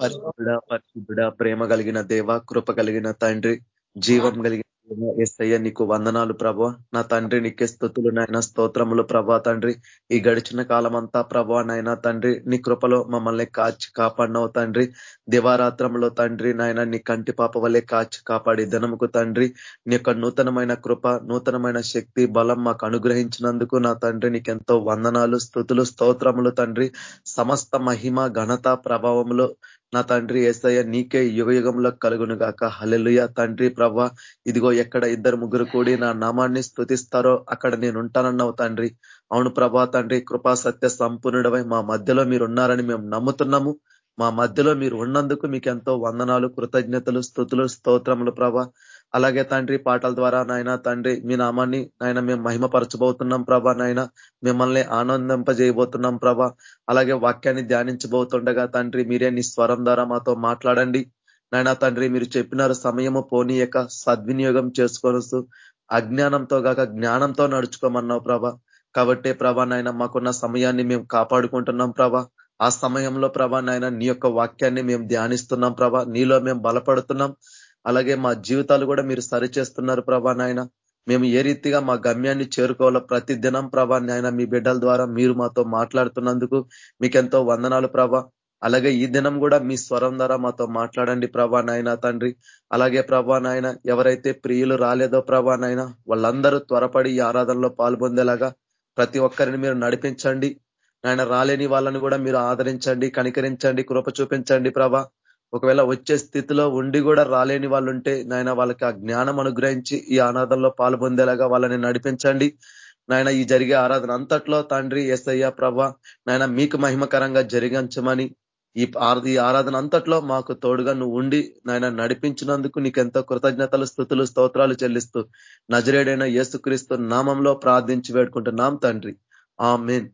పరిశుద్ధుడ పరిశుద్ధుడ ప్రేమ కలిగిన దేవ కృప కలిగిన తండ్రి జీవం కలిగిన ఎస్ఐ నీకు వందనాలు ప్రభ నా తండ్రి నీకే స్థుతులు నాయన స్తోత్రములు ప్రభా తండ్రి. ఈ గడిచిన కాలం అంతా ప్రభా నాయన తండ్రి నీ కృపలో మమ్మల్ని కాచి కాపాడినవు తండ్రి. దివారాత్రంలో తండ్రి నాయన నీ కంటి పాప వల్లే కాచి కాపాడి ధనముకు తండ్రి. నీ యొక్క నూతనమైన కృప నూతనమైన శక్తి బలం మాకు అనుగ్రహించినందుకు నా తండ్రి నీకెంతో వందనాలు స్థుతులు స్తోత్రములు తండ్రి. సమస్త మహిమ ఘనత ప్రభావములు నా తండ్రి ఏసయ్య నీకే యుగయుగంలో కలుగును గాక. హలెలుయ తండ్రి ప్రవ్వ ఇదిగో ఎక్కడ ఇద్దరు ముగ్గురు కూడి నా నామాన్ని స్థుతిస్తారో అక్కడ నేను ఉంటానన్నావు తండ్రి. అవును ప్రభా తండ్రి కృపా సత్య సంపూర్ణుడవై మా మధ్యలో మీరు ఉన్నారని మేము నమ్ముతున్నాము. మా మధ్యలో మీరు ఉన్నందుకు మీకు ఎంతో వందనాలు కృతజ్ఞతలు స్థుతులు స్తోత్రములు ప్రభ అలాగే తండ్రి పాటల ద్వారా నాయన తండ్రి మీ నామాన్ని నాయన మేము మహిమపరచబోతున్నాం ప్రభా నాయన. మిమ్మల్ని ఆనందింపజేయబోతున్నాం ప్రభా. అలాగే వాక్యాన్ని ధ్యానించబోతుండగా తండ్రి మీరే నీ స్వరం ద్వారా మాతో మాట్లాడండి. నాయన తండ్రి మీరు చెప్పినారు సమయము పోనీయక సద్వినియోగం చేసుకోవచ్చు అజ్ఞానంతో కాక జ్ఞానంతో నడుచుకోమన్నావు ప్రభ. కాబట్టే ప్రభా నాయన మాకున్న సమయాన్ని మేము కాపాడుకుంటున్నాం ప్రభా. ఆ సమయంలో ప్రభా నాయన నీ యొక్క వాక్యాన్ని మేము ధ్యానిస్తున్నాం ప్రభా. నీలో మేము బలపడుతున్నాం. అలాగే మా జీవితాలు కూడా మీరు సరిచేస్తున్నారు ప్రభా నాయన. మేము ఏ రీతిగా మా గమ్యాన్ని చేరుకోవాలో ప్రతి దినం ప్రభా నాయన మీ బిడ్డల ద్వారా మీరు మాతో మాట్లాడుతున్నందుకు మీకెంతో వందనాలు ప్రభా. అలాగే ఈ దినం కూడా మీ స్వరం ద్వారా మాతో మాట్లాడండి ప్రభా నాయన తండ్రి. అలాగే ప్రభా నాయన ఎవరైతే ప్రియులు రాలేదో ప్రభా నాయన వాళ్ళందరూ త్వరపడి ఈ ఆరాధనలో పాల్పొందేలాగా ప్రతి ఒక్కరిని మీరు నడిపించండి. నాయన రాలేని వాళ్ళని కూడా మీరు ఆదరించండి కనికరించండి కృప చూపించండి ప్రభా. ఒకవేళ వచ్చే స్థితిలో ఉండి కూడా రాలేని వాళ్ళు ఉంటే నాయన వాళ్ళకి ఆ జ్ఞానం అనుగ్రహించి ఈ ఆరాధనలో పాల్పొందేలాగా వాళ్ళని నడిపించండి. నాయన ఈ జరిగే ఆరాధన అంతట్లో తండ్రి ఎస్ఐయ ప్రభ నాయన మీకు మహిమకరంగా జరిగించమని ఈ ఈ ఆరాధన అంతట్లో మాకు తోడుగా నువ్వు ఉండి నాయన నడిపించినందుకు నీకెంతో కృతజ్ఞతలు స్థుతులు స్తోత్రాలు చెల్లిస్తూ నజరేడైన యేసుక్రీస్తు నామంలో ప్రార్థించి వేడుకుంటున్నాం తండ్రి. ఆ మెయిన్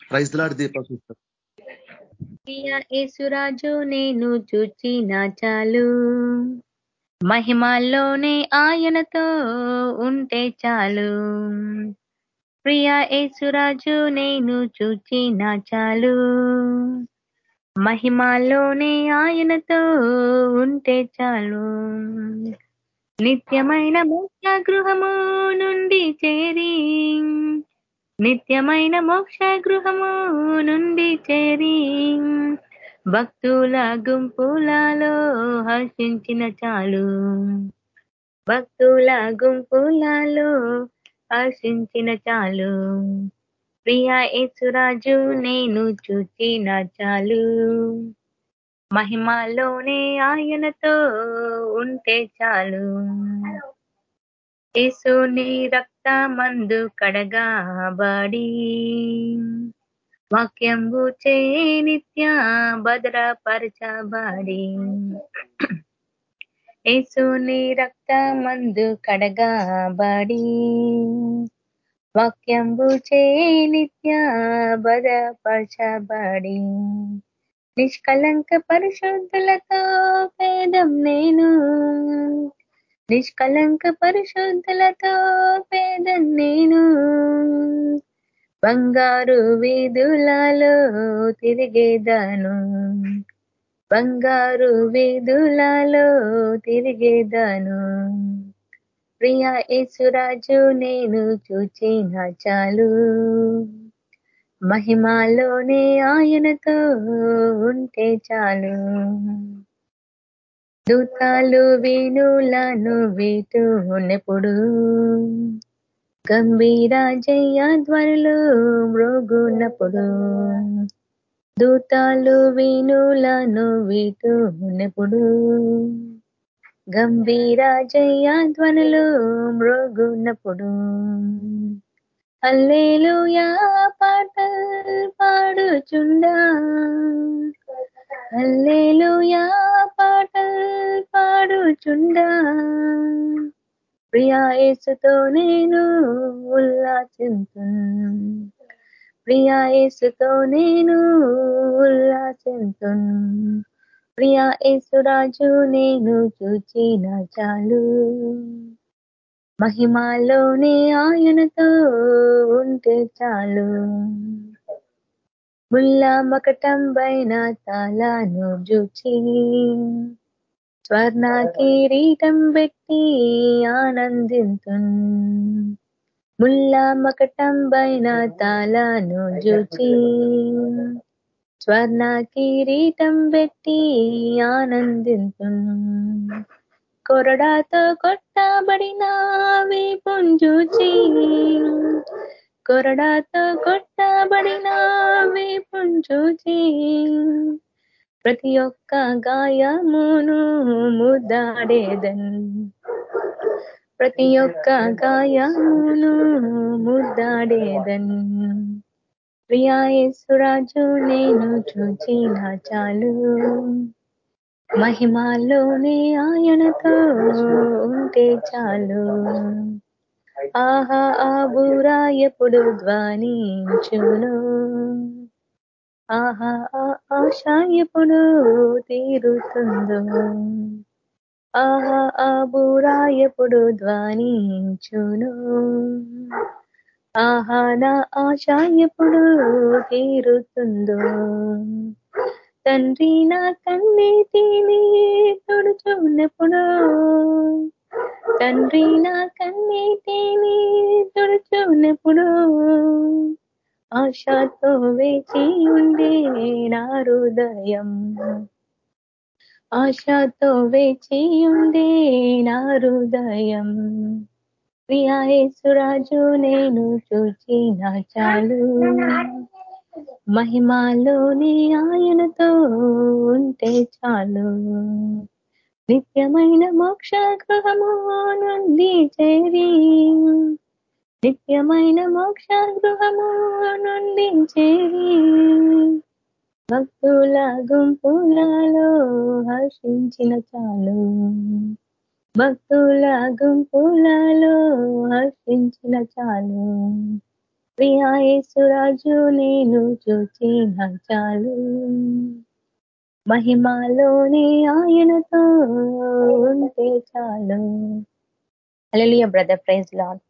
ప్రైజ్ లాడ్ దీపక్ యేసురాజు నేను చూచినా చాలు. మహిమాల్లోనే ఆయనతో ఉంటే చాలు. ప్రియా యేసురాజు నేను చూచినా చాలు. మహిమాల్లోనే ఆయనతో ఉంటే చాలు. నిత్యమైన ముఖ్య గృహము నుండి చేరి నిత్యమైన మోక్ష గృహము నుండి చేరి భక్తుల గుంపులలో హర్షించిన చాలు. భక్తుల గుంపులలో హర్షించిన చాలు. ప్రియా యేసురాజు నేను చూచిన చాలు. మహిమాలోనే ఆయనతో ఉంటే చాలు. యేసుని రక్తమందు కడగాబడి. వాక్యంబు చే నిత్య భద్రపరచబడి. యేసుని రక్తమందు కడగాబడి. వాక్యంబు చే నిత్య భద్రపరచబడి. నిష్కలంక పరిశుద్ధులతో పేదం నేను. నిష్కలంక పరిశుద్ధులతో పేద నేను. బంగారు వీధులలో తిరిగేదాను. బంగారు వీధులలో తిరిగేదాను. ప్రియా యేసురాజు నేను చూచిన చాలు. మహిమాలోనే ఆయనతో ఉంటే చాలు. దూతాలు వేణులను వీటునెప్పుడు. గంభీరాజయ్య జయ మృగునప్పుడు. దూతాలు వేణులను వీటునెప్పుడు. గంభీరాజయ్య ధ్వనులు మృగునప్పుడు. అల్లేలుయా పాటలు పాడుచుండా. అల్లెలుయా పాటల్ పాడుచుండా. ప్రియాయేసుతో నేను ఉల్లాసింతు ప్రియాయేసుతో నేను ఉల్లాసింతున్ ప్రియా యేసురాజు నేను చూచిన చాలు. మహిమాలోనే ఆయనతో ఉంటే చాలు. ముల్లా మకటం పైన తాళాను జుచి. స్వర్ణ కిరీటం పెట్టి ఆనందింతు ముల్లా మకటం పైన తాళాను జుచి. స్వర్ణ కిరీటం పెట్టి ఆనందింతు కొరడాతో కొట్టబడిన పుంజుచి కొరడాతో కొట్టబడిన పుంజుచి ప్రతి ఒక్క గాయమును ముద్దాడేదన్. ప్రతి ఒక్క గాయమును ముద్దాడేదన్. ప్రియాయేసురాజు నేను చూచిన చాలు. మహిమాలోనే ఆయనతో ఉంటే చాలు. ఆహా ఆ బూరా ఎప్పుడు ధ్వనించును? ఆహా ఆ ఆశ ఎప్పుడు తీరుతుందో? ఆహా ఆ బూరా ఎప్పుడు ధ్వనించును? ఆహా నా ఆశ ఎప్పుడు తీరుతుందో? తండ్రి నా కన్నీటిని తుడుచున్నప్పుడు తండ్రి నా కన్నీటిని తుడుచునప్పుడు ఆశతో వేచి ఉండే నా హృదయం. ఆశతో వేచి ఉండే నా హృదయం. ప్రియాయేసురాజు నేను చూచిన చాలు. మహిమాలోని ఆయనతో ఉంటే చాలు. నిత్యమైన మోక్ష గృహము చేరి నిత్యమైన మోక్ష గృహము చేరి భక్తుల గుంపులలో హర్షించిన చాలు. భక్తుల గుంపులలో హర్షించిన చాలు. ప్రియాయేసురాజు నేను చూచిన చాలు. మహిమాలోనే ఆయనతో ఉంటే చాలు. Alleluia brother praise lord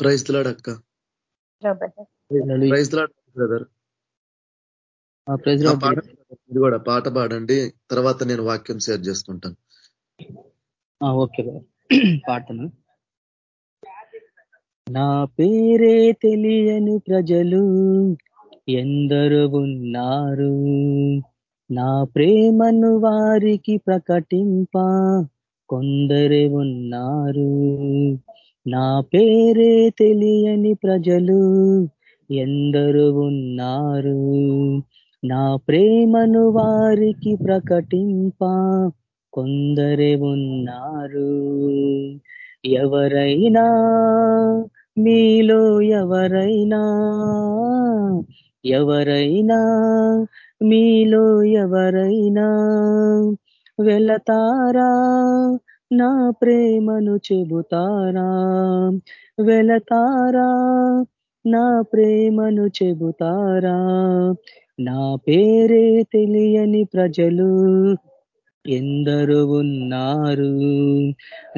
praise lord అక్క. ప్రైజ్ లాడ్ బ్రదర్ ఇది కూడా పాట పాడండి. తర్వాత నేను వాక్యం షేర్ చేసుకుంటాను. ఓకే పాటను నా పేరే తెలియని ప్రజలు ఎందరు ఉన్నారు. నా ప్రేమను వారికి ప్రకటింప కొందరే ఉన్నారు. నా పేరే తెలియని ప్రజలు ఎందరు ఉన్నారు. నా ప్రేమను వారికి ప్రకటింప కొందరే ఉన్నారు. ఎవరైనా మీలో ఎవరైనా ఎవరైనా మీలో ఎవరైనా వెళతారా? నా ప్రేమను చెబుతారా? వెళతారా? నా ప్రేమను చెబుతారా? నా పేరే తెలియని ప్రజలు ఎందరు ఉన్నారు.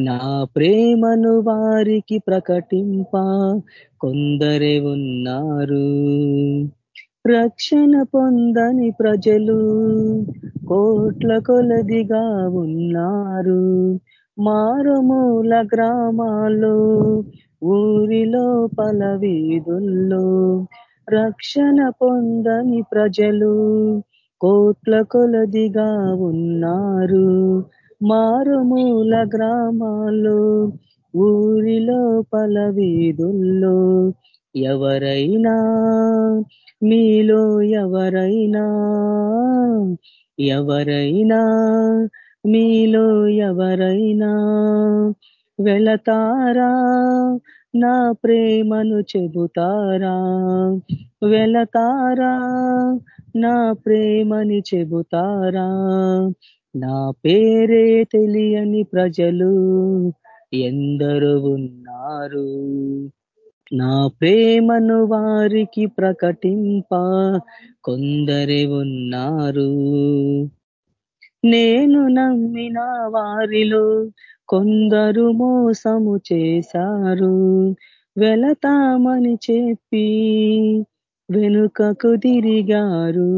నా ప్రేమను వారికి ప్రకటింప కొందరే ఉన్నారు. రక్షణ పొందని ప్రజలు కోట్ల కొలదిగా ఉన్నారు. మారుమూల గ్రామాల్లో ఊరిలో పల వీధుల్లో రక్షణ పొందని ప్రజలు కోట్ల కొలదిగా ఉన్నారు. మారుమూల గ్రామాల్లో ఊరిలో పల వీధుల్లో ఎవరైనా మీలో ఎవరైనా ఎవరైనా మీలో ఎవరైనా వెళతారా? నా ప్రేమను చెబుతారా? వెళతారా? నా ప్రేమని చెబుతారా? నా పేరే తెలియని ప్రజలు ఎందరు ఉన్నారు. నా ప్రేమను వారికి ప్రకటింప కొందరే ఉన్నారు. నేను నమ్మిన వారిలో కొందరు మోసము చేశారు. వెళతామని చెప్పి వెనుకకు తిరిగారు.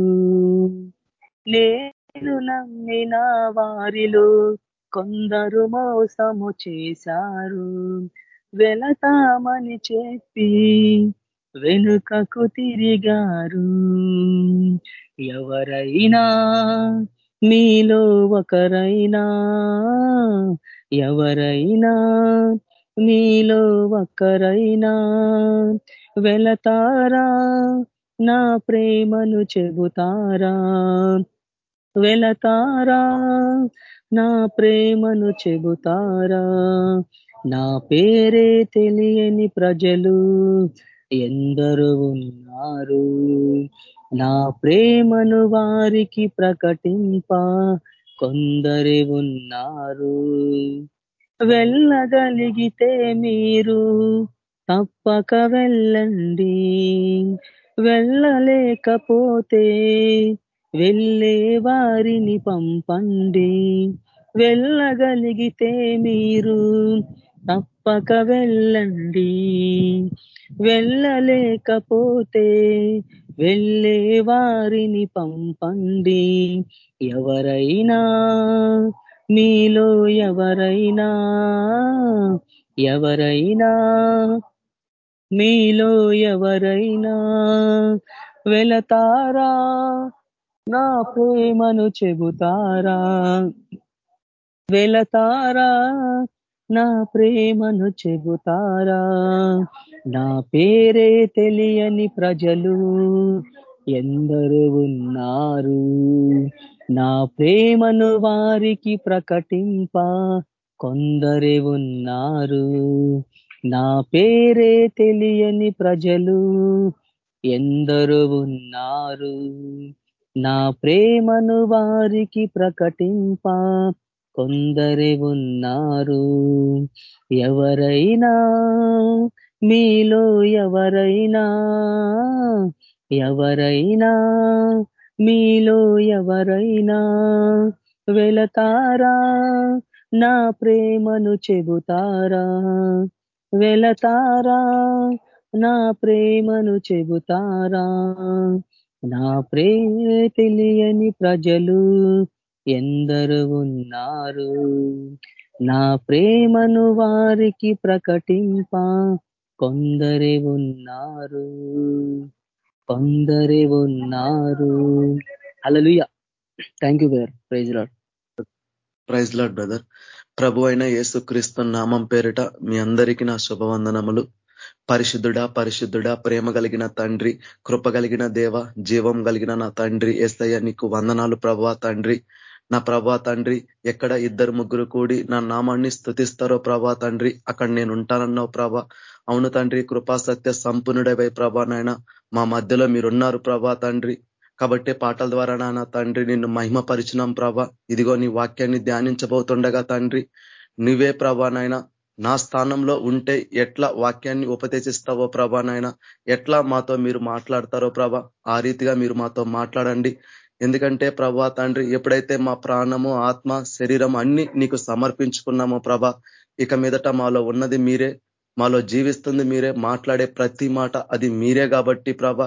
నేను నమ్మిన వారిలో కొందరు మోసము చేశారు. వెళతామని చెప్పి వెనుకకు తిరిగారు. ఎవరైనా మీలో ఒకరైనా ఎవరైనా మీలో ఒకరైనా వెళతారా? నా ప్రేమను చెబుతారా? వెళతారా? నా ప్రేమను చెబుతారా? నా పేరే తెలియని ప్రజలు ఎందరు ఉన్నారు. నా ప్రేమను వారికి ప్రకటింప కొందరి ఉన్నారు. వెళ్ళగలిగితే మీరు తప్పక వెళ్ళండి. వెళ్ళలేకపోతే వెళ్ళే వారిని పంపండి. వెళ్ళగలిగితే మీరు తప్పక వెళ్ళండి. వెళ్ళలేకపోతే వెళ్ళే వారిని పంపండి. ఎవరైనా మీలో ఎవరైనా ఎవరైనా మీలో ఎవరైనా వెళతారా? నా ప్రేమను చెబుతారా? వెళతారా? నా ప్రేమను చెబుతారా? నా పేరే తెలియని ప్రజలు ఎందరు ఉన్నారు. నా ప్రేమను వారికి ప్రకటింప కొందరే ఉన్నారు. నా పేరే తెలియని ప్రజలు ఎందరు ఉన్నారు. నా ప్రేమను వారికి ప్రకటింప కొందరి ఉన్నారు. ఎవరైనా? మీలో ఎవరైనా? ఎవరైనా? మీలో ఎవరైనా? వెళతారా? నా ప్రేమను చెబుతారా? వెళతారా? నా ప్రేమను చెబుతారా? నా ప్రే తెలియని ప్రజలు ఎందరు ఉన్నారు. నా ప్రేమను వారికి ప్రకటింప. కొందరే ఉన్నారు. కొందరే ఉన్నారు. Alleluia thank you brother praise lord praise lord brother ప్రభు అయిన యేసుక్రీస్తు నామం పేరిట మీ అందరికీ నా శుభవందనములు. పరిశుద్ధుడా పరిశుద్ధుడా ప్రేమ కలిగిన తండ్రి కృప కలిగిన దేవ జీవం కలిగిన నా తండ్రి ఏసయ్య నీకు వందనాలు ప్రభా తండ్రి. నా ప్రభా తండ్రి ఎక్కడ ఇద్దరు ముగ్గురు కూడి నా నామాన్ని స్థుతిస్తారో ప్రభా తండ్రి అక్కడ నేను ఉంటానన్నావు ప్రభా. అవును తండ్రి కృపాసత్య సంపన్నుడవై ప్రభా నాయన. మా మధ్యలో మీరున్నారు ప్రభా తండ్రి. కాబట్టి పాటల ద్వారా నాన్న తండ్రి నిన్ను మహిమపరిచినాం ప్రభా. ఇదిగో నీ వాక్యాన్ని ధ్యానించబోతుండగా తండ్రి నువ్వే ప్రభా నాయన నా స్థానంలో ఉంటే ఎట్లా వాక్యాన్ని ఉపదేశిస్తావో ప్రభా నాయన. ఎట్లా మాతో మీరు మాట్లాడతారో ప్రభా. ఆ రీతిగా మీరు మాతో మాట్లాడండి. ఎందుకంటే ప్రభా తండ్రి ఎప్పుడైతే మా ప్రాణము ఆత్మ శరీరం అన్ని నీకు సమర్పించుకున్నామో ప్రభా ఇక మీదట మాలో ఉన్నది మీరే మాలో జీవిస్తుంది మీరే మాట్లాడే ప్రతి మాట అది మీరే కాబట్టి ప్రభ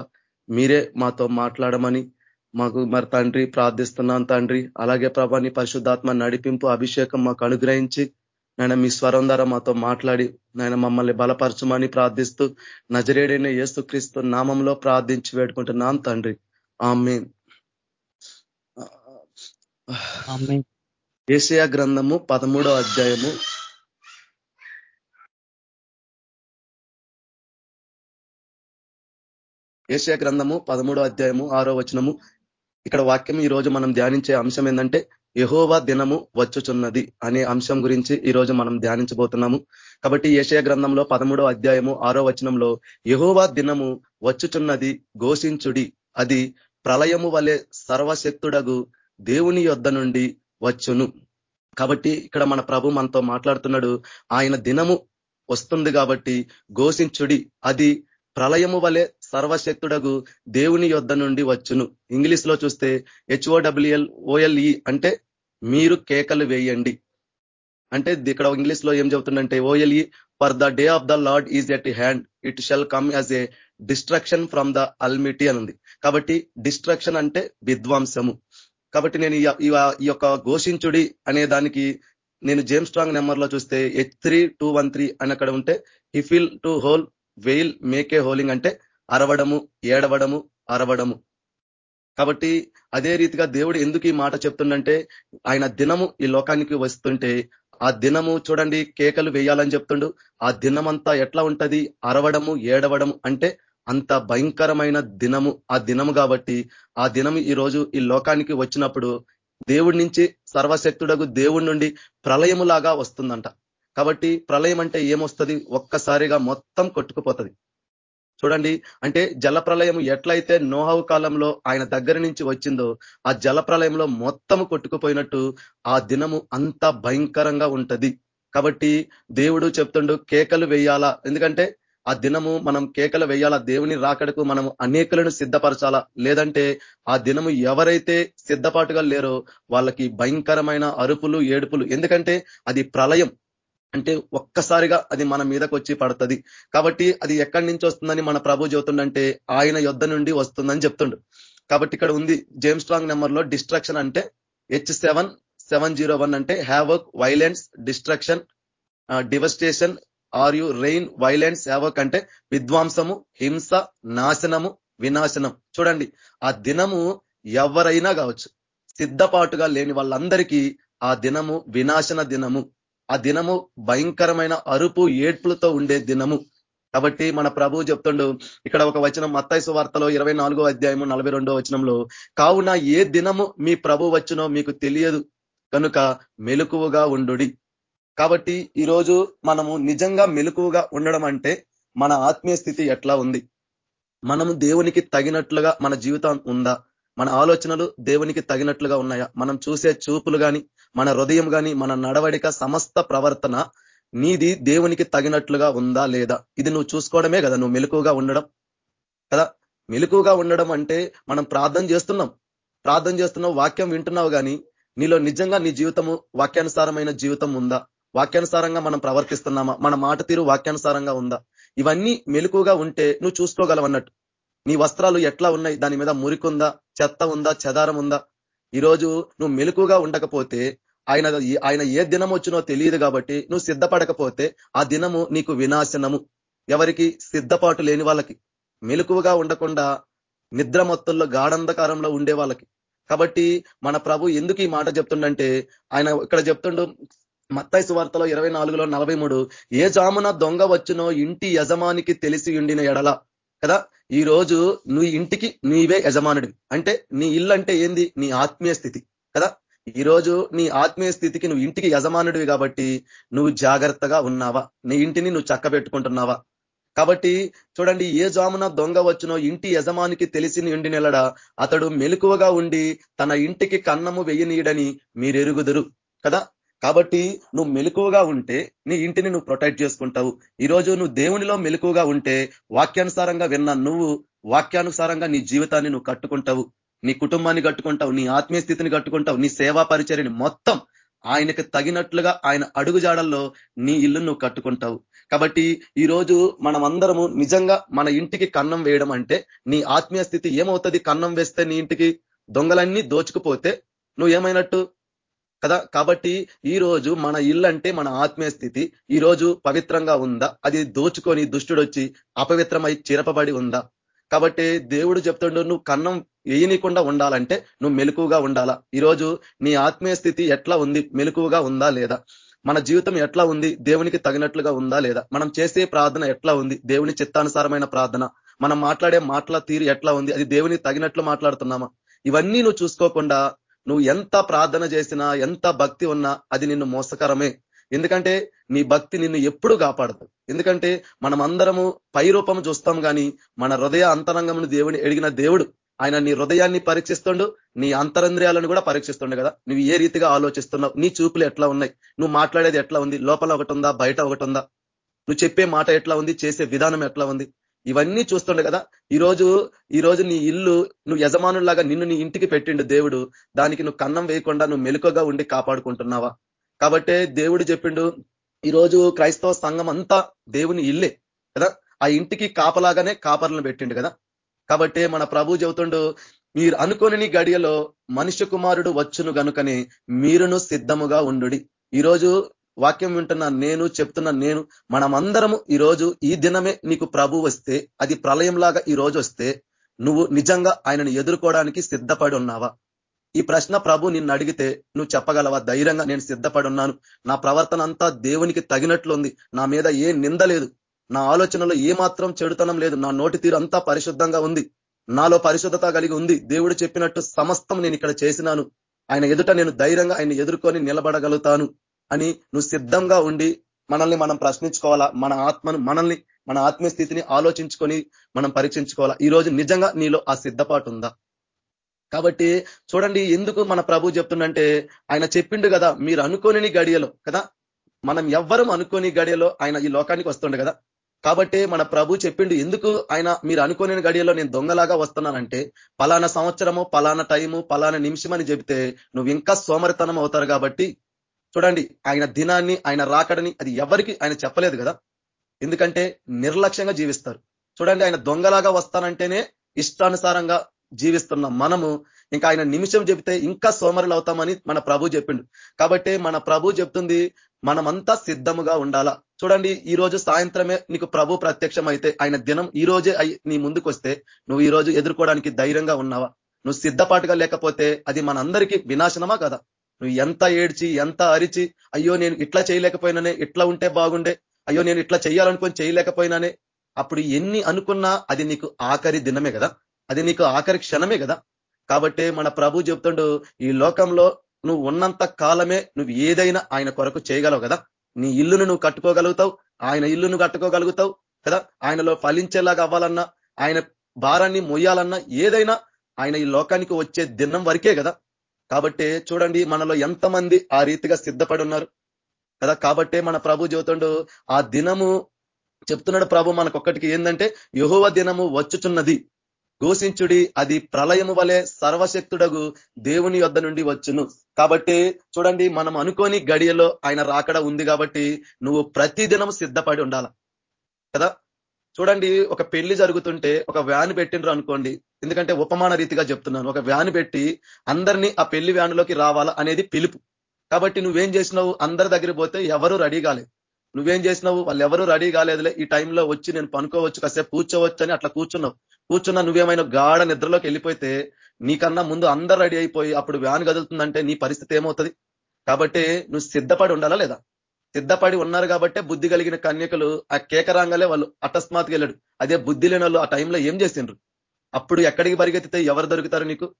మీరే మాతో మాట్లాడమని మాకు మరి తండ్రి ప్రార్థిస్తున్నాను తండ్రి. అలాగే ప్రభా నీ పరిశుద్ధాత్మ నడిపింపు అభిషేకం మాకు అనుగ్రహించి నాయన మీ స్వరం ద్వారా మాతో మాట్లాడి నాయన మమ్మల్ని బలపరచమని ప్రార్థిస్తూ నజరేడైన యేసుక్రీస్తు నామంలో ప్రార్థించి వేడుకుంటున్నాం తండ్రి. ఆమె ఏసయా గ్రంథము పదమూడో అధ్యాయము. ఏషియా గ్రంథము పదమూడో అధ్యాయము ఆరో వచనము. ఇక్కడ వాక్యం ఈ రోజు మనం ధ్యానించే అంశం ఏంటంటే యహోవా దినము వచ్చుచున్నది అనే అంశం గురించి ఈ రోజు మనం ధ్యానించబోతున్నాము. కాబట్టి ఏషయ గ్రంథంలో పదమూడో అధ్యాయము ఆరో వచనంలో యహోవా దినము వచ్చుచున్నది ఘోషించుడి. అది ప్రళయము వలె సర్వశక్తుడగు దేవుని యొద్ధ నుండి వచ్చును. కాబట్టి ఇక్కడ మన ప్రభు మనతో మాట్లాడుతున్నాడు. ఆయన దినము వస్తుంది కాబట్టి ఘోషించుడి. అది ప్రళయము వలె సర్వశక్తుడగు దేవుని యొద్ధ నుండి వచ్చును. ఇంగ్లీష్లో చూస్తే హెచ్ఓడబ్ల్యూఎల్ ఓఎల్ఈ అంటే మీరు కేకలు వేయండి. అంటే ఇక్కడ ఇంగ్లీష్లో ఏం చెబుతుందంటే alas for the day of the lord is at hand it shall come as a destruction from the almighty అని ఉంది. కాబట్టి డిస్ట్రక్షన్ అంటే విధ్వంసము. కాబట్టి నేను ఈ యొక్క ఘోషించుడి అనే దానికి నేను జేమ్ స్ట్రాంగ్ నెంబర్లో చూస్తే H three two one three అని అక్కడ ఉంటే హిఫిల్ to howl wail make howling అంటే అరవడము ఏడవడము అరవడము. కాబట్టి అదే రీతిగా దేవుడు ఎందుకు ఈ మాట చెప్తుండంటే ఆయన దినము ఈ లోకానికి వస్తుంటే ఆ దినము చూడండి కేకలు వేయాలని చెప్తుండు ఆ దినమంతా ఎట్లా ఉంటది? అరవడము ఏడవడము అంటే అంత భయంకరమైన దినము ఆ దినము కాబట్టి ఆ దినము ఈ రోజు ఈ లోకానికి వచ్చినప్పుడు దేవుడి నుంచి సర్వశక్తుడకు దేవుడి నుండి ప్రళయములాగా వస్తుందంట. కాబట్టి ప్రళయం అంటే ఏమొస్తుంది? ఒక్కసారిగా మొత్తం కొట్టుకుపోతుంది. చూడండి అంటే జల ప్రళయం ఎట్లయితే నోహవు కాలంలో ఆయన దగ్గర నుంచి వచ్చిందో ఆ జల ప్రళయంలో మొత్తం కొట్టుకుపోయినట్టు ఆ దినము అంత భయంకరంగా ఉంటది. కాబట్టి దేవుడు చెప్తుండు కేకలు వేయాలా? ఎందుకంటే ఆ దినము మనం కేకలు వేయాల? దేవుని రాకడకు మనం అనేకులను సిద్ధపరచాలా? లేదంటే ఆ దినము ఎవరైతే సిద్ధపాటుగా లేరో వాళ్ళకి భయంకరమైన అరుపులు ఏడుపులు. ఎందుకంటే అది ప్రళయం. అంటే ఒక్కసారిగా అది మన మీదకి వచ్చి పడుతుంది. కాబట్టి అది ఎక్కడి నుంచి వస్తుందని మన ప్రభు చెబుతుండంటే ఆయన యుద్ధ నుండి వస్తుందని చెప్తుండు. కాబట్టి ఇక్కడ ఉంది జేమ్స్ స్ట్రాంగ్ నెంబర్లో డిస్ట్రక్షన్ అంటే H seven seven zero one అంటే havoc violence destruction devastation or ruin violence havoc అంటే విద్వాంసము హింస నాశనము వినాశనం. చూడండి ఆ దినము ఎవరైనా కావచ్చు సిద్ధపాటుగా లేని వాళ్ళందరికీ ఆ దినము వినాశన దినము. ఆ దినము భయంకరమైన అరుపు ఏడ్పులతో ఉండే దినము. కాబట్టి మన ప్రభు చెప్తుండు ఇక్కడ ఒక వచనం మత్తైసు వార్తలో ఇరవై నాలుగో అధ్యాయము నలభై రెండో వచనంలో కావున ఏ దినము మీ ప్రభు వచ్చినో మీకు తెలియదు కనుక మెలకువగా ఉండుడి. కాబట్టి ఈరోజు మనము నిజంగా మెలకువగా ఉండడం అంటే మన ఆత్మీయ స్థితి ఎట్లా ఉంది? మనము దేవునికి తగినట్లుగా మన జీవితం ఉందా? మన ఆలోచనలు దేవునికి తగినట్లుగా ఉన్నాయా? మనం చూసే చూపులు కానీ మన హృదయం కానీ మన నడవడిక సమస్త ప్రవర్తన నీది దేవునికి తగినట్లుగా ఉందా లేదా? ఇది నువ్వు చూసుకోవడమే కదా నువ్వు మెలకువగా ఉండడం. కదా? మెలకువగా ఉండడం అంటే మనం ప్రార్థన చేస్తున్నాం. ప్రార్థన చేస్తున్నావు వాక్యం వింటున్నావు కానీ నీలో నిజంగా నీ జీవితము వాక్యానుసారమైన జీవితం ఉందా? వాక్యానుసారంగా మనం ప్రవర్తిస్తున్నామా? మన మాట తీరు వాక్యానుసారంగా ఉందా? ఇవన్నీ మెలుకుగా ఉంటే నువ్వు చూసుకోగలవన్నట్టు నీ వస్త్రాలు ఎట్లా ఉన్నాయి? దాని మీద మురికుందా? చెత్త ఉందా? చెదారం ఉందా? ఈరోజు నువ్వు మెలుకుగా ఉండకపోతే ఆయన ఆయన ఏ దినం వచ్చినో తెలియదు కాబట్టి నువ్వు సిద్ధపడకపోతే ఆ దినము నీకు వినాశనము. ఎవరికి? సిద్ధపాటు లేని వాళ్ళకి. మెలుకువగా ఉండకుండా నిద్ర మొత్తంలో గాఢంధకారంలో ఉండే వాళ్ళకి. కాబట్టి మన ప్రభు ఎందుకు ఈ మాట చెప్తుండంటే ఆయన ఇక్కడ చెప్తుండు మత్తాయి వార్తలో ఇరవై నాలుగులో నలభై మూడు ఏ జామున దొంగ వచ్చునో ఇంటి యజమానికి తెలిసి ఉండిన ఎడల. కదా? ఈ రోజు నువ్వు ఇంటికి నీవే యజమానుడివి అంటే నీ ఇల్లు అంటే ఏంది? నీ ఆత్మీయ స్థితి. కదా? ఈ రోజు నీ ఆత్మీయ స్థితికి నువ్వు ఇంటికి యజమానుడివి కాబట్టి నువ్వు జాగ్రత్తగా ఉన్నావా? నీ ఇంటిని నువ్వు చక్క పెట్టుకుంటున్నావా కాబట్టి చూడండి ఏ జామున దొంగ వచ్చునో ఇంటి యజమానికి తెలిసి ఉండి నెలడా అతడు మెలకువగా ఉండి తన ఇంటికి కన్నము వెయ్యనీయడని మీరెరుగుదురు. కదా? కాబట్టి నువ్వు మెలకువగా ఉంటే నీ ఇంటిని నువ్వు ప్రొటెక్ట్ చేసుకుంటావు. ఈరోజు నువ్వు దేవునిలో మెలకువగా ఉంటే వాక్యానుసారంగా విన్న నువ్వు వాక్యానుసారంగా నీ జీవితాన్ని నువ్వు కట్టుకుంటావు. నీ కుటుంబాన్ని కట్టుకుంటావు. నీ ఆత్మీయ స్థితిని కట్టుకుంటావు. నీ సేవా పరిచర్ని మొత్తం ఆయనకు తగినట్లుగా ఆయన అడుగుజాడల్లో నీ ఇల్లు నువ్వు కట్టుకుంటావు. కాబట్టి ఈ రోజు నిజంగా మన ఇంటికి కన్నం వేయడం అంటే నీ ఆత్మీయ స్థితి ఏమవుతుంది? కన్నం వేస్తే నీ ఇంటికి దొంగలన్నీ దోచుకుపోతే నువ్వు ఏమైనట్టు కదా? కాబట్టి ఈ రోజు మన ఇల్లు అంటే మన ఆత్మీయ స్థితి. ఈ రోజు పవిత్రంగా ఉందా? అది దోచుకొని దుష్టుడు వచ్చి అపవిత్రమై చిరపబడి ఉందా? కాబట్టి దేవుడు చెప్తుండు నువ్వు కన్నం వేయనీకుండా ఉండాలంటే నువ్వు మెలకుగా ఉండాలా? ఈరోజు నీ ఆత్మీయ స్థితి ఎట్లా ఉంది? మెలకుగా ఉందా లేదా? మన జీవితం ఎట్లా ఉంది? దేవునికి తగినట్లుగా ఉందా లేదా? మనం చేసే ప్రార్థన ఎట్లా ఉంది? దేవుని చిత్తానుసారమైన ప్రార్థన. మనం మాట్లాడే మాటల తీరు ఎట్లా ఉంది? అది దేవుని తగినట్లు మాట్లాడుతున్నామా? ఇవన్నీ నువ్వు చూసుకోకుండా నువ్వు ఎంత ప్రార్థన చేసినా ఎంత భక్తి ఉన్నా అది నిన్ను మోసకరమే. ఎందుకంటే నీ భక్తి నిన్ను ఎప్పుడు కాపాడదు. ఎందుకంటే మనం అందరము పై రూపం చూస్తాం కానీ మన హృదయ అంతరంగమును దేవుని ఎడిగిన దేవుడు ఆయన నీ హృదయాన్ని పరీక్షిస్తుండు నీ అంతరంద్రియాలను కూడా పరీక్షిస్తుండే కదా. నువ్వు ఏ రీతిగా ఆలోచిస్తున్నావు? నీ చూపులు ఎట్లా ఉన్నాయి? నువ్వు మాట్లాడేది ఎట్లా ఉంది? లోపల ఒకటి ఉందా? బయట ఒకటి ఉందా? నువ్వు చెప్పే మాట ఎట్లా ఉంది? చేసే విధానం ఎట్లా ఉంది? ఇవన్నీ చూస్తుండే కదా. ఈరోజు ఈరోజు నీ ఇల్లు నువ్వు యజమానులాగా నిన్ను నీ ఇంటికి పెట్టిండు దేవుడు. దానికి నువ్వు కన్నం వేయకుండా నువ్వు మెలుకగా ఉండి కాపాడుకుంటున్నావా? కాబట్టే దేవుడు చెప్పిండు ఈరోజు క్రైస్తవ సంఘం అంతా దేవుని ఇల్లే కదా. ఆ ఇంటికి కాపలాగానే కాపర్లను పెట్టిండు కదా. కాబట్టి మన ప్రభు చెబుతుండు మీరు అనుకోని గడియలో మనుష్య కుమారుడు వచ్చును గనుకని మీరును సిద్ధముగా ఉండు ఈరోజు వాక్యం వింటున్న నేను చెప్తున్న నేను మనమందరము ఈరోజు ఈ దినమే నీకు ప్రభు వస్తే అది ప్రళయంలాగా ఈ రోజు వస్తే నువ్వు నిజంగా ఆయనను ఎదుర్కోవడానికి సిద్ధపడి ఉన్నావా? ఈ ప్రశ్న ప్రభు నిన్ను అడిగితే నువ్వు చెప్పగలవా? ధైర్యంగా నేను సిద్ధపడి ఉన్నాను. నా ప్రవర్తన అంతా దేవునికి తగినట్లుంది. నా మీద ఏ నింద లేదు. నా ఆలోచనలో ఏ మాత్రం చెడుతనం లేదు. నా నోటి తీరు అంతా పరిశుద్ధంగా ఉంది. నాలో పరిశుద్ధత కలిగి ఉంది. దేవుడు చెప్పినట్టు సమస్తం నేను ఇక్కడ చేసినాను. ఆయన ఎదుట నేను ధైర్యంగా ఆయన ఎదుర్కొని నిలబడగలుగుతాను. అని నువ్వు సిద్ధంగా ఉండి మనల్ని మనం ప్రశ్నించుకోవాలా? మన ఆత్మను మనల్ని మన ఆత్మీయ స్థితిని ఆలోచించుకొని మనం పరీక్షించుకోవాలా? ఈ రోజు నిజంగా నీలో ఆ సిద్ధపాటు ఉందా? కాబట్టి చూడండి ఎందుకు మన ప్రభు చెప్తుండంటే ఆయన చెప్పిండు కదా మీరు అనుకోని గడియలో కదా? మనం ఎవ్వరం అనుకోని గడియలో ఆయన ఈ లోకానికి వస్తుండే కదా? కాబట్టి మన ప్రభు చెప్పిండు ఎందుకు ఆయన మీరు అనుకోని గడియలో నేను దొంగలాగా వస్తున్నానంటే పలానా సంవత్సరము పలానా టైము పలానా నిమిషం అని చెబితే నువ్వు ఇంకా సోమరితనం అవుతారు కాబట్టి చూడండి ఆయన దినాన్ని ఆయన రాకడని అది ఎవరికి ఆయన చెప్పలేదు కదా? ఎందుకంటే నిర్లక్ష్యంగా జీవిస్తారు. చూడండి ఆయన దొంగలాగా వస్తానంటేనే ఇష్టానుసారంగా జీవిస్తున్న మనము ఇంకా ఆయన నిమిషం చెబితే ఇంకా సోమరులు అవుతామని మన ప్రభు చెప్పిండు. కాబట్టి మన ప్రభు చెప్తుంది మనమంతా సిద్ధముగా ఉండాలా. చూడండి ఈ రోజు సాయంత్రమే నీకు ప్రభు ప్రత్యక్షం అయితే ఆయన దినం ఈ రోజే నీ ముందుకు వస్తే నువ్వు ఈ రోజు ఎదుర్కోవడానికి ధైర్యంగా ఉన్నావా? నువ్వు సిద్ధపాటుగా లేకపోతే అది మనందరికీ వినాశనమా కదా? నువ్వు ఎంత ఏడ్చి ఎంత అరిచి అయ్యో నేను ఇట్లా చేయలేకపోయినానే ఇట్లా ఉంటే బాగుండే అయ్యో నేను ఇట్లా చేయాలనుకొని చేయలేకపోయినానే అప్పుడు ఎన్ని అనుకున్నా అది నీకు ఆఖరి దినమే కదా అది నీకు ఆఖరి క్షణమే కదా. కాబట్టి మన ప్రభు చెప్తుండు ఈ లోకంలో నువ్వు ఉన్నంత కాలమే నువ్వు ఏదైనా ఆయన కొరకు చేయగలవు కదా. నీ ఇల్లును నువ్వు కట్టుకోగలుగుతావు ఆయన ఇల్లును కట్టుకోగలుగుతావు కదా. ఆయనలో ఫలించేలాగా అవ్వాలన్నా ఆయన భారాన్ని మొయ్యాలన్నా ఏదైనా ఆయన ఈ లోకానికి వచ్చే దినం వరకే కదా. కాబట్టి చూడండి మనలో ఎంతమంది ఆ రీతిగా సిద్ధపడి ఉన్నారు కదా కాబట్టే మన ప్రభు జ్యోతుండు ఆ దినము చెప్తున్నాడు ప్రభు మనకొక్కటికి ఏంటంటే యహోవ దినము వచ్చుచున్నది. ఘోషించుడి అది ప్రళయము వలె సర్వశక్తుడగు దేవుని యొద్ధ నుండి వచ్చును. కాబట్టి చూడండి మనం అనుకోని గడియలో ఆయన రాకడ ఉంది కాబట్టి నువ్వు ప్రతి దినం సిద్ధపడి ఉండాల. కదా చూడండి ఒక పెళ్ళి జరుగుతుంటే ఒక వ్యాన్ పెట్టిండ్రు అనుకోండి ఎందుకంటే ఉపమాన రీతిగా చెప్తున్నాను. ఒక వ్యాన్ పెట్టి అందరినీ ఆ పెళ్ళి వ్యాన్లోకి రావాలా అనేది పిలుపు. కాబట్టి నువ్వేం చేసినావు? అందరి దగ్గర పోతే ఎవరు రెడీ కాలేదు. నువ్వేం చేసినావు? వాళ్ళు ఎవరు రెడీ కాలేదులే. ఈ టైంలో వచ్చి నేను పనుకోవచ్చు కాసేపు కూర్చోవచ్చు అని అట్లా కూర్చున్నావు. కూర్చున్నా నువ్వేమైనా గాఢ నిద్రలోకి వెళ్ళిపోతే నీకన్నా ముందు అందరు రెడీ అయిపోయి అప్పుడు వ్యాన్ కదులుతుందంటే నీ పరిస్థితి ఏమవుతుంది? కాబట్టి నువ్వు సిద్ధపడి ఉండాలా లేదా? సిద్ధపడి ఉన్నారు కాబట్టే బుద్ధి కలిగిన కన్యకలు ఆ కేకరాంగలే వాళ్ళు అకస్మాత్తుగా వెళ్ళాడు. అదే బుద్ధి లేని వాళ్ళు ఆ టైంలో ఏం చేసిండ్రు? అప్పుడు ఎక్కడికి పరిగెత్తితే ఎవరు దొరుకుతారు నీకు?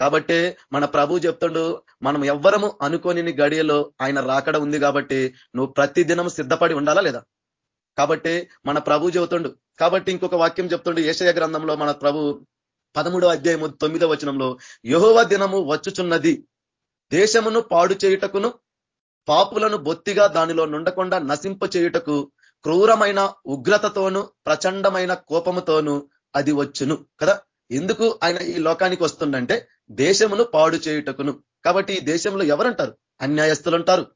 కాబట్టి మన ప్రభు చెప్తుండు మనం ఎవ్వరము అనుకోని గడియలో ఆయన రాకడ ఉంది కాబట్టి నువ్వు ప్రతి దినం సిద్ధపడి ఉండాలా లేదా? కాబట్టి మన ప్రభు చెబుతుండు. కాబట్టి ఇంకొక వాక్యం చెప్తుండు ఏషయ గ్రంథంలో మన ప్రభు పదమూడో అధ్యాయము తొమ్మిదో వచనంలో యహోవ దినము వచ్చుచున్నది. దేశమును పాడు చేయుటకును పాపులను బొత్తిగా దానిలో నుండకుండా నశింప చేయుటకు క్రూరమైన ఉగ్రతతోను ప్రచండమైన కోపముతోను అది వచ్చును కదా? ఎందుకు ఆయన ఈ లోకానికి వస్తుండంటే దేశమును పాడు చేయుటకును. కాబట్టి ఈ దేశంలో ఎవరంటారు? అన్యాయస్తులు ఉంటారు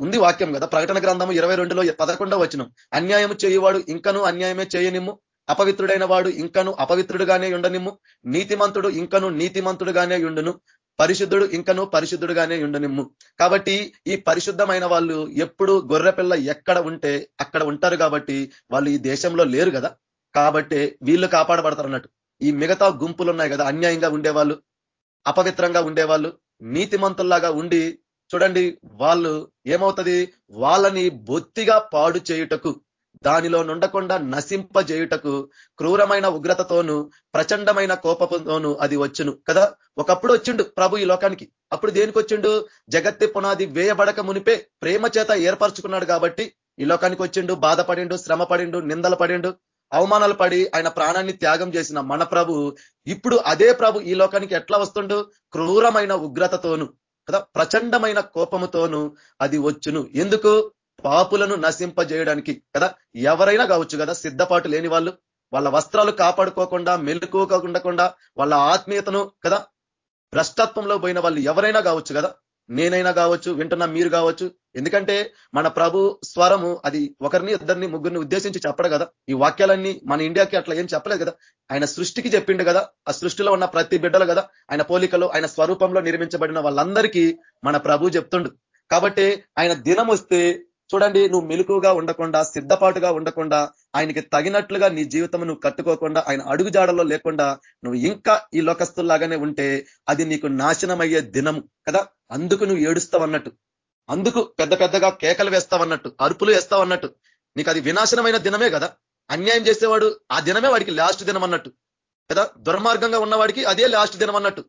ఉంది వాక్యం కదా? ప్రకటన గ్రంథము ఇరవై రెండులో పదకొండవ వచ్చినం అన్యాయం చేయువాడు ఇంకను అన్యాయమే చేయనిమ్ము. అపవిత్రుడైన వాడు ఇంకను అపవిత్రుడుగానే ఉండనిమ్ము. నీతిమంతుడు ఇంకను నీతిమంతుడుగానే ఉండును. పరిశుద్ధుడు ఇంకను పరిశుద్ధుడుగానే ఉండనిమ్ము. కాబట్టి ఈ పరిశుద్ధమైన వాళ్ళు ఎప్పుడు గొర్రెపిల్ల ఎక్కడ ఉంటే అక్కడ ఉంటారు కాబట్టి వాళ్ళు ఈ దేశంలో లేరు కదా? కాబట్టి వీళ్ళు కాపాడబడతారు అన్నట్టు ఈ మిగతా గుంపులు ఉన్నాయి కదా అన్యాయంగా ఉండేవాళ్ళు అపవిత్రంగా ఉండేవాళ్ళు నీతిమంతుల్లాగా ఉండి చూడండి వాళ్ళు ఏమవుతుంది? వాళ్ళని బొత్తిగా పాడు చేయుటకు దానిలో నుండకుండా నశింపజేయుటకు క్రూరమైన ఉగ్రతతోను ప్రచండమైన కోపతోను అది వచ్చును. కదా? ఒకప్పుడు వచ్చిండు ప్రభు ఈ లోకానికి. అప్పుడు దేనికి వచ్చిండు? జగత్తి పునాది వేయబడక మునిపే ప్రేమ చేత ఏర్పరచుకున్నాడు కాబట్టి ఈ లోకానికి వచ్చిండు బాధపడిండు శ్రమ పడిండు నిందలు పడిండు అవమానాలు పడి ఆయన ప్రాణాన్ని త్యాగం చేసిన మన ప్రభు ఇప్పుడు అదే ప్రభు ఈ లోకానికి ఎట్లా వస్తుండు? క్రూరమైన ఉగ్రతతోను కదా? ప్రచండమైన కోపముతోను అది వచ్చును. ఎందుకు? పాపులను నశింపజేయడానికి కదా? ఎవరైనా కావచ్చు కదా? సిద్ధపాటు లేని వాళ్ళు. వాళ్ళ వస్త్రాలు కాపాడుకోకుండా మెలుకోకుండా వాళ్ళ ఆత్మీయతను కదా? భ్రష్టత్వంలో పోయిన వాళ్ళు ఎవరైనా కావచ్చు కదా? నేనైనా కావచ్చు వింటున్న మీరు కావచ్చు. ఎందుకంటే మన ప్రభు స్వరము అది ఒకరిని ఇద్దరిని ముగ్గురిని ఉద్దేశించి చెప్పడు కదా. ఈ వాక్యాలన్నీ మన ఇండియాకి అట్లా ఏం చెప్పలేదు కదా. ఆయన సృష్టికి చెప్పిండు కదా. ఆ సృష్టిలో ఉన్న ప్రతి బిడ్డలు కదా. ఆయన పోలికలో ఆయన స్వరూపంలో నిర్మించబడిన వాళ్ళందరికీ మన ప్రభు చెప్తుండు. కాబట్టి ఆయన దినం వస్తే చూడండి నువ్వు మెలుకుగా ఉండకుండా సిద్ధపాటుగా ఉండకుండా ఆయనకి తగినట్లుగా నీ జీవితం నువ్వు కట్టుకోకుండా ఆయన అడుగు జాడలో లేకుండా నువ్వు ఇంకా ఈ లోకస్తుల్లాగానే ఉంటే అది నీకు నాశనమయ్యే దినము కదా? అందుకు నువ్వు ఏడుస్తావన్నట్టు. అందుకు పెద్ద పెద్దగా కేకలు వేస్తావన్నట్టు అరుపులు వేస్తావన్నట్టు. నీకు అది వినాశనమైన దినమే కదా? అన్యాయం చేసేవాడు ఆ దినమే వాడికి లాస్ట్ దినం అన్నట్టు కదా? దుర్మార్గంగా ఉన్నవాడికి అదే లాస్ట్ దినం అన్నట్టు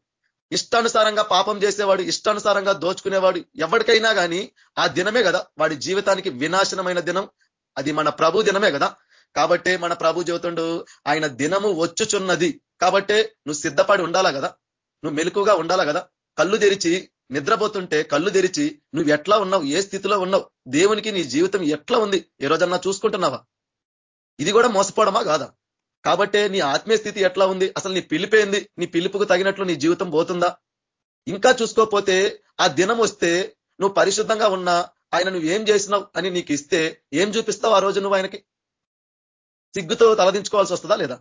ఇష్టానుసారంగా పాపం చేసేవాడు ఇష్టానుసారంగా దోచుకునేవాడు ఎవరికైనా కానీ ఆ దినమే కదా. వాడి జీవితానికి వినాశనమైన దినం. అది మన ప్రభు దినమే కదా. కాబట్టే మన ప్రభు చెబుతుండు ఆయన దినము వచ్చుచున్నది. కాబట్టే నువ్వు సిద్ధపడి ఉండాలా కదా? నువ్వు మెలకుగా ఉండాలా కదా? కళ్ళు తెరిచి నిద్రపోతుంటే కళ్ళు తెరిచి నువ్వు ఎట్లా ఉన్నావు? ఏ స్థితిలో ఉన్నావు? దేవునికి నీ జీవితం ఎట్లా ఉంది? ఏ రోజన్నా చూసుకుంటున్నావా? ఇది కూడా మోసపోవడమా కాదా? కాబట్టే నీ ఆత్మీయ స్థితి ఎట్లా ఉంది? అసలు నీ పిలిపేంది నీ పిలుపుకు తగినట్లు నీ జీవితం పోతుందా? ఇంకా చూసుకోకపోతే ఆ దినం వస్తే నువ్వు పరిశుద్ధంగా ఉన్నా ఆయన నువ్వు ఏం చేసినావు అని నీకు ఇస్తే ఏం చూపిస్తావు ఆ రోజు నువ్వు ఆయనకి? సిగ్గుతో తలదించుకోవాల్సి వస్తుందా లేదా?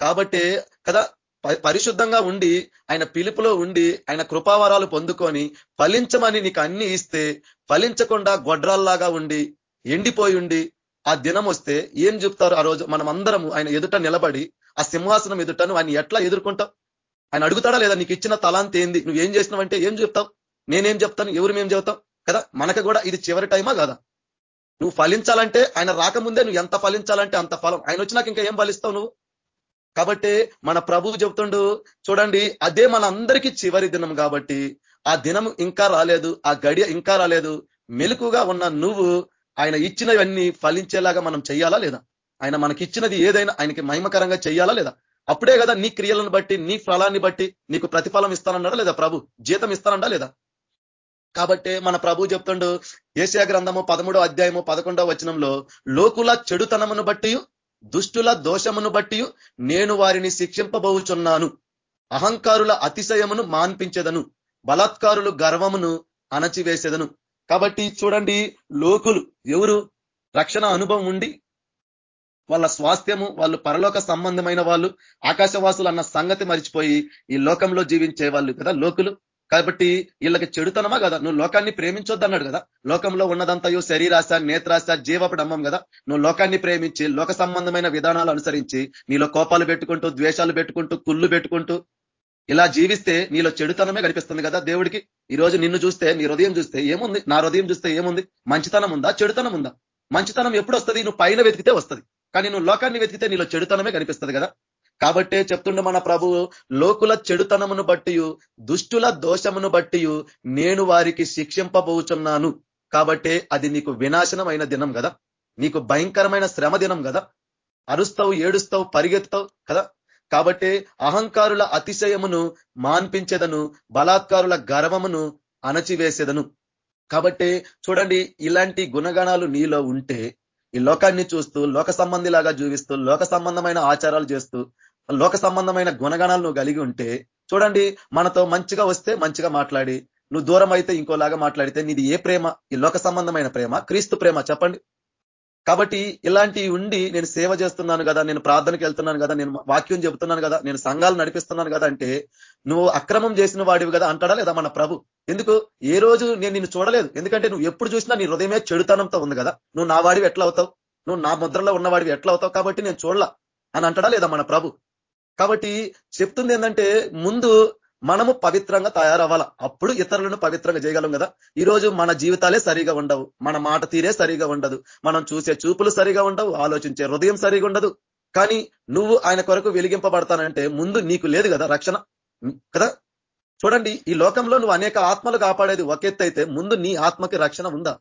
కాబట్టి కదా పరిశుద్ధంగా ఉండి ఆయన పిలుపులో ఉండి ఆయన కృపావరాలు పొందుకొని ఫలించమని నీకు అన్ని ఇస్తే ఫలించకుండా గొడ్రాల్లాగా ఉండి ఎండిపోయి ఉండి ఆ దినం వస్తే ఏం చెప్తారు ఆ రోజు? మనం అందరం ఆయన ఎదుట నిలబడి ఆ సింహాసనం ఎదుటను ఆయన ఎట్లా ఎదుర్కొంటావు? ఆయన అడుగుతాడా లేదా? నీకు ఇచ్చిన తలాంతి ఏంది? ఏం చేసినావంటే ఏం చెప్తావు? నేనేం చెప్తాను? ఎవరు మేము చెప్తాం కదా? మనకు కూడా ఇది చివరి టైమా కదా? నువ్వు ఫలించాలంటే ఆయన రాకముందే నువ్వు ఎంత ఫలించాలంటే అంత ఫలం. ఆయన వచ్చినాక ఇంకా ఏం ఫలిస్తావు నువ్వు? కాబట్టి మన ప్రభువు చెబుతుండు చూడండి అదే మన అందరికీ చివరి దినం కాబట్టి ఆ దినం ఇంకా రాలేదు ఆ గడియ ఇంకా రాలేదు. మెలుకుగా ఉన్న నువ్వు ఆయన ఇచ్చినవన్నీ ఫలించేలాగా మనం చేయాలా లేదా? ఆయన మనకి ఇచ్చినది ఏదైనా ఆయనకి మహిమకరంగా చేయాలా లేదా? అప్పుడే కదా నీ క్రియలను బట్టి నీ ఫలాన్ని బట్టి నీకు ప్రతిఫలం ఇస్తానన్నాడా లేదా ప్రభు? జీతం ఇస్తానండా లేదా? కాబట్టి మన ప్రభు చెప్తుండు ఏసియా గ్రంథము పదమూడో అధ్యాయము పదకొండో వచనంలో లోకుల చెడుతనమును బట్టి దుష్టుల దోషమును బట్టి నేను వారిని శిక్షింపబోచున్నాను అహంకారుల అతిశయమును మాన్పించదను బలాత్కారులు గర్వమును అణచివేసేదను. కాబట్టి చూడండి లోకులు ఎవరు? రక్షణ అనుభవం ఉండి వాళ్ళ స్వాస్థ్యము వాళ్ళు పరలోక సంబంధమైన వాళ్ళు ఆకాశవాసులు అన్న సంగతి మరిచిపోయి ఈ లోకంలో జీవించే వాళ్ళు కదా లోకులు? కాబట్టి వీళ్ళకి చెడుతనమా కదా? నువ్వు లోకాన్ని ప్రేమించొద్దు అన్నాడు కదా. లోకంలో ఉన్నదంతయు శరీరాశ నేత్రాశ జీవపడమ్మం కదా. నువ్వు లోకాన్ని ప్రేమించి లోక సంబంధమైన విధానాలు అనుసరించి నీలో కోపాలు పెట్టుకుంటూ ద్వేషాలు పెట్టుకుంటూ కుళ్ళు పెట్టుకుంటూ ఇలా జీవిస్తే నీలో చెడుతనమే కనిపిస్తుంది కదా దేవుడికి. ఈ రోజు నిన్ను చూస్తే నీ హృదయం చూస్తే ఏముంది? నా హృదయం చూస్తే ఏముంది? మంచితనం ఉందా? చెడుతనం ఉందా? మంచితనం ఎప్పుడు వస్తుంది నువ్వు పైన వెతికితే వస్తుంది. కానీ నువ్వు లోకాన్ని వెతికితే నీలో చెడుతనమే కనిపిస్తుంది కదా. కాబట్టే చెప్తుండ మన ప్రభు లోకుల చెడుతనమును బట్టి దుష్టుల దోషమును బట్టి నేను వారికి శిక్షింపబోచున్నాను. కాబట్టే అది నీకు వినాశనమైన దినం కదా. నీకు భయంకరమైన శ్రమ దినం కదా. అరుస్తావు ఏడుస్తావు పరిగెత్తావు కదా. కాబట్టి అహంకారుల అతిశయమును మాన్పించేదను బలాత్కారుల గర్వమును అణచివేసేదను. కాబట్టి చూడండి ఇలాంటి గుణగణాలు నీలో ఉంటే ఈ లోకాన్ని చూస్తూ లోక సంబంధిలాగా జీవిస్తూ లోక సంబంధమైన ఆచారాలు చేస్తూ లోక సంబంధమైన గుణగణాలు నువ్వు కలిగి ఉంటే చూడండి మనతో మంచిగా వస్తే మంచిగా మాట్లాడి నువ్వు దూరం అయితే ఇంకోలాగా మాట్లాడితే నీది ఏ ప్రేమ? ఈ లోక సంబంధమైన ప్రేమ? క్రీస్తు ప్రేమ చెప్పండి. కాబట్టి ఇలాంటివి ఉండి నేను సేవ చేస్తున్నాను కదా నేను ప్రార్థనకి వెళ్తున్నాను కదా నేను వాక్యం చెబుతున్నాను కదా నేను సంఘాలు నడిపిస్తున్నాను కదా అంటే నువ్వు అక్రమం చేసిన వాడివి కదా అంటాడా లేదా మన ప్రభు? ఎందుకు? ఏ రోజు నేను నిన్ను చూడలేదు. ఎందుకంటే నువ్వు ఎప్పుడు చూసినా నీ హృదయమే చెడుతనంతో ఉంది కదా. నువ్వు నా వాడివి ఎట్లా అవుతావు? నువ్వు నా ముద్రలో ఉన్నవాడివి ఎట్లా అవుతావు? కాబట్టి నేను చూడలా అని అంటాడా లేదా మన ప్రభు? కాబట్టి చెప్తుంది ఏంటంటే ముందు మనము పవిత్రంగా తయారవ్వాల? అప్పుడు ఇతరులను పవిత్రంగా చేయగలం కదా? ఈరోజు మన జీవితాలే సరిగా ఉండవు. మన మాట తీరే సరిగా ఉండదు. మనం చూసే చూపులు సరిగా ఉండవు. ఆలోచించే హృదయం సరిగా ఉండదు. కానీ నువ్వు ఆయన కొరకు వెలిగింపబడతానంటే ముందు నీకు లేదు కదా రక్షణ? కదా? చూడండి ఈ లోకంలో నువ్వు అనేక ఆత్మలు కాపాడేది ఒక అయితే ముందు నీ ఆత్మకి రక్షణ ఉందా?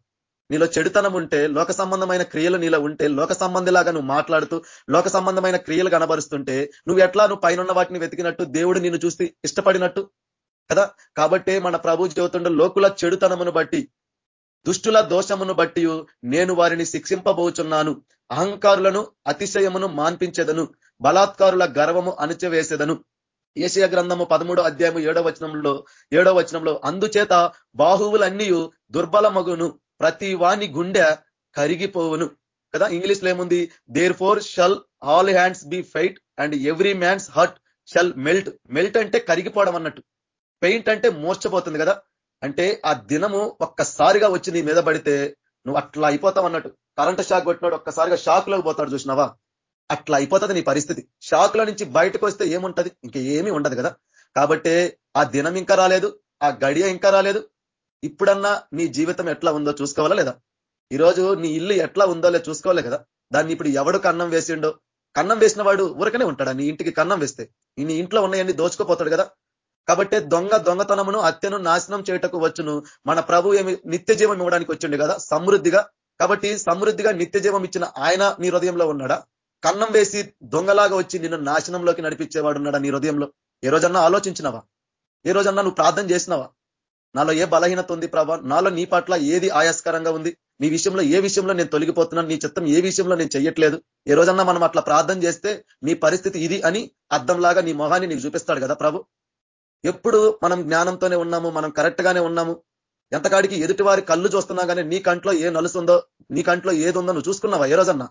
నీలో చెడుతనం ఉంటే లోక సంబంధమైన క్రియలు నీలో ఉంటే లోక సంబంధిలాగా నువ్వు మాట్లాడుతూ లోక సంబంధమైన క్రియలు కనబరుస్తుంటే నువ్వు ఎట్లా నువ్వు పైన వాటిని వెతికినట్టు దేవుడు నిన్ను చూసి ఇష్టపడినట్టు? కదా? కాబట్టే మన ప్రభు చెబుతుండే లోకుల చెడుతనమును బట్టి దుష్టుల దోషమును బట్టి నేను వారిని శిక్షింపబోచున్నాను. అహంకారులను అతిశయమును మాన్పించేదను. బలాత్కారుల గర్వము అణచివేసేదను. ఏషియా గ్రంథము పదమూడో అధ్యాయము ఏడో వచనంలో ఏడో వచనంలో అందుచేత బాహువులన్నీ దుర్బలమగును. ప్రతి వాని గుండె కరిగిపోవును. కదా ఇంగ్లీష్లో ఏముంది? Therefore shall all hands be faint and every man's heart shall melt melt అంటే కరిగిపోవడం అన్నట్టు. పెయింట్ అంటే మోర్చపోతుంది కదా. అంటే ఆ దినము ఒక్కసారిగా వచ్చి నీ మీద పడితే నువ్వు అట్లా అయిపోతావు అన్నట్టు. కరెంట్ షాక్ కొట్టినాడు ఒక్కసారిగా షాక్లోకి పోతాడు చూసినావా? అట్లా అయిపోతుంది నీ పరిస్థితి. షాక్లో నుంచి బయటకు వస్తే ఏముంటది? ఇంకా ఏమీ ఉండదు కదా. కాబట్టి ఆ దినం ఇంకా రాలేదు ఆ గడియ ఇంకా రాలేదు ఇప్పుడన్నా నీ జీవితం ఎట్లా ఉందో చూసుకోవాలా లేదా? ఈరోజు నీ ఇల్లు ఎట్లా ఉందో లేదు చూసుకోవాలి కదా? దాన్ని ఇప్పుడు ఎవడు కన్నం వేసిండో? కన్నం వేసిన వాడు ఊరకనే ఉంటాడా? నీ ఇంటికి కన్నం వేస్తే. నీ ఇంట్లో ఉన్నాయన్నీ దోచుకోపోతాడు కదా? కాబట్టి దొంగ దొంగతనమును హత్యను నాశనం చేయటకు వచ్చును. మన ప్రభు ఏమి నిత్య జీవం ఇవ్వడానికి వచ్చిండు కదా? సమృద్ధిగా. కాబట్టి సమృద్ధిగా నిత్య జీవం ఇచ్చిన ఆయన నీ హృదయంలో ఉన్నాడా? కన్నం వేసి దొంగలాగా వచ్చి నిన్ను నాశనంలోకి నడిపించేవాడు ఉన్నాడా నీ హృదయంలో? ఏ రోజన్నా ఆలోచించినవా? ఏ రోజన్నా నువ్వు ప్రార్థన చేసినావా? నాలో ఏ బలహీనత ఉంది ప్రభా? నాలో నీ పట్ల ఏది ఆయాస్కరంగా ఉంది? నీ విషయంలో ఏ విషయంలో నేను తొలగిపోతున్నాను? నీ చిత్తం ఏ విషయంలో నేను చెయ్యట్లేదు? ఏ రోజన్నా మనం అట్లా ప్రార్థన చేస్తే నీ పరిస్థితి ఇది అని అర్థంలాగా నీ మొహాన్ని నీకు చూపిస్తాడు కదా ప్రభు? ఎప్పుడు మనం జ్ఞానంతోనే ఉన్నాము మనం కరెక్ట్ గానే ఉన్నాము. ఎంతకాడికి ఎదుటి వారి కళ్ళు చూస్తున్నా కానీ నీ కంట్లో ఏ నలుసుందో నీ కంట్లో ఏది ఉందో నువ్వు చూసుకున్నావా ఏ రోజన్నా?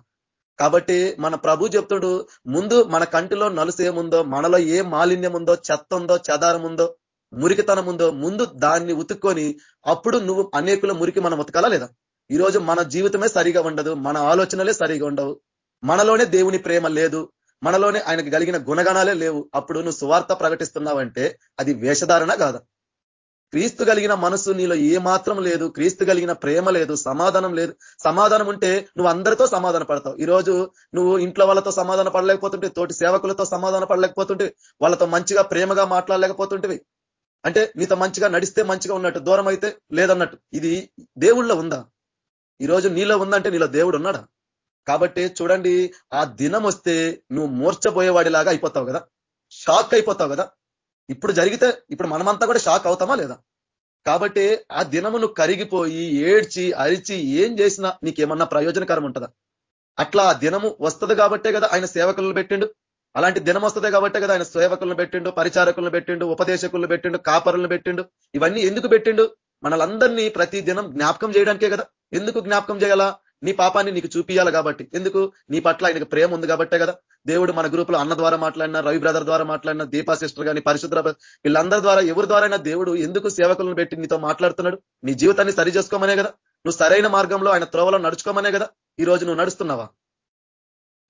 కాబట్టి మన ప్రభు చెప్తుడు ముందు మన కంటిలో నలుసు ఏముందో మనలో ఏ మాలిన్యం ఉందో చెత్త ఉందో చెదారం ఉందో మురికితనం ఉందో ముందు దాన్ని ఉతుక్కొని అప్పుడు నువ్వు అనేకుల మురికి మనం ఉతకాలా లేదా? ఈరోజు మన జీవితమే సరిగా ఉండదు మన ఆలోచనలే సరిగా ఉండవు. మనలోనే దేవుని ప్రేమ లేదు మనలోనే ఆయనకు కలిగిన గుణగణాలే లేవు. అప్పుడు నువ్వు సువార్త ప్రకటిస్తున్నావంటే అది వేషధారణ కాదా. క్రీస్తు కలిగిన మనసు నీలో ఏ మాత్రం లేదు క్రీస్తు కలిగిన ప్రేమ లేదు సమాధానం లేదు. సమాధానం ఉంటే నువ్వు అందరితో సమాధాన పడతావు. ఈరోజు నువ్వు ఇంట్లో వాళ్ళతో సమాధాన పడలేకపోతుంటే తోటి సేవకులతో సమాధాన పడలేకపోతుంటే వాళ్ళతో మంచిగా ప్రేమగా మాట్లాడలేకపోతుంటివి అంటే నీతో మంచిగా నడిస్తే మంచిగా ఉన్నట్టు దూరం అయితే లేదన్నట్టు. ఇది దేవుళ్ళో ఉందా? ఈరోజు నీలో ఉందంటే నీలో దేవుడు ఉన్నాడా? కాబట్టి చూడండి ఆ దినం వస్తే నువ్వు మూర్చపోయేవాడిలాగా అయిపోతావు కదా? షాక్ అయిపోతావు కదా? ఇప్పుడు జరిగితే ఇప్పుడు మనమంతా కూడా షాక్ అవుతామా లేదా? కాబట్టి ఆ దినమును కరిగిపోయి ఏడ్చి అరిచి ఏం చేసినా నీకేమన్నా ప్రయోజనకరం ఉంటుందా? అట్లా ఆ దినము వస్తుంది కాబట్టే కదా ఆయన సేవకులను పెట్టిండు. అలాంటి దినం వస్తుంది కాబట్టి కదా ఆయన సేవకులను పెట్టిండు పరిచారకులను పెట్టిండు ఉపదేశకులను పెట్టిండు కాపరులను పెట్టిండు. ఇవన్నీ ఎందుకు పెట్టిండు? మనలందరినీ ప్రతి దినం జ్ఞాపకం చేయడానికే కదా. ఎందుకు జ్ఞాపకం చేయాలా? నీ పాపాన్ని నీకు చూపియాలి కాబట్టి. ఎందుకు? నీ పట్ల ఆయనకు ప్రేమ ఉంది కాబట్టే కదా. దేవుడు మన గ్రూప్ అన్న ద్వారా మాట్లాడినా రవి బ్రదర్ ద్వారా మాట్లాడినా దీపా సిస్టర్ కానీ పరిశుద్ర వీళ్ళందరి ద్వారా ఎవరి ద్వారా దేవుడు ఎందుకు సేవకులను పెట్టి నీతో మాట్లాడుతున్నాడు? నీ జీవితాన్ని సరి చేసుకోమనే కదా. నువ్వు సరైన మార్గంలో ఆయన త్రోవలో నడుచుకోమనే కదా. ఈ రోజు నువ్వు నడుస్తున్నావా?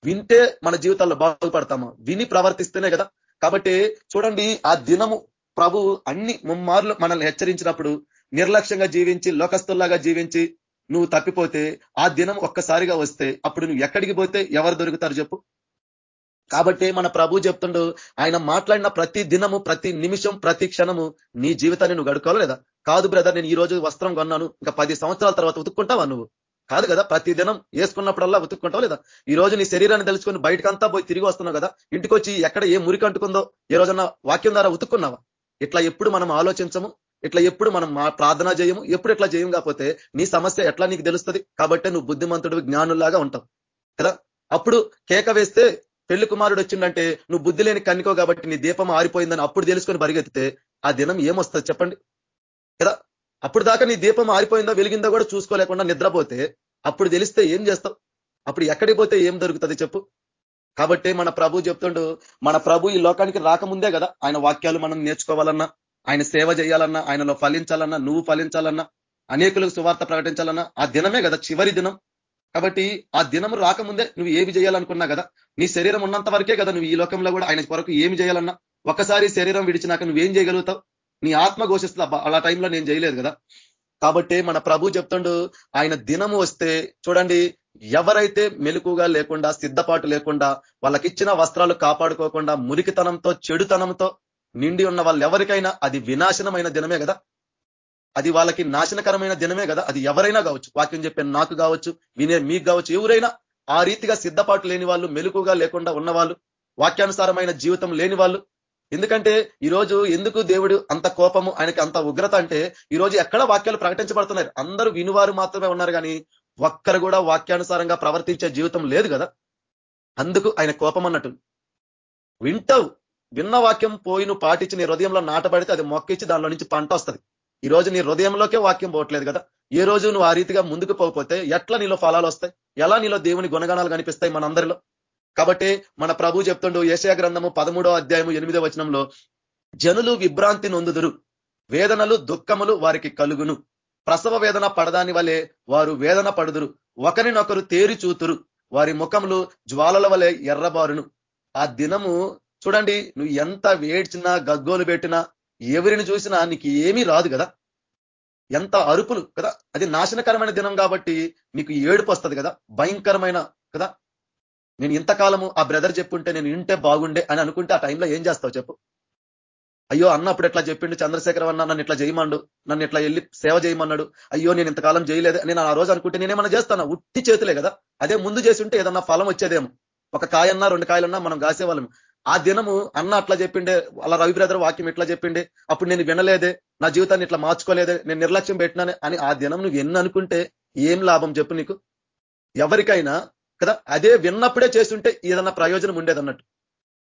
వింటే మన జీవితాల్లో బాగుపడతామా. విని ప్రవర్తిస్తేనే కదా. కాబట్టి చూడండి ఆ దినము ప్రభు అన్ని ముమ్మార్లు మనల్ని హెచ్చరించినప్పుడు నిర్లక్ష్యంగా జీవించి లోకస్తుల్లాగా జీవించి నువ్వు తప్పిపోతే ఆ దినం ఒక్కసారిగా వస్తే అప్పుడు నువ్వు ఎక్కడికి పోతే ఎవరు దొరుకుతారు చెప్పు? కాబట్టి మన ప్రభు చెప్తుండు ఆయన మాట్లాడిన ప్రతి దినము ప్రతి నిమిషం ప్రతి క్షణము నీ జీవితాన్ని నువ్వు గడుకోవాలి లేదా? కాదు బ్రదర్ నేను ఈ రోజు వస్త్రం కొన్నాను ఇంకా పది సంవత్సరాల తర్వాత ఉతుక్కుంటావా నువ్వు? కాదు కదా? ప్రతి దినం వేసుకున్నప్పుడల్లా ఉతుక్కుంటావు లేదా? ఈ రోజు నీ శరీరాన్ని తెలుసుకొని బయటకంతా పోయి తిరిగి వస్తున్నావు కదా? ఇంటికి వచ్చి ఎక్కడ ఏ మురికి అంటుకుందో ఏ రోజన్నా వాక్యం ద్వారా ఉతుక్కున్నావా ఇట్లా ఎప్పుడు మనం ఆలోచించము? ఇట్లా ఎప్పుడు మనం ప్రార్థన చేయము ఎప్పుడు ఇట్లా చేయం కాకపోతే నీ సమస్య ఎట్లా నీకు తెలుస్తుంది? కాబట్టి నువ్వు బుద్ధిమంతుడు జ్ఞానులాగా ఉంటావు. కదా? అప్పుడు కేక వేస్తే పెళ్ళి కుమారుడు వచ్చిందంటే నువ్వు బుద్ధి లేని కన్నికో కాబట్టి నీ దీపం ఆరిపోయిందని అప్పుడు తెలుసుకొని పరిగెత్తితే ఆ దినం ఏమొస్తుంది చెప్పండి? కదా? అప్పుడు దాకా నీ దీపం ఆరిపోయిందో వెలిగిందో కూడా చూసుకోలేకుండా నిద్రపోతే అప్పుడు తెలిస్తే ఏం చేస్తావు? అప్పుడు ఎక్కడికి పోతే ఏం దొరుకుతుంది చెప్పు? కాబట్టి మన ప్రభు చెప్తుండు మన ప్రభు ఈ లోకానికి రాకముందే కదా ఆయన వాక్యాలు మనం నేర్చుకోవాలన్నా ఆయన సేవ చేయాలన్నా ఆయనలో ఫలించాలన్నా నువ్వు ఫలించాలన్నా అనేకులకు సువార్త ప్రకటించాలన్నా ఆ దినమే కదా చివరి దినం. కాబట్టి ఆ దినం రాకముందే నువ్వు ఏమి చేయాలనుకున్నా కదా నీ శరీరం ఉన్నంత వరకే కదా నువ్వు ఈ లోకంలో కూడా ఆయన కొరకు ఏమి చేయాలన్నా ఒకసారి శరీరం విడిచినాక నువ్వేం చేయగలుగుతావు? నీ ఆత్మ ఘోషిస్తుంది అలా టైంలో నేను చేయలేదు కదా. కాబట్టి మన ప్రభు చెప్తుండు ఆయన దినము వస్తే చూడండి ఎవరైతే మెలుకుగా లేకుండా సిద్ధపాటు లేకుండా వాళ్ళకిచ్చిన వస్త్రాలు కాపాడుకోకుండా మురికితనంతో చెడుతనంతో నిండి ఉన్న వాళ్ళు ఎవరికైనా అది వినాశనమైన దినమే కదా. అది వాళ్ళకి నాశనకరమైన దినమే కదా. అది ఎవరైనా కావచ్చు. వాక్యం చెప్పే నాకు కావచ్చు వినే మీకు కావచ్చు ఎవరైనా ఆ రీతిగా సిద్ధపాటు లేని వాళ్ళు మెలుకుగా లేకుండా ఉన్నవాళ్ళు వాక్యానుసారమైన జీవితం లేని వాళ్ళు ఎందుకంటే ఈరోజు ఎందుకు దేవుడు అంత కోపము ఆయనకి అంత ఉగ్రత అంటే ఈరోజు ఎక్కడ వాక్యాలు ప్రకటించబడుతున్నారు అందరూ వినువారు మాత్రమే ఉన్నారు కానీ ఒక్కరు కూడా వాక్యానుసారంగా ప్రవర్తించే జీవితం లేదు కదా? అందుకు ఆయన కోపం అన్నట్టు. వింటావు. విన్న వాక్యం పోయి పాటించి నీ హృదయంలో నాటబడితే అది మొక్కిచ్చి దానిలో నుంచి పంట వస్తుంది. ఈ రోజు నీ హృదయంలోకే వాక్యం పోవట్లేదు కదా? ఏ రోజు నువ్వు ఆ రీతిగా ముందుకు పోకపోతే ఎట్లా నీలో ఫలాలు వస్తాయి? ఎలా నీలో దేవుని గుణగణాలు కనిపిస్తాయి మనందరిలో? కాబట్టి మన ప్రభు చెప్తుండు ఏషియా గ్రంథము పదమూడో అధ్యాయము ఎనిమిదో వచనంలో జనులు విభ్రాంతి నొందుదురు వేదనలు దుఃఖములు వారికి కలుగును. ప్రసవ వేదన పడదాని వలె వారు వేదన పడుదురు. ఒకరినొకరు తేరి చూతురు. వారి ముఖములు జ్వాలల వలె ఎర్రబారును. ఆ దినము చూడండి నువ్వు ఎంత వేడ్చినా గగ్గోలు పెట్టినా ఎవరిని చూసినా నీకు ఏమీ రాదు కదా. ఎంత అరుపులు కదా. అది నాశనకరమైన దినం కాబట్టి నీకు ఏడుపు వస్తుంది కదా. భయంకరమైన కదా. నేను ఇంతకాలము ఆ బ్రదర్ చెప్పుంటే నేను ఇంటే బాగుండే అని అనుకుంటే ఆ టైంలో ఏం చేస్తావు చెప్పు. అయ్యో అన్న అప్పుడు ఎట్లా చెప్పిండు? చంద్రశేఖర్ అన్న నన్ను ఇట్లా చేయమండు. నన్ను ఇట్లా వెళ్ళి సేవ చేయమన్నాడు. అయ్యో నేను ఇంతకాలం చేయలేదు. నేను ఆ రోజు అనుకుంటే నేనేమన్నా చేస్తాను? ఉట్టి చేతులే కదా. అదే ముందు చేసి ఉంటే ఏదన్నా ఫలం వచ్చేదేమో. ఒక కాయన్నా రెండు కాయలన్నా మనం కాసేవాళ్ళం ఆ దినము అన్న అట్లా చెప్పిండే వాళ్ళ రవి బ్రదర్ వాక్యం ఎట్లా చెప్పిండే అప్పుడు నేను వినలేదే నా జీవితాన్ని ఇట్లా మార్చుకోలేదే నేను నిర్లక్ష్యం పెట్టినానే అని ఆ దినం నువ్వు ఎన్ని అనుకుంటే ఏం లాభం చెప్పు నీకు? ఎవరికైనా కదా? అదే విన్నప్పుడే చేస్తుంటే ఏదన్నా ప్రయోజనం ఉండేదన్నట్టు.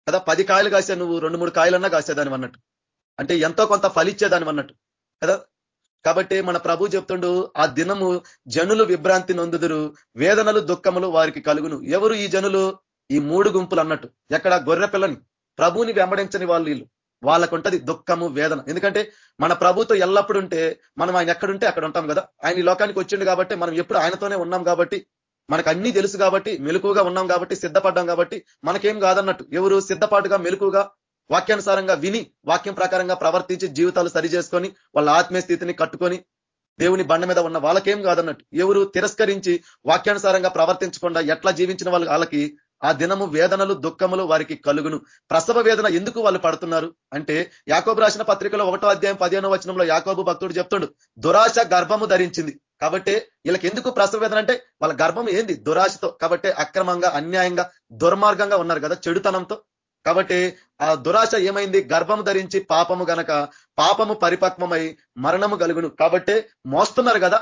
కదా? పది కాయలు కాసే నువ్వు రెండు మూడు కాయలన్నా కాసేదాని అన్నట్టు. అంటే ఎంతో కొంత ఫలిచ్చేదాని అన్నట్టు. కదా? కాబట్టి మన ప్రభు చెప్తుండు ఆ దినము జనులు విభ్రాంతి నొందుదురు వేదనలు దుఃఖములు వారికి కలుగును. ఎవరు ఈ జనులు? ఈ మూడు గుంపులు అన్నట్టు. ఎక్కడ? గొర్రె పిల్లని. ప్రభుని వెంబడించని వాళ్ళు వీళ్ళు. వాళ్ళకుంటది దుఃఖము వేదన. ఎందుకంటే మన ప్రభుతో ఎల్లప్పుడు ఉంటే మనం ఆయన ఎక్కడుంటే అక్కడ ఉంటాం కదా? ఆయన ఈ లోకానికి వచ్చిండు కాబట్టి మనం ఎప్పుడు ఆయనతోనే ఉన్నాం కాబట్టి మనకు అన్ని తెలుసు కాబట్టి మెలుకుగా ఉన్నాం కాబట్టి సిద్ధపడ్డాం కాబట్టి మనకేం కాదన్నట్టు. ఎవరు సిద్ధపాటుగా మెలుకుగా వాక్యానుసారంగా విని వాక్యం ప్రకారంగా ప్రవర్తించి జీవితాలు సరి చేసుకొని వాళ్ళ ఆత్మీయస్థితిని కట్టుకొని దేవుని బండ మీద ఉన్న వాళ్ళకేం కాదన్నట్టు. ఎవరు తిరస్కరించి వాక్యానుసారంగా ప్రవర్తించకుండా ఎట్లా జీవించిన వాళ్ళు వాళ్ళకి ఆ దినము వేదనలు దుఃఖములు వారికి కలుగును. ప్రసవ వేదన ఎందుకు వాళ్ళు పడుతున్నారు? అంటే యాకోబు రాసిన పత్రికలో ఒకటో అధ్యాయం పదిహేనో వచనంలో యాకోబు భక్తుడు చెప్తుడు దురాశ గర్భము ధరించింది. కాబట్టి వీళ్ళకి ఎందుకు ప్రసవ వేదన అంటే వాళ్ళ గర్భం ఏంది? దురాశతో. కాబట్టి అక్రమంగా అన్యాయంగా దుర్మార్గంగా ఉన్నారు కదా చెడుతనంతో. కాబట్టి ఆ దురాశ ఏమైంది? గర్భము ధరించి పాపము గనక పాపము పరిపక్వమై మరణము కలుగును. కాబట్టి మోస్తున్నారు కదా.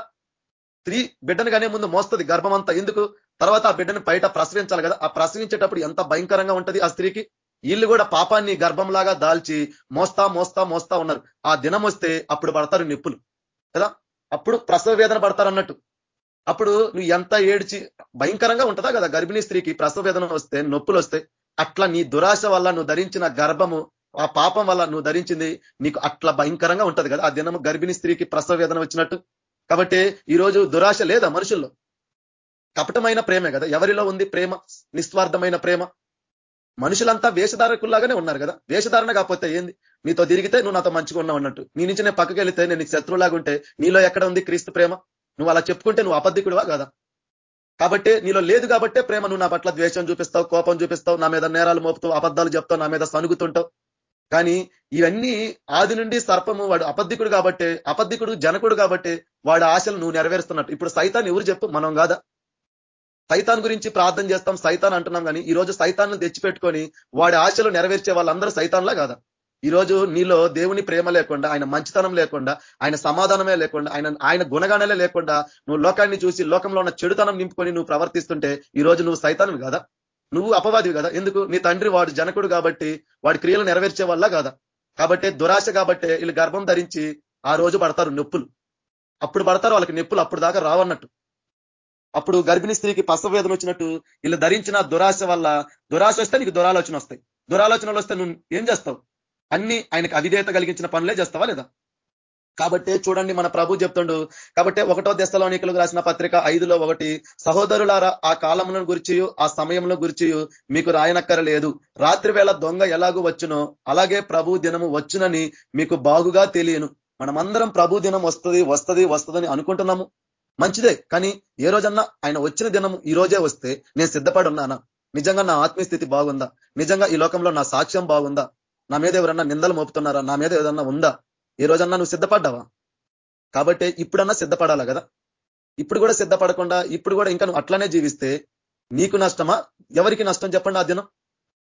స్త్రీ బిడ్డను కానీ ముందు మోస్తుంది గర్భం అంతా ఎందుకు? తర్వాత ఆ బిడ్డను బయట ప్రసవించాలి కదా. ఆ ప్రసవించేటప్పుడు ఎంత భయంకరంగా ఉంటది ఆ స్త్రీకి? వీళ్ళు కూడా పాపాన్ని గర్భంలాగా దాల్చి మోస్తా మోస్తా మోస్తా ఉన్నారు. ఆ దినం వస్తే అప్పుడు పడతారు నిప్పులు. కదా? అప్పుడు ప్రసవ వేదన పడతారన్నట్టు. అప్పుడు నువ్వు ఎంత ఏడ్చి భయంకరంగా ఉంటుందా కదా గర్భిణీ స్త్రీకి ప్రసవ వేదన వస్తే నొప్పులు వస్తే అట్లా నీ దురాశ వల్ల నువ్వు ధరించిన గర్భము ఆ పాపం వల్ల నువ్వు ధరించింది నీకు అట్లా భయంకరంగా ఉంటది కదా. ఆ దినము గర్భిణీ స్త్రీకి ప్రసవ వేదన వచ్చినట్టు. కాబట్టి ఈరోజు దురాశ లేదా మనుషుల్లో? కపటమైన ప్రేమే కదా. ఎవరిలో ఉంది ప్రేమ? నిస్వార్థమైన ప్రేమ? మనుషులంతా వేషధారకుల్లాగానే ఉన్నారు కదా. వేషధారణ కాకపోతే ఏంది? నీతో తిరిగితే నువ్వు నాతో మంచిగా ఉన్నావు అన్నట్టు. నీ నుంచి నేను పక్కకి వెళితే నేను నీకు శత్రువులాగా ఉంటే నీలో ఎక్కడ ఉంది క్రీస్తు ప్రేమ? నువ్వు అలా చెప్పుకుంటే నువ్వు అబద్ధికుడువా కదా? కాబట్టి నీలో లేదు కాబట్టే ప్రేమ నువ్వు నా పట్ల ద్వేషం చూపిస్తావు కోపం చూపిస్తావు నా మీద నేరాలు మోపుతావు అబద్ధాలు చెప్తావు నా మీద సనుగుతుంటావు కానీ ఇవన్నీ ఆది నుండి సర్పము వాడు అబద్ధికుడు కాబట్టి అబద్ధికుడు జనకుడు కాబట్టి వాడు ఆశలు నువ్వు నెరవేరుస్తున్నట్టు. ఇప్పుడు సైతాన్ ఎవరు చెప్పు? మనం కాదా? సైతాన్ గురించి ప్రార్థన చేస్తాం సైతాన్ అంటున్నాం కానీ ఈ రోజు సైతాన్ని తెచ్చిపెట్టుకొని వాడి ఆశలు నెరవేర్చే వాళ్ళందరూ సైతాన్లా కాదా? ఈరోజు నీలో దేవుని ప్రేమ లేకుండా ఆయన మంచితనం లేకుండా ఆయన సమాధానమే లేకుండా ఆయన ఆయన గుణగానలే లేకుండా నువ్వు లోకాన్ని చూసి లోకంలో ఉన్న చెడుతనం నింపుకొని నువ్వు ప్రవర్తిస్తుంటే ఈ రోజు నువ్వు సైతానం కదా? నువ్వు అపవాదివి కదా? ఎందుకు? నీ తండ్రి వాడు జనకుడు కాబట్టి వాడి క్రియలు నెరవేర్చే వల్ల కదా? కాబట్టి దురాశ కాబట్టి వీళ్ళు గర్భం ధరించి ఆ రోజు పడతారు నొప్పులు. అప్పుడు పడతారు వాళ్ళకి నొప్పులు అప్పుడు దాకా రావన్నట్టు. అప్పుడు గర్భిణీ స్త్రీకి పసవేదన వచ్చినట్టు వీళ్ళు ధరించిన దురాశ వల్ల దురాశ వస్తే నీకు దురాలోచన వస్తాయి. దురాలోచనలు వస్తే నువ్వు ఏం చేస్తావు? అన్ని ఆయనకు అవిధేయత కలిగించిన పనులే చేస్తావా లేదా? కాబట్టి చూడండి మన ప్రభు చెప్తుండు కాబట్టి ఒకటో దశలోనికలకు రాసిన పత్రిక ఐదులో ఒకటి సహోదరులారా ఆ కాలంలో గురించి ఆ సమయంలో గురించి మీకు రాయనక్కరలేదు. రాత్రి వేళ దొంగ ఎలాగూ వచ్చునో అలాగే ప్రభు దినము వచ్చునని మీకు బాగుగా తెలియను. మనమందరం ప్రభు దినం వస్తుంది వస్తుంది వస్తుందని అనుకుంటున్నాము. మంచిదే కానీ ఏ రోజన్నా ఆయన వచ్చిన దినం ఈ రోజే వస్తే నేను సిద్ధపడి ఉన్నానా నిజంగా నా ఆత్మీయస్థితి బాగుందా? నిజంగా ఈ లోకంలో నా సాక్ష్యం బాగుందా? నా మీద ఎవరన్నా నిందలు మోపుతున్నారా? నా మీద ఏదన్నా ఉందా? ఈ రోజన్నా నువ్వు సిద్ధపడ్డావా? కాబట్టి ఇప్పుడన్నా సిద్ధపడాలా కదా? ఇప్పుడు కూడా సిద్ధపడకుండా ఇప్పుడు కూడా ఇంకా నువ్వు అట్లానే జీవిస్తే నీకు నష్టమా? ఎవరికి నష్టం చెప్పండి ఆ దినం?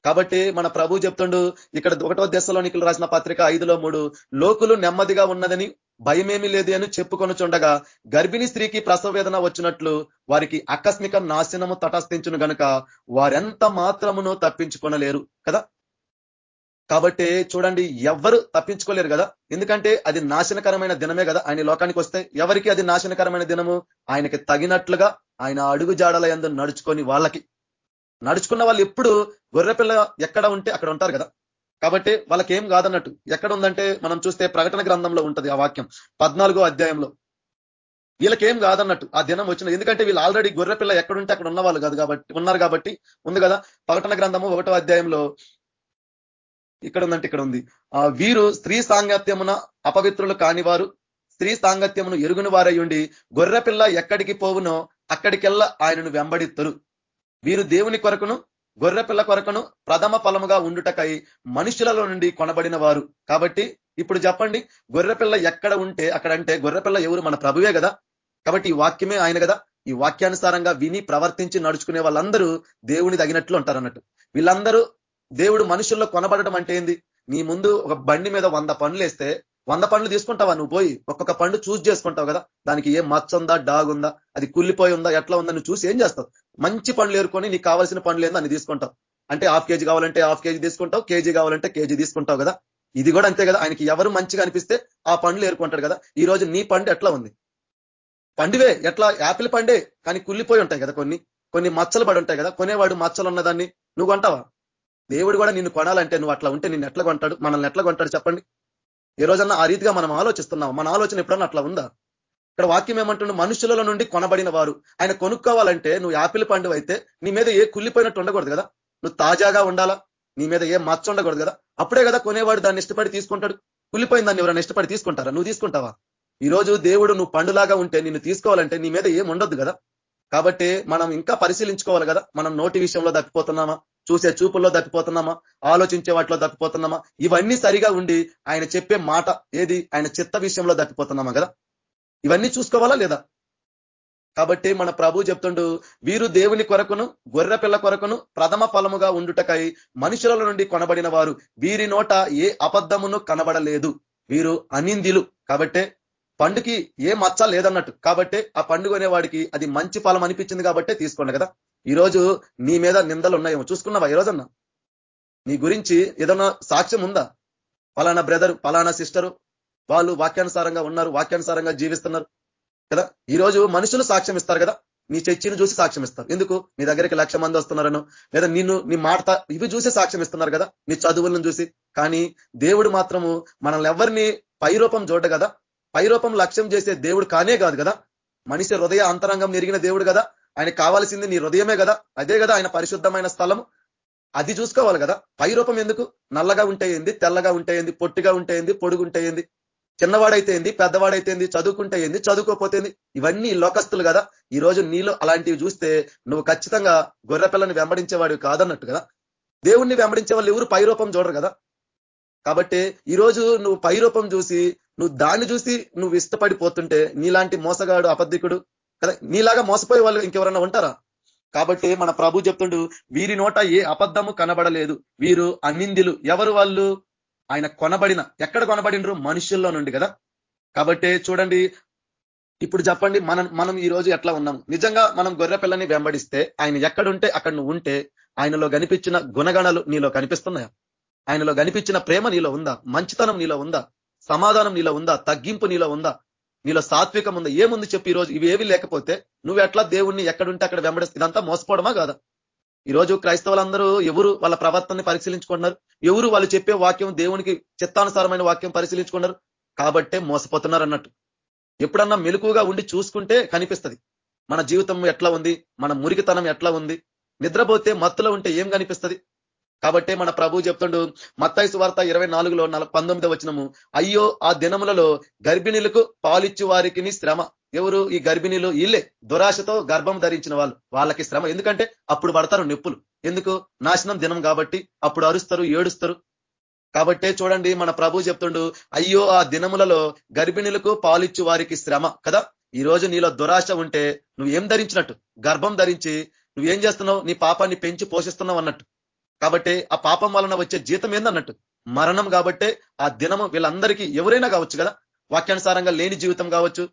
కాబట్టి మన ప్రభు చెప్తుండు ఇక్కడ ఒకటో దశలోనికులు రాసిన పత్రిక ఐదులో మూడు లోకులు నెమ్మదిగా ఉన్నదని భయమేమీ లేదు అని చెప్పుకొనుచుండగా గర్భిణీ స్త్రీకి ప్రసవ వేదన వచ్చినట్లు వారికి ఆకస్మిక నాశనము తటస్థించును గనుక వారెంత మాత్రమును తప్పించుకొనలేరు కదా? కాబట్టి చూడండి ఎవ్వరు తప్పించుకోలేరు కదా. ఎందుకంటే అది నాశనకరమైన దినమే కదా. ఆయన లోకానికి వస్తే ఎవరికి అది నాశనకరమైన దినము? ఆయనకి తగినట్లుగా ఆయన అడుగు జాడల ఎందు నడుచుకొని వాళ్ళకి. నడుచుకున్న వాళ్ళు ఎప్పుడు గొర్రెపిల్ల ఎక్కడ ఉంటే అక్కడ ఉంటారు కదా. కాబట్టి వాళ్ళకి ఏం కాదన్నట్టు. ఎక్కడ ఉందంటే మనం చూస్తే ప్రకటన గ్రంథంలో ఉంటది ఆ వాక్యం. పద్నాలుగో అధ్యాయంలో. వీళ్ళకేం కాదన్నట్టు ఆ దినం వచ్చిన ఎందుకంటే వీళ్ళు ఆల్రెడీ గొర్రెపిల్ల ఎక్కడుంటే అక్కడ ఉన్న వాళ్ళు కాదు కాబట్టి ఉన్నారు కాబట్టి. ఉంది కదా. ప్రకటన గ్రంథము ఒకటో అధ్యాయంలో ఇక్కడ ఉందంటే ఇక్కడ ఉంది ఆ వీరు స్త్రీ సాంగత్యమున అపవిత్రులు కానివారు స్త్రీ సాంగత్యమును ఎరుగుని వారయ్యుండి గొర్రెపిల్ల ఎక్కడికి పోవునో అక్కడికెల్లా ఆయనను వెంబడిత్తరు. వీరు దేవుని కొరకును గొర్రెపిల్ల కొరకును ప్రథమ ఫలముగా ఉండుటకై మనుషులలో నుండి కొనబడిన వారు కాబట్టి ఇప్పుడు చెప్పండి గొర్రెపిల్ల ఎక్కడ ఉంటే అక్కడంటే గొర్రెపిల్ల ఎవరు మన ప్రభువే కదా కాబట్టి ఈ వాక్యమే ఆయన కదా ఈ వాక్యానుసారంగా విని ప్రవర్తించి నడుచుకునే వాళ్ళందరూ దేవుని తగినట్లు ఉంటారు అన్నట్టు వీళ్ళందరూ దేవుడు మనుషుల్లో కొనబడటం అంటే ఏంది? నీ ముందు ఒక బండి మీద వంద పండ్లు వేస్తే వంద పండ్లు తీసుకుంటావా నువ్వు పోయి? ఒక్కొక్క పండు చూస్ చేసుకుంటావు కదా? దానికి ఏ మచ్చ ఉందా డాగ్ ఉందా అది కుళ్ళిపోయి ఉందా ఎట్లా ఉందా నువ్వు చూసి ఏం చేస్తావు? మంచి పండ్లు ఏరుకొని నీకు కావాల్సిన పండ్లు ఏందో అని తీసుకుంటావు. అంటే హాఫ్ కేజీ కావాలంటే హాఫ్ కేజీ తీసుకుంటావు కేజీ కావాలంటే కేజీ తీసుకుంటావు కదా? ఇది కూడా అంతే కదా. ఆయనకి ఎవరు మంచిగా అనిపిస్తే ఆ పండ్లు ఏరుకుంటాడు కదా? ఈ రోజు నీ పండు ఎట్లా ఉంది? పండువే ఎట్లా? యాపిల్ పండే కానీ కుళ్ళిపోయి ఉంటాయి కదా కొన్ని. కొన్ని మచ్చలు పడి ఉంటాయి కదా? కొనేవాడు మచ్చలు ఉన్నదాన్ని నువ్వు కొంటావా? దేవుడు కూడా నిన్ను కొనాలంటే నువ్వు అట్లా ఉంటే నిన్ను ఎట్లా కొంటాడు? మనల్ని ఎట్లా కొంటాడు చెప్పండి? ఈ రోజన్నా ఆ రీతిగా మనం ఆలోచిస్తున్నాం మన ఆలోచన ఎప్పుడన్నా అట్లా ఉందా? ఇక్కడ వాక్యం ఏమంటుండే? మనుషుల నుండి కొనబడిన వారు. ఆయన కొనుక్కోవాలంటే నువ్వు యాపిల్ పండు అయితే నీ మీద ఏ కుళ్ళిపోయినట్టు ఉండకూడదు కదా? నువ్వు తాజాగా ఉండాలా? నీ మీద ఏ మచ్చ ఉండకూడదు కదా? అప్పుడే కదా కొనేవాడు దాన్ని ఇష్టపడి తీసుకుంటాడు. కుళ్ళిపోయిన దాన్ని ఎవరైనా ఇష్టపడి తీసుకుంటారా? నువ్వు తీసుకుంటావా? ఈ రోజు దేవుడు నువ్వు పండులాగా ఉంటే నిన్ను తీసుకోవాలంటే నీ మీద ఏం ఉండొద్దు కదా? కాబట్టి మనం ఇంకా పరిశీలించుకోవాలి కదా? మనం నోటి విషయంలో తప్పిపోతున్నామా చూసే చూపుల్లో తప్పిపోతున్నామా ఆలోచించే వాటిలో తప్పిపోతున్నామా ఇవన్నీ సరిగా ఉండి ఆయన చెప్పే మాట ఏది? ఆయన చిత్త విషయంలో తప్పిపోతున్నామా కదా? ఇవన్నీ చూసుకోవాలా లేదా? కాబట్టి మన ప్రభు చెప్తుండు వీరు దేవుని కొరకును గొర్రె పిల్ల కొరకును ప్రథమ ఫలముగా ఉండుటకై మనుషుల నుండి కొనబడిన వారు వీరి నోట ఏ అబద్ధమును కనబడలేదు. వీరు అనిందిలు. కాబట్టే పండుకి ఏ మచ్చ లేదన్నట్టు. కాబట్టి ఆ పండుగ వాడికి అది మంచి ఫలం అనిపించింది కాబట్టే తీసుకోండి కదా? ఈరోజు నీ మీద నిందలు ఉన్నాయేమో. చూసుకున్నావా ఈ రోజన్నా నీ గురించి ఏదన్నా సాక్ష్యం ఉందా? పలానా బ్రదర్ పలానా సిస్టరు వాళ్ళు వాక్యానుసారంగా ఉన్నారు వాక్యానుసారంగా జీవిస్తున్నారు కదా? ఈరోజు మనుషులు సాక్ష్యం ఇస్తారు కదా? నీ చర్చిని చూసి సాక్ష్యం ఇస్తారు. ఎందుకు? నీ దగ్గరికి లక్ష మంది వస్తున్నారను లేదా నిన్ను నీ మాట ఇవి చూసి సాక్ష్యం ఇస్తున్నారు కదా? నీ చదువులను చూసి. కానీ దేవుడు మాత్రము మనల్ని ఎవరిని పైరూపం చూడ కదా? పైరూపం లక్ష్యం చేసే దేవుడు కానే కాదు కదా? మనిషి హృదయ అంతరంగం ఎరిగిన దేవుడు కదా? ఆయన కావాల్సింది నీ హృదయమే కదా. అదే కదా ఆయన పరిశుద్ధమైన స్థలం అది చూసుకోవాలి కదా. పై రూపం ఎందుకు? నల్లగా ఉంటేయింది తెల్లగా ఉంటేయింది పొట్టిగా ఉంటేయింది పొడుగుంటేయింది చిన్నవాడైతే ఏంది? పెద్దవాడైతే ఏంది? ఏంది? చదువుకోపోతేంది ఇవన్నీ లోకస్తులు కదా. ఈ రోజు నీలో అలాంటివి చూస్తే నువ్వు ఖచ్చితంగా గొర్రె పిల్లని వెంబడించేవాడు కాదన్నట్టు కదా. దేవుణ్ణి వెంబడించే వాళ్ళు ఎవరు? పైరూపం చూడరు కదా. కాబట్టి ఈరోజు నువ్వు పైరూపం చూసి నువ్వు దాన్ని చూసి నువ్వు ఇష్టపడిపోతుంటే నీలాంటి మోసగాడు అబద్ధికుడు కదా? నీలాగా మోసపోయే వాళ్ళు ఇంకెవరన్నా ఉంటారా? కాబట్టి మన ప్రభు చెప్తుండు వీరి నోట ఏ అబద్ధము కనబడలేదు. వీరు అన్నిందిలు. ఎవరు వాళ్ళు? ఆయన కొనబడిన. ఎక్కడ కొనబడినరు మనుషుల్లో నుండి కదా? కాబట్టి చూడండి ఇప్పుడు చెప్పండి మనం మనం ఈ రోజు ఎట్లా ఉన్నాం నిజంగా మనం గొర్రె పిల్లని వెంబడిస్తే ఆయన ఎక్కడుంటే అక్కడ నువ్వు ఉంటే ఆయనలో కనిపించిన గుణగణాలు నీలో కనిపిస్తున్నాయా? ఆయనలో కనిపించిన ప్రేమ నీలో ఉందా? మంచితనం నీలో ఉందా? సమాధానం నీలో ఉందా? తగ్గింపు నీలో ఉందా? నీలో సాత్వికం ఉంది ఏముంది చెప్పి ఈరోజు? ఇవి ఏవి లేకపోతే నువ్వు ఎట్లా దేవుణ్ణి ఎక్కడుంటే అక్కడ వెంబడిస్తే ఇదంతా మోసపోవడమా కాదా? ఈరోజు క్రైస్తవులందరూ ఎవరు వాళ్ళ ప్రవర్తనని పరిశీలించుకున్నారు ఎవరు వాళ్ళు చెప్పే వాక్యం దేవునికి చిత్తానుసారమైన వాక్యం పరిశీలించుకున్నారు కాబట్టే మోసపోతున్నారు అన్నట్టు. ఎప్పుడన్నా మెలుకుగా ఉండి చూసుకుంటే కనిపిస్తుంది. మన జీవితం ఎట్లా ఉంది? మన మురికితనం ఎట్లా ఉంది? నిద్రపోతే మత్తులో ఉంటే ఏం కనిపిస్తుంది? కాబట్టే మన ప్రభు చెప్తుండు మత్తాయిసు వార్త ఇరవై నాలుగులో పంతొమ్మిది వచ్చినము అయ్యో ఆ దినములలో గర్భిణులకు పాలిచ్చు వారికి శ్రమ. ఎవరు? ఈ గర్భిణీలు ఇల్లే. దురాశతో గర్భం ధరించిన వాళ్ళు. వాళ్ళకి శ్రమ. ఎందుకంటే అప్పుడు పడతారు నొప్పులు. ఎందుకు? నాశనం దినం కాబట్టి అప్పుడు అరుస్తారు ఏడుస్తారు. కాబట్టే చూడండి మన ప్రభు చెప్తుండు అయ్యో ఆ దినములలో గర్భిణులకు పాలిచ్చు వారికి శ్రమ. కదా? ఈ రోజు నీలో దురాశ ఉంటే నువ్వేం ధరించినట్టు? గర్భం ధరించి నువ్వేం చేస్తున్నావు? నీ పాపాన్ని పెంచి పోషిస్తున్నావు అన్నట్టు. కాబట్టి ఆ పాపం వలన వచ్చే జీతం ఏందన్నట్టు? మరణం కాబట్టే ఆ దినము వీళ్ళందరికీ ఎవరైనా కావచ్చు కదా? వాక్యానుసారంగా లేని జీవితం కావచ్చు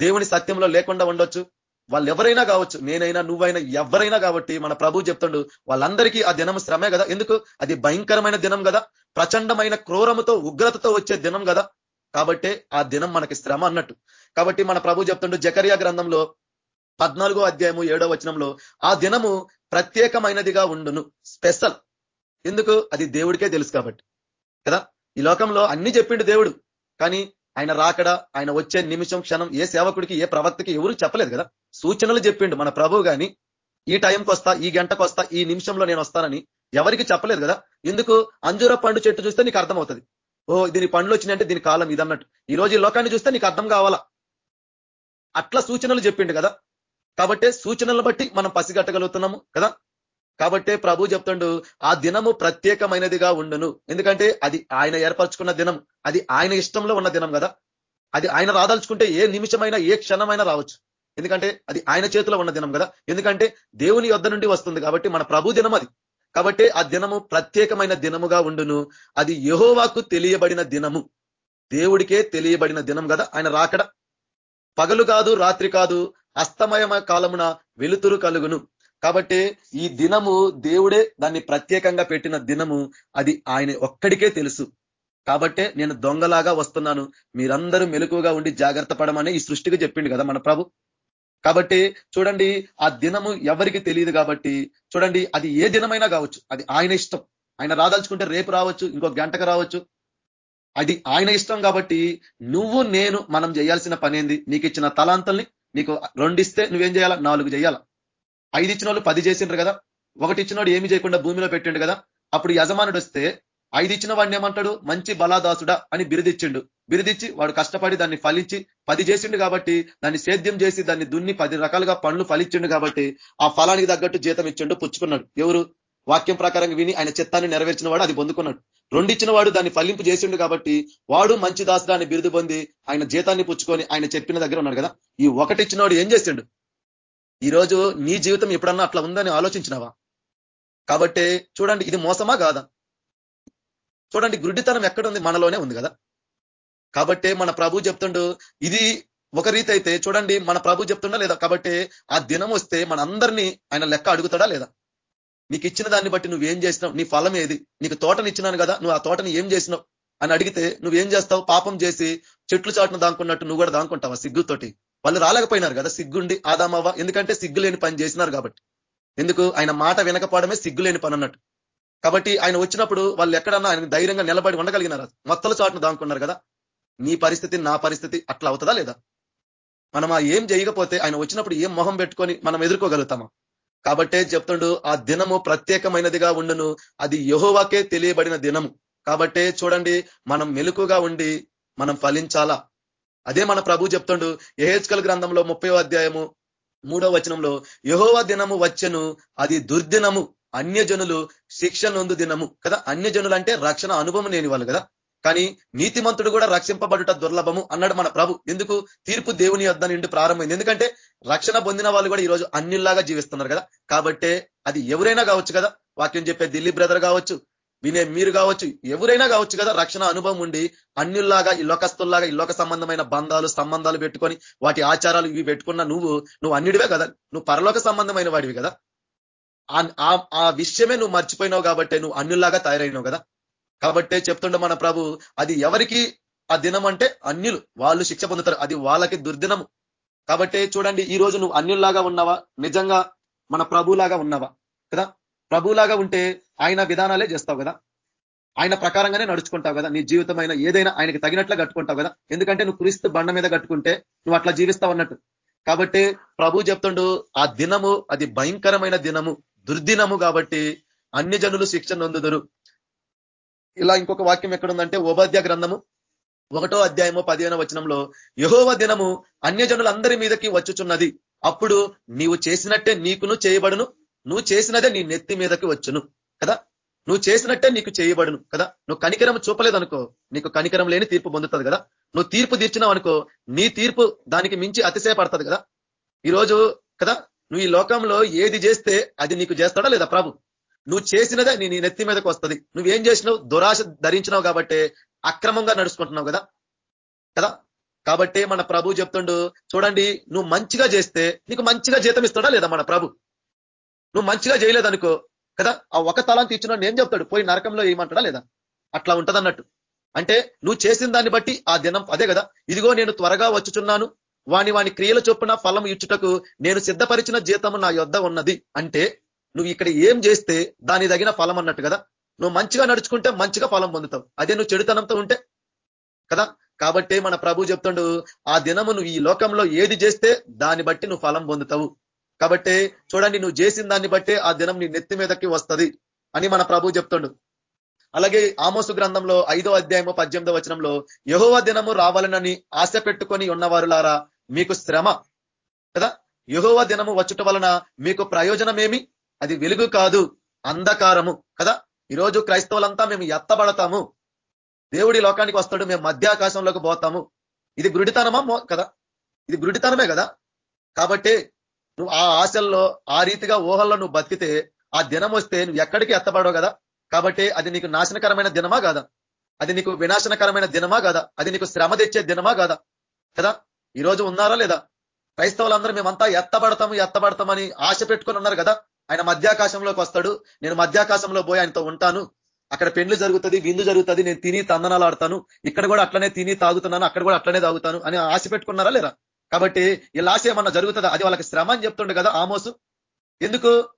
దేవుని సత్యంలో లేకుండా ఉండొచ్చు. వాళ్ళు ఎవరైనా కావచ్చు నేనైనా నువ్వైనా ఎవరైనా కాబట్టి మన ప్రభు చెప్తుండు వాళ్ళందరికీ ఆ దినం శ్రమే కదా? ఎందుకు? అది భయంకరమైన దినం కదా? ప్రచండమైన క్రూరముతో ఉగ్రతతో వచ్చే దినం కదా? కాబట్టి ఆ దినం మనకి శ్రమ అన్నట్టు. కాబట్టి మన ప్రభు చెప్తుండు జకరియా గ్రంథంలో పద్నాలుగో అధ్యాయము ఏడో వచనంలో ఆ దినము ప్రత్యేకమైనదిగా ఉండును స్పెషల్. ఎందుకు? అది దేవుడికే తెలుసు కాబట్టి. కదా? ఈ లోకంలో అన్ని చెప్పిండు దేవుడు. కానీ ఆయన రాకడ ఆయన వచ్చే నిమిషం క్షణం ఏ సేవకుడికి ఏ ప్రవక్తకి ఎవరు చెప్పలేదు కదా? సూచనలు చెప్పిండు మన ప్రభు కానీ ఈ టైంకి వస్తా ఈ గంటకు వస్తా ఈ నిమిషంలో నేను వస్తానని ఎవరికి చెప్పలేదు కదా? ఎందుకు? అంజూర పండు చెట్టు చూస్తే నీకు అర్థమవుతుంది. ఓ దీని పండ్లు వచ్చినాయంటే దీని కాలం ఇదన్నట్టు. ఈ రోజు ఈ లోకాన్ని చూస్తే నీకు అర్థం కావాలా? అట్లా సూచనలు చెప్పిండు కదా? కాబట్టి సూచనలు బట్టి మనం పసిగట్టగలుగుతున్నాము కదా? కాబట్టే ప్రభు చెప్తుండు ఆ దినము ప్రత్యేకమైనదిగా ఉండును. ఎందుకంటే అది ఆయన ఏర్పరచుకున్న దినం అది ఆయన ఇష్టంలో ఉన్న దినం కదా. అది ఆయన రాదలుచుకుంటే ఏ నిమిషమైనా ఏ క్షణమైనా రావచ్చు. ఎందుకంటే అది ఆయన చేతిలో ఉన్న దినం కదా. ఎందుకంటే దేవుని యొద్ధ నుండి వస్తుంది కాబట్టి మన ప్రభు దినం అది. కాబట్టి ఆ దినము ప్రత్యేకమైన దినముగా ఉండును. అది యహోవాకు తెలియబడిన దినము. దేవుడికే తెలియబడిన దినం కదా ఆయన రాకడ. పగలు కాదు రాత్రి కాదు అస్తమయమ కాలమున వెలుతురు కలుగును. కాబట్టి ఈ దినము దేవుడే దాన్ని ప్రత్యేకంగా పెట్టిన దినము అది ఆయన ఒక్కడికే తెలుసు. కాబట్టే నేను దొంగలాగా వస్తున్నాను. మీరందరూ మెలకుగా ఉండి జాగ్రత్త పడమని ఈ సృష్టికి చెప్పిండు కదా మన ప్రభు. కాబట్టి చూడండి ఆ దినము ఎవరికి తెలియదు కాబట్టి చూడండి అది ఏ దినమైనా కావచ్చు. అది ఆయన ఇష్టం. ఆయన రాదలుచుకుంటే రేపు రావచ్చు ఇంకో గంటకు రావచ్చు. అది ఆయన ఇష్టం కాబట్టి నువ్వు నేను మనం చేయాల్సిన పనేంది నీకు ఇచ్చిన తలాంతల్ని నీకు రెండిస్తే నువ్వేం చేయాలా? నాలుగు చేయాలా? ఐదు ఇచ్చిన వాళ్ళు పది చేసిండ్రు కదా. ఒకటి ఇచ్చినోడు ఏమి చేయకుండా భూమిలో పెట్టిండు కదా. అప్పుడు యజమానుడు వస్తే ఐదు ఇచ్చిన వాడిని ఏమంటాడు? మంచి బలాదాసుడా అని బిరుదిచ్చిండు. బిరుదిచ్చి వాడు కష్టపడి దాన్ని ఫలించి పది చేసిండు కాబట్టి దాన్ని సేద్యం చేసి దాన్ని దున్ని పది రకాలుగా పండ్లు ఫలించిండు కాబట్టి ఆ ఫలానికి తగ్గట్టు జీతం ఇచ్చిండు పుచ్చుకున్నాడు. ఎవరు? వాక్యం ప్రకారంగా విని ఆయన చిత్తాన్ని నెరవేర్చిన వాడు అది పొందుకున్నాడు. రెండిచ్చిన వాడు దాన్ని ఫలింపు చేసిండు కాబట్టి వాడు మంచి దాసుడా అని బిరుదు పొంది ఆయన జీతాన్ని పుచ్చుకొని ఆయన చెప్పిన దగ్గర ఉన్నాడు కదా. ఈ ఒకటిచ్చిన వాడు ఏం చేసిండు? ఈరోజు నీ జీవితం ఎప్పుడన్నా అట్లా ఉందని ఆలోచించినవా? కాబట్టి చూడండి ఇది మోసమా కాదా? చూడండి గుడ్డితనం ఎక్కడుంది? మనలోనే ఉంది కదా? కాబట్టి మన ప్రభు చెప్తుండు ఇది ఒక రీతి అయితే చూడండి మన ప్రభు చెప్తుండా లేదా? కాబట్టి ఆ దినం వస్తే మన అందరినీ ఆయన లెక్క అడుగుతాడా లేదా? నీకు ఇచ్చిన దాన్ని బట్టి నువ్వేం చేసినావు? నీ ఫలం ఏది? నీకు తోటని ఇచ్చినాను కదా నువ్వు ఆ తోటని ఏం చేసినావు? అని అడిగితే నువ్వేం చేస్తావు? పాపం చేసి చెట్లు చాటును దాంకున్నట్టు నువ్వు కూడా దాంకుంటావా సిగ్గుతోటి? వాళ్ళు రాలేకపోయినారు కదా సిగ్గుండి ఆదామవ్వ ఎందుకంటే సిగ్గు లేని పని చేసినారు కాబట్టి. ఎందుకు? ఆయన మాట వినకపోవడమే సిగ్గు లేని పని అన్నట్టు. కాబట్టి ఆయన వచ్చినప్పుడు వాళ్ళు ఎక్కడన్నా ఆయన ధైర్యంగా నిలబడి ఉండగలిగినారు? మొత్తల చాటును దాంకున్నారు కదా. నీ పరిస్థితి నా పరిస్థితి అట్లా అవుతుందా లేదా? మనం ఆ ఏం చేయకపోతే ఆయన వచ్చినప్పుడు ఏం మొహం పెట్టుకొని మనం ఎదుర్కోగలుగుతామా? కాబట్టే చెప్తుండు ఆ దినము ప్రత్యేకమైనదిగా ఉండును. అది యహోవాకే తెలియబడిన దినము. కాబట్టే చూడండి మనం మెలుకుగా ఉండి మనం ఫలించాలా? అదే మన ప్రభు చెప్తుండు ఏహెచ్కల్ గ్రంథంలో ముప్పై అధ్యాయము మూడో వచనంలో యహోవ దినము వచ్చెను అది దుర్దినము అన్యజనులు శిక్ష నొందు దినము. కదా? అన్యజనులు అంటే రక్షణ అనుభవం లేని వాళ్ళు కదా? కానీ నీతిమంతుడు కూడా రక్షింపబడుట దుర్లభము అన్నాడు మన ప్రభు. ఎందుకు? తీర్పు దేవుని వద్ద నుండి ప్రారంభమైంది. ఎందుకంటే రక్షణ పొందిన వాళ్ళు కూడా ఈరోజు అన్యుల్లాగా జీవిస్తున్నారు కదా? కాబట్టే అది ఎవరైనా కావచ్చు కదా? వాక్యం చెప్పే ఢిల్లీ బ్రదర్ కావచ్చు వినే మీరు కావచ్చు ఎవరైనా కావచ్చు కదా రక్షణ అనుభవం ఉండి అన్యుల్లాగా ఈ లోకస్తుల్లాగా ఈ లోక సంబంధమైన బంధాలు సంబంధాలు పెట్టుకొని వాటి ఆచారాలు ఇవి పెట్టుకున్న నువ్వు నువ్వు అన్నిడివే కదా నువ్వు పరలోక సంబంధమైన వాడివి కదా. ఆ విషయమే నువ్వు మర్చిపోయినావు కాబట్టి నువ్వు అన్యుల్లాగా తయారైనావు కదా. కాబట్టే చెప్తుండే మన ప్రభు అది ఎవరికి ఆ దినం అంటే అన్యులు వాళ్ళు శిక్ష పొందుతారు అది వాళ్ళకి దుర్దినము. కాబట్టి చూడండి ఈ రోజు నువ్వు అన్యుల్లాగా ఉన్నావా నిజంగా మన ప్రభులాగా ఉన్నావా కదా? ప్రభులాగా ఉంటే ఆయన విధానాలే చేస్తావు కదా. ఆయన ప్రకారంగానే నడుచుకుంటావు కదా. నీ జీవితమైన ఏదైనా ఆయనకి తగినట్లు కట్టుకుంటావు కదా. ఎందుకంటే నువ్వు క్రీస్తు బండ మీద కట్టుకుంటే నువ్వు అట్లా జీవిస్తావు అన్నట్టు. కాబట్టి ప్రభు చెప్తుండు ఆ దినము అది భయంకరమైన దినము దుర్దినము కాబట్టి అన్ని జనులు శిక్ష నొందుదురు. ఇలా ఇంకొక వాక్యం ఎక్కడుందంటే ఉపాధ్య గ్రంథము ఒకటో అధ్యాయము పదిహేనో వచనంలో యహోవ దినము అన్యజనులందరి మీదకి వచ్చుచున్నది. అప్పుడు నీవు చేసినట్టే నీకును చేయబడును. నువ్వు చేసినదే నీ నెత్తి మీదకి వచ్చును. కదా? నువ్వు చేసినట్టే నీకు చేయబడును కదా? నువ్వు కనికరం చూపలేదు అనుకో నీకు కనికరం లేని తీర్పు పొందుతుంది కదా? నువ్వు తీర్పు తీర్చినావు అనుకో నీ తీర్పు దానికి మించి అతిశయపడుతుంది కదా? ఈరోజు కదా? నువ్వు ఈ లోకంలో ఏది చేస్తే అది నీకు చేస్తాడా లేదా ప్రభు? నువ్వు చేసినదే నీ నీ నెత్తి మీదకి వస్తుంది. నువ్వేం చేసినావు? దురాశ ధరించినావు కాబట్టి అక్రమంగా నడుచుకుంటున్నావు కదా? కదా? కాబట్టి మన ప్రభు చెప్తుండు చూడండి నువ్వు మంచిగా చేస్తే నీకు మంచిగా జీతం ఇస్తాడా లేదా మన ప్రభు? నువ్వు మంచిగా చేయలేదనుకో కదా? ఆ ఒక తలాంతి ఇచ్చిన ఏం చెప్తాడు పోయి నరకంలో ఏమంటాడా లేదా? అట్లా ఉంటదన్నట్టు. అంటే నువ్వు చేసిన దాన్ని బట్టి ఆ దినం అదే కదా? ఇదిగో నేను త్వరగా వచ్చుచున్నాను. వాని వాని క్రియల చొప్పున ఫలం ఇచ్చుటకు నేను సిద్ధపరిచిన జీతము నా యొద్ద ఉన్నది. అంటే నువ్వు ఇక్కడ ఏం చేస్తే దాని తగిన ఫలం అన్నట్టు కదా? నువ్వు మంచిగా నడుచుకుంటే మంచిగా ఫలం పొందుతావు. అదే నువ్వు చెడుతనంతో ఉంటే కదా? కాబట్టి మన ప్రభు చెప్తుండు ఆ దినము నువ్వు ఈ లోకంలో ఏది చేస్తే దాన్ని బట్టి నువ్వు ఫలం పొందుతావు. కాబట్టి చూడండి నువ్వు చేసిన దాన్ని బట్టే ఆ దినం నీ నెత్తి మీదకి వస్తుంది అని మన ప్రభు చెప్తుండు. అలాగే ఆమోసు గ్రంథంలో ఐదో అధ్యాయము పద్దెనిమిదో వచనంలో యహోవ దినము రావాలనని ఆశ పెట్టుకొని ఉన్నవారులారా మీకు శ్రమ కదా? యహోవ దినము వచ్చుట వలన మీకు ప్రయోజనమేమి? అది వెలుగు కాదు అంధకారము కదా? ఈరోజు క్రైస్తవులంతా మేము ఎత్తబడతాము. దేవుడి లోకానికి వస్తాడు మేము మధ్యాకాశంలోకి పోతాము. ఇది గురుడితనమా కదా? ఇది గురుడితనమే కదా? కాబట్టి నువ్వు ఆ ఆశల్లో ఆ రీతిగా ఊహల్లో నువ్వు బతికితే ఆ దినం వస్తే నువ్వు ఎక్కడికి ఎత్తబడవు కదా? కాబట్టి అది నీకు నాశనకరమైన దినమా కాదా? అది నీకు వినాశనకరమైన దినమా కాదా? అది నీకు శ్రమ తెచ్చే దినమా కాదా? కదా? ఈరోజు ఉన్నారా లేదా? క్రైస్తవులందరూ మేమంతా ఎత్తబడతాము ఎత్తబడతామని ఆశ పెట్టుకొని ఉన్నారు కదా? ఆయన మధ్యాకాశంలోకి వస్తాడు. నేను మధ్యాకాశంలో పోయి ఆయనతో ఉంటాను. అక్కడ పెండ్లు జరుగుతుంది విందు జరుగుతుంది. నేను తిని తందనాలు ఆడతాను. ఇక్కడ కూడా అట్లనే తిని తాగుతున్నాను అక్కడ కూడా అట్లనే తాగుతాను అని ఆశ పెట్టుకున్నారా లేరా కాబట్టి ఇలా ఆశ ఏమన్నా జరుగుతుందా? అది వాళ్ళకి శ్రమ అని చెప్తుండే కదా ఆమోసు. ఎందుకు?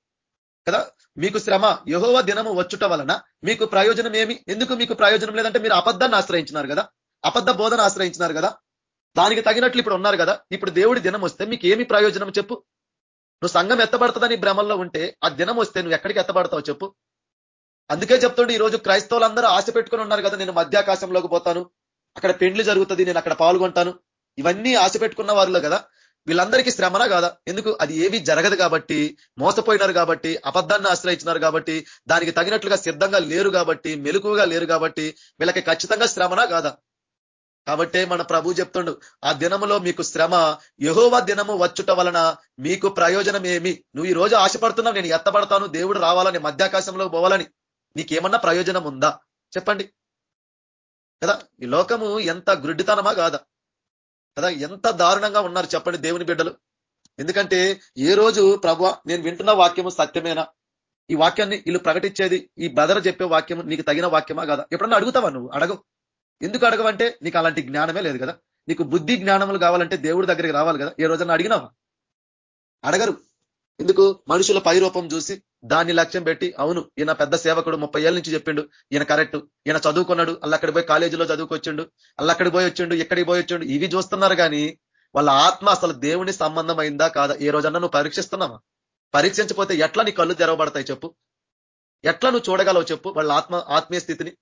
కదా? మీకు శ్రమ. యహోవ దినము వచ్చుట వలన మీకు ప్రయోజనం ఏమి? ఎందుకు మీకు ప్రయోజనం లేదంటే మీరు అబద్ధాన్ని ఆశ్రయించినారు కదా? అబద్ధ బోధన ఆశ్రయించినారు కదా? దానికి తగినట్లు ఇప్పుడు ఉన్నారు కదా? ఇప్పుడు దేవుడి దినం వస్తే మీకు ఏమి ప్రయోజనం చెప్పు? నువ్వు సంఘం ఎత్తబడుతుందని భ్రమంలో ఉంటే ఆ దినం వస్తే నువ్వు ఎక్కడికి ఎత్తబడతావు చెప్పు? అందుకే చెప్తుండే ఈ రోజు క్రైస్తవులందరూ ఆశ పెట్టుకుని ఉన్నారు కదా నేను మధ్యాకాశంలోకి పోతాను. అక్కడ పెండ్లు జరుగుతుంది నేను అక్కడ పాల్గొంటాను. ఇవన్నీ ఆశ పెట్టుకున్న వారిలో కదా వీళ్ళందరికీ శ్రమన కాదా? ఎందుకు? అది ఏవి జరగదు కాబట్టి మోసపోయినారు కాబట్టి అబద్ధాన్ని ఆశ్రయించినారు కాబట్టి దానికి తగినట్లుగా సిద్ధంగా లేరు కాబట్టి మెలుకుగా లేరు కాబట్టి వీళ్ళకి ఖచ్చితంగా శ్రమన కాదా? కాబట్టే మన ప్రభు చెప్తుండు ఆ దినములో మీకు శ్రమ యహోవ దినము వచ్చుట వలన మీకు ప్రయోజనం ఏమి? నువ్వు ఈ రోజు ఆశపడుతున్నావు నేను ఎత్తబడతాను దేవుడు రావాలని మధ్యాకాశంలో పోవాలని. నీకేమన్నా ప్రయోజనం ఉందా? చెప్పండి. కదా? ఈ లోకము ఎంత గుడ్డితనమా కాదా? కదా? ఎంత దారుణంగా ఉన్నారు చెప్పండి దేవుని బిడ్డలు. ఎందుకంటే ఏ రోజు ప్రభు నేను వింటున్న వాక్యము సత్యమేనా? ఈ వాక్యాన్ని వీళ్ళు ప్రకటించేది ఈ బదర చెప్పే వాక్యము నీకు తగిన వాక్యమా కదా? ఎప్పుడన్నా అడుగుతావా నువ్వు? అడగవు. ఎందుకు అడగవంటే నీకు అలాంటి జ్ఞానమే లేదు కదా? నీకు బుద్ధి జ్ఞానములు కావాలంటే దేవుడి దగ్గరికి రావాలి కదా? ఏ రోజన్నా అడిగినావా? అడగరు. ఎందుకు? మనుషుల పై రూపం చూసి దాన్ని లక్ష్యం పెట్టి అవును ఈయన పెద్ద సేవకుడు ముప్పై ఏళ్ళ నుంచి చెప్పిండు ఈయన కరెక్ట్ ఈయన చదువుకున్నాడు అల్లక్కడి పోయి కాలేజీలో చదువుకొచ్చిండు అల్లక్కడి పోయి వచ్చిండు ఎక్కడికి పోయి వచ్చిండు ఇవి చూస్తున్నారు కానీ వాళ్ళ ఆత్మ అసలు దేవుని సంబంధం అయిందా కాదా? ఏ రోజన్నా నువ్వు పరీక్షిస్తున్నావా? పరీక్షించకపోతే ఎట్లా నీ కళ్ళు తెరవబడతాయి చెప్పు? ఎట్లా నువ్వు చూడగలవు చెప్పు వాళ్ళ ఆత్మ ఆత్మీయ స్థితిని?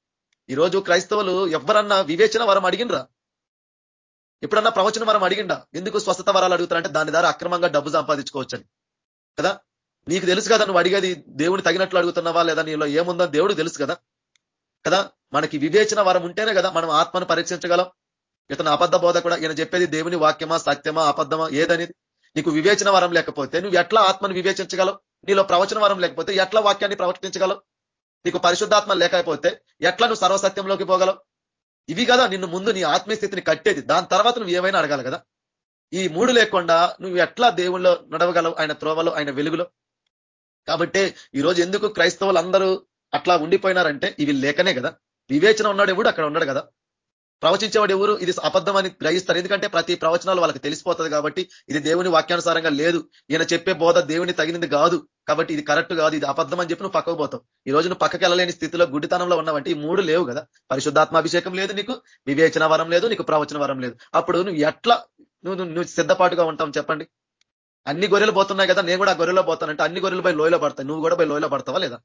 ఈరోజు క్రైస్తవులు ఎవరన్నా వివేచన వరం అడిగినరా ఎప్పుడన్నా ప్రవచన వరం అడిగిండా? ఎందుకు స్వస్థత వరాలు అడుగుతారంటే దాని ద్వారా అక్రమంగా డబ్బు సంపాదించుకోవచ్చని. కదా? నీకు తెలుసు కదా నువ్వు అడిగేది దేవుని తగినట్లు అడుగుతున్నావా లేదా నీలో ఏముందో దేవుడు తెలుసు కదా? కదా? మనకి వివేచన వరం ఉంటేనే కదా మనం ఆత్మను పరీక్షించగలం. ఇతను అబద్ధ బోధ కూడా ఈయన చెప్పేది దేవుని వాక్యమా సత్యమా అబద్ధమా ఏదనేది. నీకు వివేచన వరం లేకపోతే నువ్వు ఎట్లా ఆత్మను వివేచించగలవు నీలో ప్రవచన వరం లేకపోతే ఎట్లా వాక్యాన్ని ప్రవర్తించగలవు నీకు పరిశుద్ధాత్మ లేకపోతే ఎట్లా నువ్వు సర్వసత్యంలోకి పోగలవు? ఇవి కదా నిన్ను ముందు నీ ఆత్మీయ స్థితిని కట్టేది. దాని తర్వాత నువ్వు ఏమైనా అడగాలి కదా? ఈ మూడు లేకుండా నువ్వు ఎట్లా దేవుళ్ళో నడవగలవు? ఆయన త్రోవలో ఆయన వెలుగులో? కాబట్టి ఈరోజు ఎందుకు క్రైస్తవులు అందరూ అట్లా ఉండిపోయినారంటే ఇవి లేకనే కదా. వివేచన ఉన్నాడు ఎవడు? అక్కడ ఉన్నాడు కదా. ప్రవచించేవాడు ఎవరు? ఇది అబద్ధం అని గ్రహిస్తారు. ఎందుకంటే ప్రతి ప్రవచనాలు వాళ్ళకి తెలిసిపోతుంది కాబట్టి ఇది దేవుని వాక్యానుసారంగా లేదు. ఈయన చెప్పే బోధ దేవుని తగినది కాదు. కాబట్టి ఇది కరెక్ట్ కాదు ఇది అబద్ధం అని చెప్పి నువ్వు పక్కకు పోతావు. ఈ రోజు నువ్వు పక్కకి వెళ్ళలేని స్థితిలో గుడ్డితనంలో ఉన్నావంటే ఈ మూడు లేవు కదా. పరిశుద్ధాత్మాభిషేకం లేదు నీకు వివేచన వరం లేదు నీకు ప్రవచన వరం లేదు. అప్పుడు నువ్వు ఎట్లా నువ్వు నువ్వు సిద్ధపాటుగా ఉంటావు చెప్పండి. అన్ని గొర్రెలు పోతున్నాయి కదా నేను కూడా ఆ గొర్రెలో పోతానంటే అన్ని గొర్రెలు పోయి లోయలో పడతాయి. నువ్వు కూడా పోయి లోయలో పడతావా లేదా?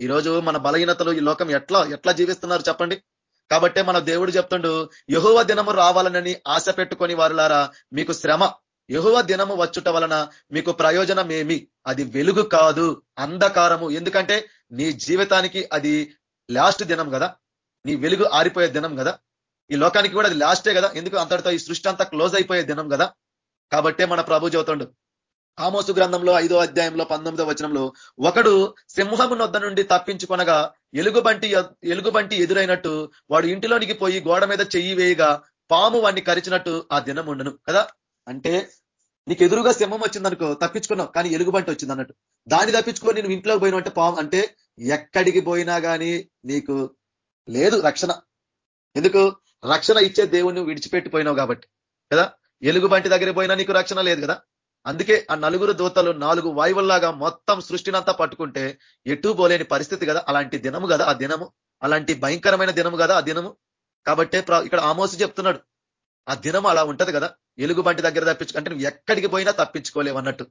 ఈ రోజు మన బలహీనతలు ఈ లోకం ఎట్లా ఎట్లా జీవిస్తున్నారు చెప్పండి. కాబట్టే మన దేవుడు చెప్తుండు యహోవ దినము రావాలనని ఆశ పెట్టుకొని వారులారా మీకు శ్రమ. యహోవ దినము వచ్చుట వలన మీకు ప్రయోజనం ఏమి? అది వెలుగు కాదు అంధకారము. ఎందుకంటే నీ జీవితానికి అది లాస్ట్ దినం కదా. నీ వెలుగు ఆరిపోయే దినం కదా. ఈ లోకానికి కూడా అది లాస్టే కదా? ఎందుకు అంతటితో ఈ సృష్టి అంతా క్లోజ్ అయిపోయే దినం కదా? కాబట్టే మన ప్రభు చెబుతుండు. ఆమోసు గ్రంథంలో ఐదో అధ్యాయంలో పంతొమ్మిదో వచనంలో ఒకడు సింహము నొద్ద నుండి తప్పించుకొనగా ఎలుగుబంటి ఎలుగుబంటి ఎదురైనట్టు వాడు ఇంటిలోనికి పోయి గోడ మీద చెయ్యి వేయగా పాము వాడిని కరిచినట్టు ఆ దినం ఉండను. కదా? అంటే నీకు ఎదురుగా సింహం వచ్చిందనుకో తప్పించుకున్నావు కానీ ఎలుగుబంటి వచ్చింది అన్నట్టు దాన్ని తప్పించుకొని నేను ఇంట్లోకి పోయిన అంటే పాము అంటే ఎక్కడికి పోయినా కానీ నీకు లేదు రక్షణ. ఎందుకు? రక్షణ ఇచ్చే దేవుణ్ణి విడిచిపెట్టిపోయినావు కాబట్టి. కదా? ఎలుగుబంటి దగ్గర పోయినా నీకు రక్షణ లేదు కదా? అందుకే ఆ నలుగురు దూతలు నాలుగు వాయువుల్లాగా మొత్తం సృష్టినంతా పట్టుకుంటే ఎటు పోలేని పరిస్థితి కదా? అలాంటి దినము కదా? ఆ దినము? అలాంటి భయంకరమైన దినము కదా? ఆ దినము? కాబట్టే ఇక్కడ ఆమోసి చెప్తున్నాడు. ఆ దినం అలా ఉంటది కదా? ఎలుగుబంటి దగ్గర తప్పించు అంటే నువ్వు ఎక్కడికి పోయినా తప్పించుకోలేవు అన్నట్టు.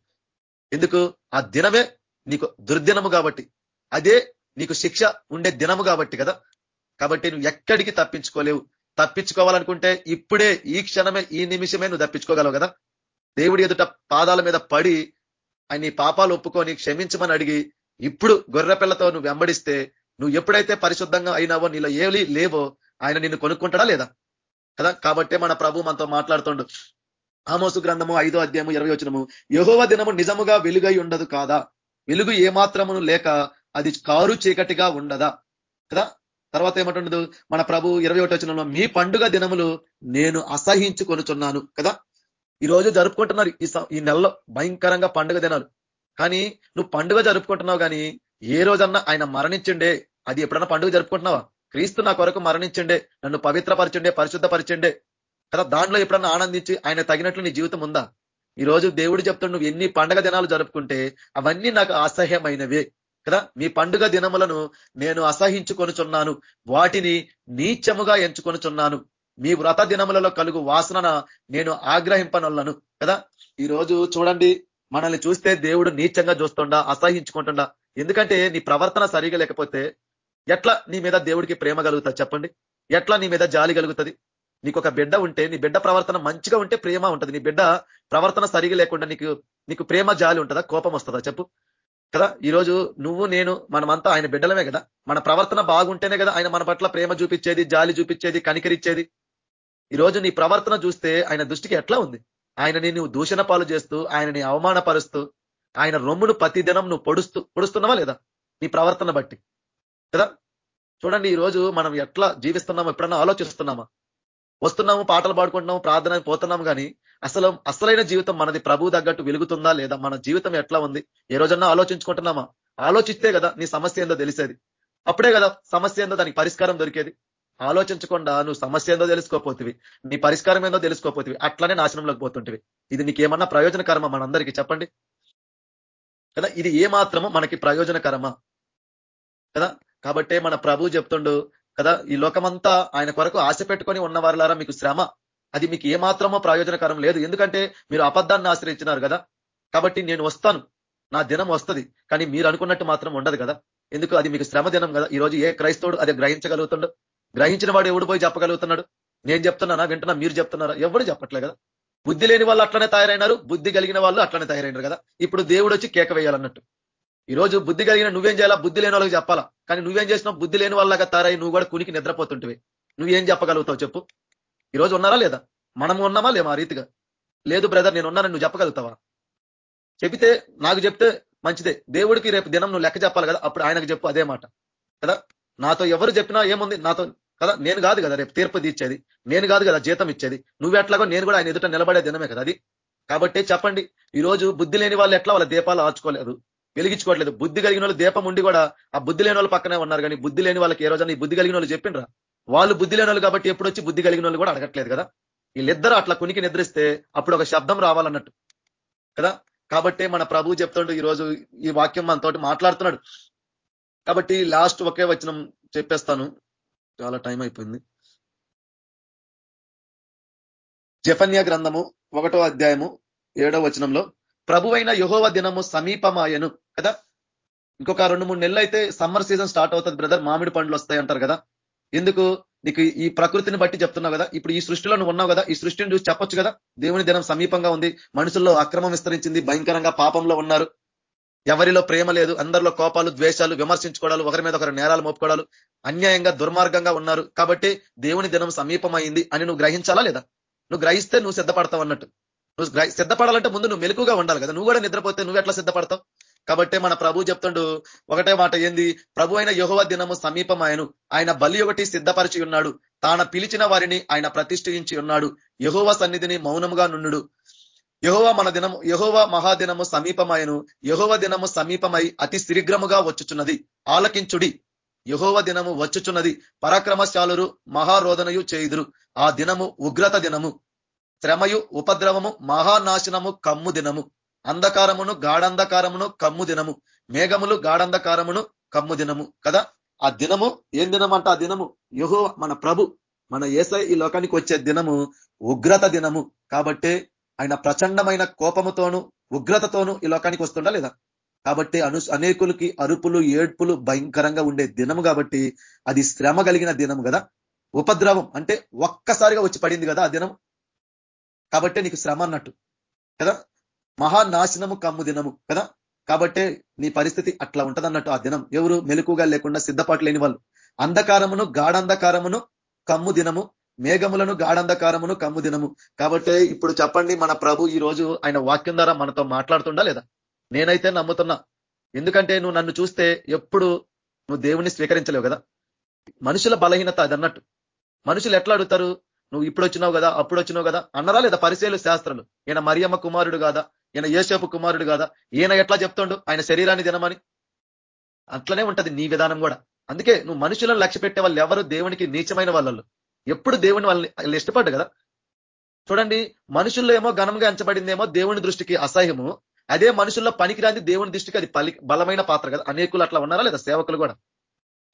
ఎందుకు? ఆ దినమే నీకు దుర్దినము కాబట్టి. అదే నీకు శిక్ష ఉండే దినము కాబట్టి కదా? కాబట్టి నువ్వు ఎక్కడికి తప్పించుకోలేవు. తప్పించుకోవాలనుకుంటే ఇప్పుడే ఈ క్షణమే ఈ నిమిషమే నువ్వు తప్పించుకోగలవు కదా? దేవుడి ఎదుట పాదాల మీద పడి ఆయన నీ పాపాలు ఒప్పుకొని క్షమించమని అడిగి ఇప్పుడు గొర్రెపిల్లతో నువ్వు వెంబడిస్తే నువ్వు ఎప్పుడైతే పరిశుద్ధంగా అయినావో నీలో ఏలి లేవో ఆయన నిన్ను కొనుక్కుంటాడా లేదా? కదా? కాబట్టే మన ప్రభు మనతో మాట్లాడుతుండు. ఆమోసు గ్రంథము ఐదో అధ్యాయము ఇరవై వచనము యహోవ దినము నిజముగా వెలుగై ఉండదు కాదా? వెలుగు ఏమాత్రమును లేక అది కారు చీకటిగా ఉండదా? కదా? తర్వాత ఏమంటుండదు? మన ప్రభు ఇరవై ఒకటి వచ్చిన మీ పండుగ దినములు నేను అసహించుకొనుచున్నాను కదా? ఈ రోజు జరుపుకుంటున్నారు. ఈ నెలలో భయంకరంగా పండుగ దినాలు. కానీ నువ్వు పండుగ జరుపుకుంటున్నావు కానీ ఏ రోజన్నా ఆయన మరణించిండే. అది ఎప్పుడన్నా పండుగ జరుపుకుంటున్నావా? క్రీస్తు నా కొరకు మరణించిండే. నన్ను పవిత్రపరచండే పరిశుద్ధపరిచిండే. కదా? దాంట్లో ఎప్పుడన్నా ఆనందించి ఆయన తగినట్లు నీ జీవితం ఉందా? ఈ రోజు దేవుడు చెప్తాడు నువ్వు ఎన్ని పండగ దినాలు జరుపుకుంటే అవన్నీ నాకు అసహ్యమైనవే. కదా? మీ పండుగ దినములను నేను అసహించుకొనుచున్నాను. వాటిని నీచముగా ఎంచుకొనుచున్నాను. మీ వ్రత దినములలో కలుగు వాసన నేను ఆగ్రహింపనొల్లను కదా? ఈ రోజు చూడండి మనల్ని చూస్తే దేవుడు నీచంగా చూస్తుండా అసహించుకుంటుండా. ఎందుకంటే నీ ప్రవర్తన సరిగా లేకపోతే ఎట్లా నీ మీద దేవుడికి ప్రేమ కలుగుతుంది చెప్పండి? ఎట్లా నీ మీద జాలి కలుగుతుంది? నీకు ఒక బిడ్డ ఉంటే నీ బిడ్డ ప్రవర్తన మంచిగా ఉంటే ప్రేమ ఉంటుంది. నీ బిడ్డ ప్రవర్తన సరిగా లేకుండా నీకు నీకు ప్రేమ జాలి ఉంటుందా? కోపం వస్తుందా? చెప్పు. కదా? ఈరోజు నువ్వు నేను మనమంతా ఆయన బిడ్డలమే కదా? మన ప్రవర్తన బాగుంటేనే కదా ఆయన మన పట్ల ప్రేమ చూపించేది జాలి చూపించేది కనికరిచ్చేది ఈరోజు నీ ప్రవర్తన చూస్తే ఆయన దృష్టికి ఎట్లా ఉంది? ఆయనని నువ్వు దూషణ పాలు చేస్తూ ఆయనని అవమానపరుస్తూ ఆయన రొమ్మును ప్రతి దినం నువ్వు పొడుస్తూ పొడుస్తున్నావా లేదా? నీ ప్రవర్తన బట్టి. కదా? చూడండి ఈ రోజు మనం ఎట్లా జీవిస్తున్నామో ఎప్పుడన్నా ఆలోచిస్తున్నామా? వస్తున్నాము పాటలు పాడుకుంటున్నాము ప్రార్థన పోతున్నాము కానీ అసలు అసలైన జీవితం మనది ప్రభు తగ్గట్టు వెలుగుతుందా లేదా? మన జీవితం ఎట్లా ఉంది? ఏ రోజన్నా ఆలోచించుకుంటున్నామా? ఆలోచిస్తే కదా నీ సమస్య ఏందో తెలిసేది. అప్పుడే కదా సమస్య ఏందో దానికి పరిష్కారం దొరికేది. ఆలోచించకుండా నువ్వు సమస్య ఏందో తెలుసుకోపోతివి నీ పరిష్కారం ఏందో తెలుసుకోపోతివి అట్లానే నాశనంలోకి పోతుంటివి. ఇది నీకేమన్నా ప్రయోజనకరమా మనందరికీ చెప్పండి? కదా ఇది ఏ మాత్రము మనకి ప్రయోజనకరమా? కదా కాబట్టే మన ప్రభు చెప్తుండు కదా? ఈ లోకమంతా ఆయన కొరకు ఆశ పెట్టుకొని ఉన్న వారిలారా మీకు శ్రమ? అది మీకు ఏమాత్రమో ప్రయోజనకరం లేదు. ఎందుకంటే మీరు అబద్ధాన్ని ఆశ్రయించినారు కదా? కాబట్టి నేను వస్తాను. నా దినం వస్తుంది. కానీ మీరు అనుకున్నట్టు మాత్రం ఉండదు కదా? ఎందుకు? అది మీకు శ్రమ దినం కదా? ఈ రోజు ఏ క్రైస్తవుడు అది గ్రహించగలుగుతుండడు గ్రహించిన వాడు ఎవడు పోయి చెప్పగలుగుతున్నాడు? నేను చెప్తున్నానా? వింటున్నా? మీరు చెప్తున్నారా? ఎవడు చెప్పట్లే కదా? బుద్ధి లేని వాళ్ళు అట్లనే తయారైనారు. బుద్ధి కలిగిన వాళ్ళు అట్లనే తయారైనారు కదా? ఇప్పుడు దేవుడు వచ్చి కేక వేయాలన్నట్టు. ఈరోజు బుద్ధి కలిగిన నువ్వేం చేయాలా? బుద్ధి లేని వాళ్ళకి చెప్పాలా? కానీ నువ్వేం చేసినావు? బుద్ధి లేని వాళ్ళగా తారాయి నువ్వు కూడా కునికి నిద్రపోతుంటివి. నువ్వేం చెప్పగలుగుతావు చెప్పు. ఈరోజు ఉన్నారా లేదా? మనము ఉన్నామా లేమా ఆ రీతిగా? లేదు బ్రదర్ నేను ఉన్నానని నువ్వు చెప్పగలుగుతావా? చెబితే నాకు చెప్తే మంచిదే. దేవుడికి రేపు దినం నువ్వు లెక్క చెప్పాలి కదా అప్పుడు ఆయనకు చెప్పు అదే మాట. కదా? నాతో ఎవరు చెప్పినా ఏముంది? నాతో కదా? నేను కాదు కదా రేపు తీర్పు తీర్చేది. నేను కాదు కదా జీతం ఇచ్చేది. నువ్వు ఎట్లాగో నేను కూడా ఆయన ఎదుట నిలబడే దినమే కదా అది. కాబట్టి చెప్పండి. ఈరోజు బుద్ధి లేని వాళ్ళు ఎట్లా వాళ్ళ దీపాలు ఆచుకోలేదు వెలిగించుకోవట్లేదు. బుద్ధి కలిగిన వాళ్ళు దీపం ఉండి కూడా ఆ బుద్ధి లేని వాళ్ళు పక్కనే ఉన్నారు కానీ బుద్ధి లేని వాళ్ళకి ఏ రోజున ఈ బుద్ధి కలిగిన వాళ్ళు చెప్పినరా వాళ్ళు బుద్ధి లేని కాబట్టి ఎప్పుడు వచ్చి బుద్ధి కలిగిన వాళ్ళు కూడా అడగట్లేదు కదా? వీళ్ళిద్దరు అట్లా కునికి నిద్రిస్తే అప్పుడు ఒక శబ్దం రావాలన్నట్టు. కదా? కాబట్టి మన ప్రభు చెప్తుండు ఈరోజు ఈ వాక్యం మనతోటి మాట్లాడుతున్నాడు. కాబట్టి లాస్ట్ ఒకే వచనం చెప్పేస్తాను. చాలా టైం అయిపోయింది. జఫన్య గ్రంథము ఒకటో అధ్యాయము ఏడో వచనంలో ప్రభువైన యహోవ దినము సమీపమాయను. కదా? ఇంకొక రెండు మూడు నెలలు అయితే సమ్మర్ సీజన్ స్టార్ట్ అవుతుంది బ్రదర్ మామిడి పండ్లు వస్తాయి అంటారు కదా? ఎందుకు? నీకు ఈ ప్రకృతిని బట్టి చెప్తున్నావు కదా? ఇప్పుడు ఈ సృష్టిలో నువ్వు ఉన్నావు కదా? ఈ సృష్టిని చూసి చెప్పొచ్చు కదా? దేవుని దినం సమీపంగా ఉంది. మనుషుల్లో అక్రమం విస్తరించింది. భయంకరంగా పాపంలో ఉన్నారు. ఎవరిలో ప్రేమ లేదు. అందరిలో కోపాలు ద్వేషాలు విమర్శించుకోవడాలు ఒకరి మీద ఒకరు నేరాలు మోపుకోవడాలు అన్యాయంగా దుర్మార్గంగా ఉన్నారు. కాబట్టి దేవుని దినం సమీపమైంది అని నువ్వు గ్రహించాలా లేదా? నువ్వు గ్రహిస్తే నువ్వు సిద్ధపడతావు అన్నట్టు. నువ్వు సిద్ధపడాలంటే ముందు నువ్వు మెలుకుగా ఉండాలి కదా? నువ్వు కూడా నిద్రపోతే నువ్వు ఎట్లా సిద్ధపడతావు? కాబట్టే మన ప్రభు చెప్తుండు ఒకటే మాట ఏంది? ప్రభు అయిన యుహవ దినము సమీపమాయను ఆయన. బలి ఒకటి సిద్ధపరిచి ఉన్నాడు. తాన పిలిచిన వారిని ఆయన ప్రతిష్ఠించి ఉన్నాడు. యహోవ సన్నిధిని మౌనముగా నుండు యహోవ మన దినము యహోవ మహాదినము సమీపమాయను యహోవ దినము సమీపమై అతి శీఘ్రముగా వచ్చుచున్నది. ఆలకించుడి. యహోవ దినము వచ్చుచున్నది. పరాక్రమశాలురు మహారోదనయు చేయుదురు. ఆ దినము ఉగ్రత దినము. శ్రమయు ఉపద్రవము మహానాశనము కమ్ము దినము. అంధకారమును గాఢంధకారమును కమ్ము దినము. మేఘములు గాఢంధకారమును కమ్ము దినము. కదా? ఆ దినము ఏం దినం అంట ఆ దినము? యహో మన ప్రభు మన ఏసై ఈ లోకానికి వచ్చే దినము ఉగ్రత దినము. కాబట్టి ఆయన ప్రచండమైన కోపముతోను ఉగ్రతతోను ఈ లోకానికి వస్తుండా లేదా? కాబట్టి అను అనేకులకి అరుపులు ఏడ్పులు భయంకరంగా ఉండే దినము కాబట్టి అది శ్రమ కలిగిన దినము కదా? ఉపద్రవం అంటే ఒక్కసారిగా వచ్చి పడింది కదా ఆ దినం కాబట్టి నీకు శ్రమ అన్నట్టు. కదా? మహానాశనము కమ్ము దినము కదా? కాబట్టే నీ పరిస్థితి అట్లా ఉంటదన్నట్టు ఆ దినం. ఎవరు మెలుకుగా లేకుండా సిద్ధపాటు లేని వాళ్ళు. అంధకారమును గాఢంధకారమును కమ్ము దినము. మేఘములను గాఢంధకారమును కమ్ము దినము. కాబట్టి ఇప్పుడు చెప్పండి మన ప్రభు ఈ రోజు ఆయన వాక్యం ద్వారా మనతో మాట్లాడుతుండా లేదా? నేనైతే నమ్ముతున్నా. ఎందుకంటే నువ్వు నన్ను చూస్తే ఎప్పుడు నువ్వు దేవుణ్ణి స్వీకరించలేవు కదా? మనుషుల బలహీనత అది అన్నట్టు మనుషులు ఎట్లా అడుగుతారు? నువ్వు ఇప్పుడు వచ్చినావు కదా అప్పుడు వచ్చినావు కదా? అన్నరా లేదా పరిశీలు శాస్త్రాలు? ఈయన మరియమ్మ కుమారుడు కాదా? ఈయన ఏసేపు కుమారుడు కదా? ఈయన ఎట్లా చెప్తాడు? ఆయన శరీరాన్ని తినమని. అట్లనే ఉంటది నీ విధానం కూడా. అందుకే నువ్వు మనుషులను లక్ష్య పెట్టే వాళ్ళు ఎవరు? దేవునికి నీచమైన వాళ్ళు ఎప్పుడు దేవుని వాళ్ళని వాళ్ళు ఇష్టపడ్డు కదా? చూడండి మనుషుల్లో ఏమో ఘనంగా ఎంచబడిందేమో దేవుని దృష్టికి అసహ్యము. అదే మనుషుల్లో పనికిరాంది దేవుని దృష్టికి అది బలమైన పాత్ర కదా? అనేకులు అట్లా ఉన్నారా లేదా? సేవకులు కూడా.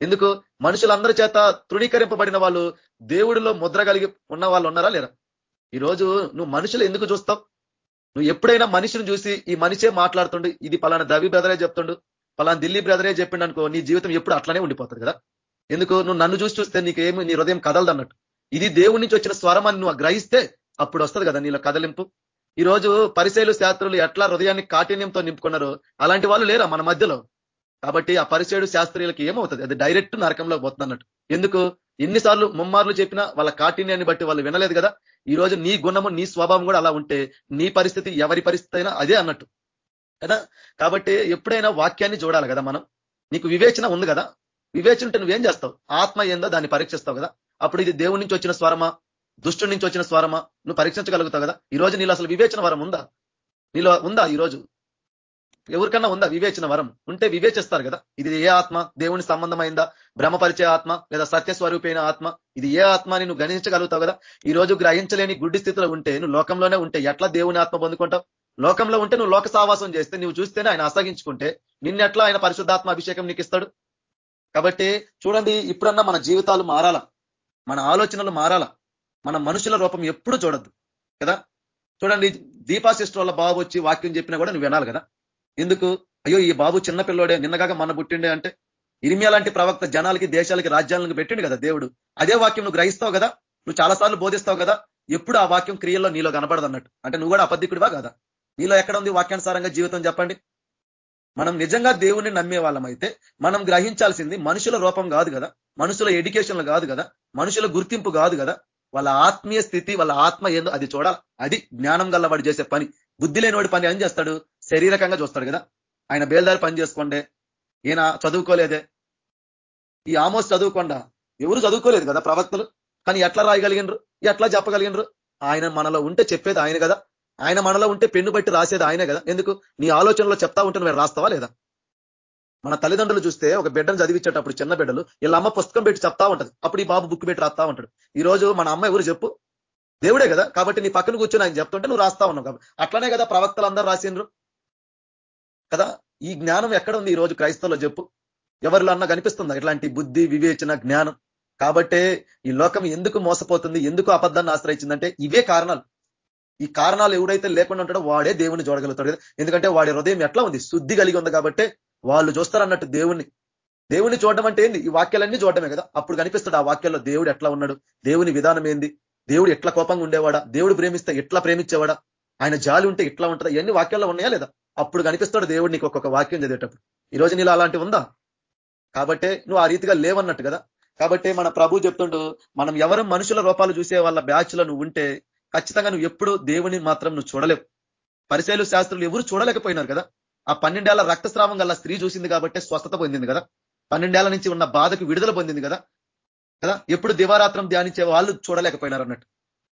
ఎందుకు? మనుషులందరి చేత తృణీకరింపబడిన వాళ్ళు దేవుడిలో ముద్ర కలిగి ఉన్న వాళ్ళు ఉన్నారా లేరా ఈరోజు నువ్వు మనుషులు ఎందుకు చూస్తావు? నువ్వు ఎప్పుడైనా మనిషిని చూసి ఈ మనిషే మాట్లాడుతుండు ఇది పలానా దవి బ్రదరే చెప్తుండు పలానా ఢిల్లీ బ్రదరే చెప్పిండు అనుకో నీ జీవితం ఎప్పుడు అట్లనే ఉండిపోతుంది కదా? ఎందుకు? నువ్వు నన్ను చూసి చూస్తే నీకు ఏమి నీ హృదయం కదలదు అన్నట్టు ఇది దేవుడి నుంచి వచ్చిన స్వరం అని నువ్వు గ్రహిస్తే అప్పుడు వస్తుంది కదా నీలో కదలింపు. ఈ రోజు పరిశైలు శాస్త్రులు ఎట్లా హృదయాన్ని కాఠిన్యంతో నింపుకున్నారు అలాంటి వాళ్ళు లేరా మన మధ్యలో? కాబట్టి ఆ పరిచయుడు శాస్త్రీయులకి ఏమవుతుంది? అది డైరెక్ట్ నరకంలో పోతుంది అన్నట్టు ఎందుకు? ఎన్నిసార్లు ముమ్మార్లు చెప్పినా వాళ్ళ కాఠిన్యాన్ని బట్టి వాళ్ళు వినలేదు కదా? ఈ రోజు నీ గుణము నీ స్వభావం కూడా అలా ఉంటే నీ పరిస్థితి ఎవరి పరిస్థితి అయినా అదే అన్నట్టు. కదా? కాబట్టి ఎప్పుడైనా వాక్యాన్ని చూడాలి కదా మనం. నీకు వివేచన ఉంది కదా? వివేచన ఉంటే నువ్వేం చేస్తావు? ఆత్మ ఏందో దాన్ని పరీక్షిస్తావు కదా? అప్పుడు ఇది దేవుడి నుంచి వచ్చిన స్వరమా? దుష్టు నుంచి వచ్చిన స్వరమా? నువ్వు పరీక్షించగలుగుతావు కదా? ఈ రోజు నీలో అసలు వివేచన వరం ఉందా? నీలో ఉందా ఈ రోజు? ఎవరికన్నా ఉందా వివేచన వరం? ఉంటే వివేచిస్తారు కదా? ఇది ఏ ఆత్మ? దేవుని సంబంధమైందా? భ్రమపరిచే ఆత్మ లేదా సత్యస్వరూపైన ఆత్మ ఇది ఏ ఆత్మ నువ్వు గణించగలుగుతావు కదా? ఈ రోజు గ్రహించలేని గుడ్డి స్థితిలో ఉంటే నువ్వు లోకంలోనే ఉంటే ఎట్లా దేవుని ఆత్మ పొందుకుంటావు? లోకంలో ఉంటే నువ్వు లోక సావాసం చేస్తే నువ్వు చూస్తేనే ఆయన అసగించుకుంటే నిన్నెట్లా ఆయన పరిశుద్ధాత్మ అభిషేకం నీకు ఇస్తాడు? కాబట్టి చూడండి ఇప్పుడన్నా మన జీవితాలు మారాల? మన ఆలోచనలు మారాల? మన మనుషుల రూపం ఎప్పుడు చూడద్దు కదా? చూడండి దీపా సిస్టర్ వాళ్ళ బాబు వచ్చి వాక్యం చెప్పినా కూడా నువ్వు వినాలి కదా? ఎందుకు? అయ్యో ఈ బాబు చిన్న పిల్లోడే నిన్నగాక మన పుట్టిండే అంటే ఇరిమియా లాంటి ప్రవక్త జనాలకి దేశాలకి రాజ్యాలకు పెట్టిండు కదా దేవుడు. అదే వాక్యం నువ్వు గ్రహిస్తావు కదా? నువ్వు చాలాసార్లు బోధిస్తావు కదా? ఎప్పుడు ఆ వాక్యం క్రియల్లో నీలో కనబడదు అన్నట్టు. అంటే నువ్వు కూడా అబద్ధికుడివా కదా? నీలో ఎక్కడ ఉంది వాక్యానుసారంగా జీవితం చెప్పండి? మనం నిజంగా దేవుణ్ణి నమ్మే వాళ్ళమైతే మనం గ్రహించాల్సింది మనుషుల రూపం కాదు కదా? మనుషుల ఎడ్యుకేషన్లు కాదు కదా? మనుషుల గుర్తింపు కాదు కదా? వాళ్ళ ఆత్మీయ స్థితి వాళ్ళ ఆత్మ ఏందో అది చూడాలి. అది జ్ఞానం గల్లవాడు చేసే పని. బుద్ధి లేనివాడి పని ఏం చేస్తాడు? శరీరకంగా చూస్తాడు కదా? ఆయన బేల్దారి పని చేసుకోండి. ఈయన చదువుకోలేదే. ఈ ఆమోస్ చదువుకోండా? ఎవరు చదువుకోలేదు కదా ప్రవక్తలు? కానీ ఎట్లా రాయగలిగినరు? ఎట్లా చెప్పగలిగినరు? ఆయన మనలో ఉంటే చెప్పేది ఆయన కదా. ఆయన మనలో ఉంటే పెన్ను బట్టి రాసేది ఆయనే కదా. ఎందుకు? నీ ఆలోచనలో చెప్తా ఉంటే నువ్వు రాస్తావా లేదా? మన తల్లిదండ్రులు చూస్తే ఒక బిడ్డను చదివించేటప్పుడు చిన్న బిడ్డలు వీళ్ళ అమ్మ పుస్తకం పెట్టి చెప్తా ఉంటది. అప్పుడు ఈ బాబు బుక్ పెట్టి రాస్తా ఉంటాడు. ఈ రోజు మన అమ్మ ఎవరు చెప్పు? దేవుడే కదా. కాబట్టి నీ పక్కన కూర్చొని ఆయన చెప్తుంటే నువ్వు రాస్తా ఉన్నావు కాబట్టి. అట్లనే కదా ప్రవక్తలు అందరూ రాసిండ్రు. కదా? ఈ జ్ఞానం ఎక్కడ ఉంది ఈ రోజు క్రైస్తవులో చెప్పు? ఎవరిలో అన్నా కనిపిస్తుందా? ఇట్లాంటి బుద్ధి వివేచన జ్ఞానం. కాబట్టే ఈ లోకం ఎందుకు మోసపోతుంది? ఎందుకు అబద్ధాన్ని ఆశ్రయించిందంటే ఇవే కారణాలు. ఈ కారణాలు ఎవడైతే లేకుండా ఉంటాడో వాడే దేవుని చూడగలుగుతాడు కదా. ఎందుకంటే వాడి హృదయం ఎట్లా ఉంది? శుద్ధి కలిగి ఉంది కాబట్టి వాళ్ళు చూస్తారన్నట్టు దేవుణ్ణి. దేవుని చూడడం అంటే ఏంది? ఈ వాక్యాలన్నీ చూడటమే కదా. అప్పుడు కనిపిస్తాడు ఆ వాక్యాల్లో దేవుడు ఎట్లా ఉన్నాడు? దేవుని విధానం ఏంది? దేవుడు ఎట్లా కోపంగా ఉండేవాడా? దేవుడు ప్రేమిస్తే ఎట్లా ప్రేమించేవాడా? ఆయన జాలి ఉంటే ఇట్లా ఉంటుందా? ఇవన్నీ వాక్యాల్లో ఉన్నాయా లేదా? అప్పుడు కనిపిస్తాడు దేవుడు నీకు ఒక్కొక్క వాక్యం చదివేటప్పుడు. ఈ రోజు నీలో అలాంటి ఉందా? కాబట్టే నువ్వు ఆ రీతిగా లేవన్నట్టు కదా? కాబట్టి మన ప్రభు చెప్తుండు మనం ఎవరు మనుషుల రూపాలు చూసే వాళ్ళ బ్యాచ్లో నువ్వు ఉంటే ఖచ్చితంగా నువ్వు ఎప్పుడు దేవుని మాత్రం నువ్వు చూడలేవు. పరిశైలు శాస్త్రులు ఎవరు చూడలేకపోయినారు కదా? ఆ పన్నెండేళ్ళ రక్తస్రావం గల స్త్రీ చూసింది కాబట్టి స్వస్థత పొందింది కదా? పన్నెండేళ్ళ నుంచి ఉన్న బాధకు విడుదల పొందింది కదా? కదా? ఎప్పుడు దివారాత్రం ధ్యానించే వాళ్ళు చూడలేకపోయినారు అన్నట్టు.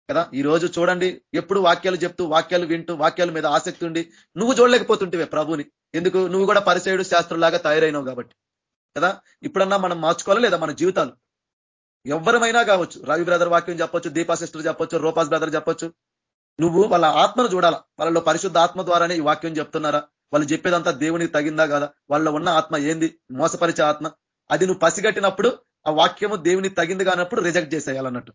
కదా? ఈ రోజు చూడండి ఎప్పుడు వాక్యాలు చెప్తూ వాక్యాలు వింటూ వాక్యాల మీద ఆసక్తి ఉండి నువ్వు చూడలేకపోతుంటివే ప్రభుని ఎందుకు? నువ్వు కూడా పరిచయుడు శాస్త్రులాగా తయారైనావు కాబట్టి. కదా? ఇప్పుడన్నా మనం మార్చుకోవాలా లేదా మన జీవితాలు? ఎవరమైనా కావచ్చు. రవి బ్రదర్ వాక్యం చెప్పొచ్చు దీపా సిస్టర్ చెప్పొచ్చు రూపాస్ బ్రదర్ చెప్పొచ్చు. నువ్వు వాళ్ళ ఆత్మను చూడాలా? వాళ్ళలో పరిశుద్ధ ఆత్మ ద్వారానే ఈ వాక్యం చెప్తున్నారా? వాళ్ళు చెప్పేదంతా దేవునికి తగిందా కదా? వాళ్ళ ఉన్న ఆత్మ ఏంది? మోసపరిచే ఆత్మ? అది నువ్వు పసిగట్టినప్పుడు ఆ వాక్యము దేవునికి తగింది కానప్పుడు రిజెక్ట్ చేసేయాలన్నట్టు.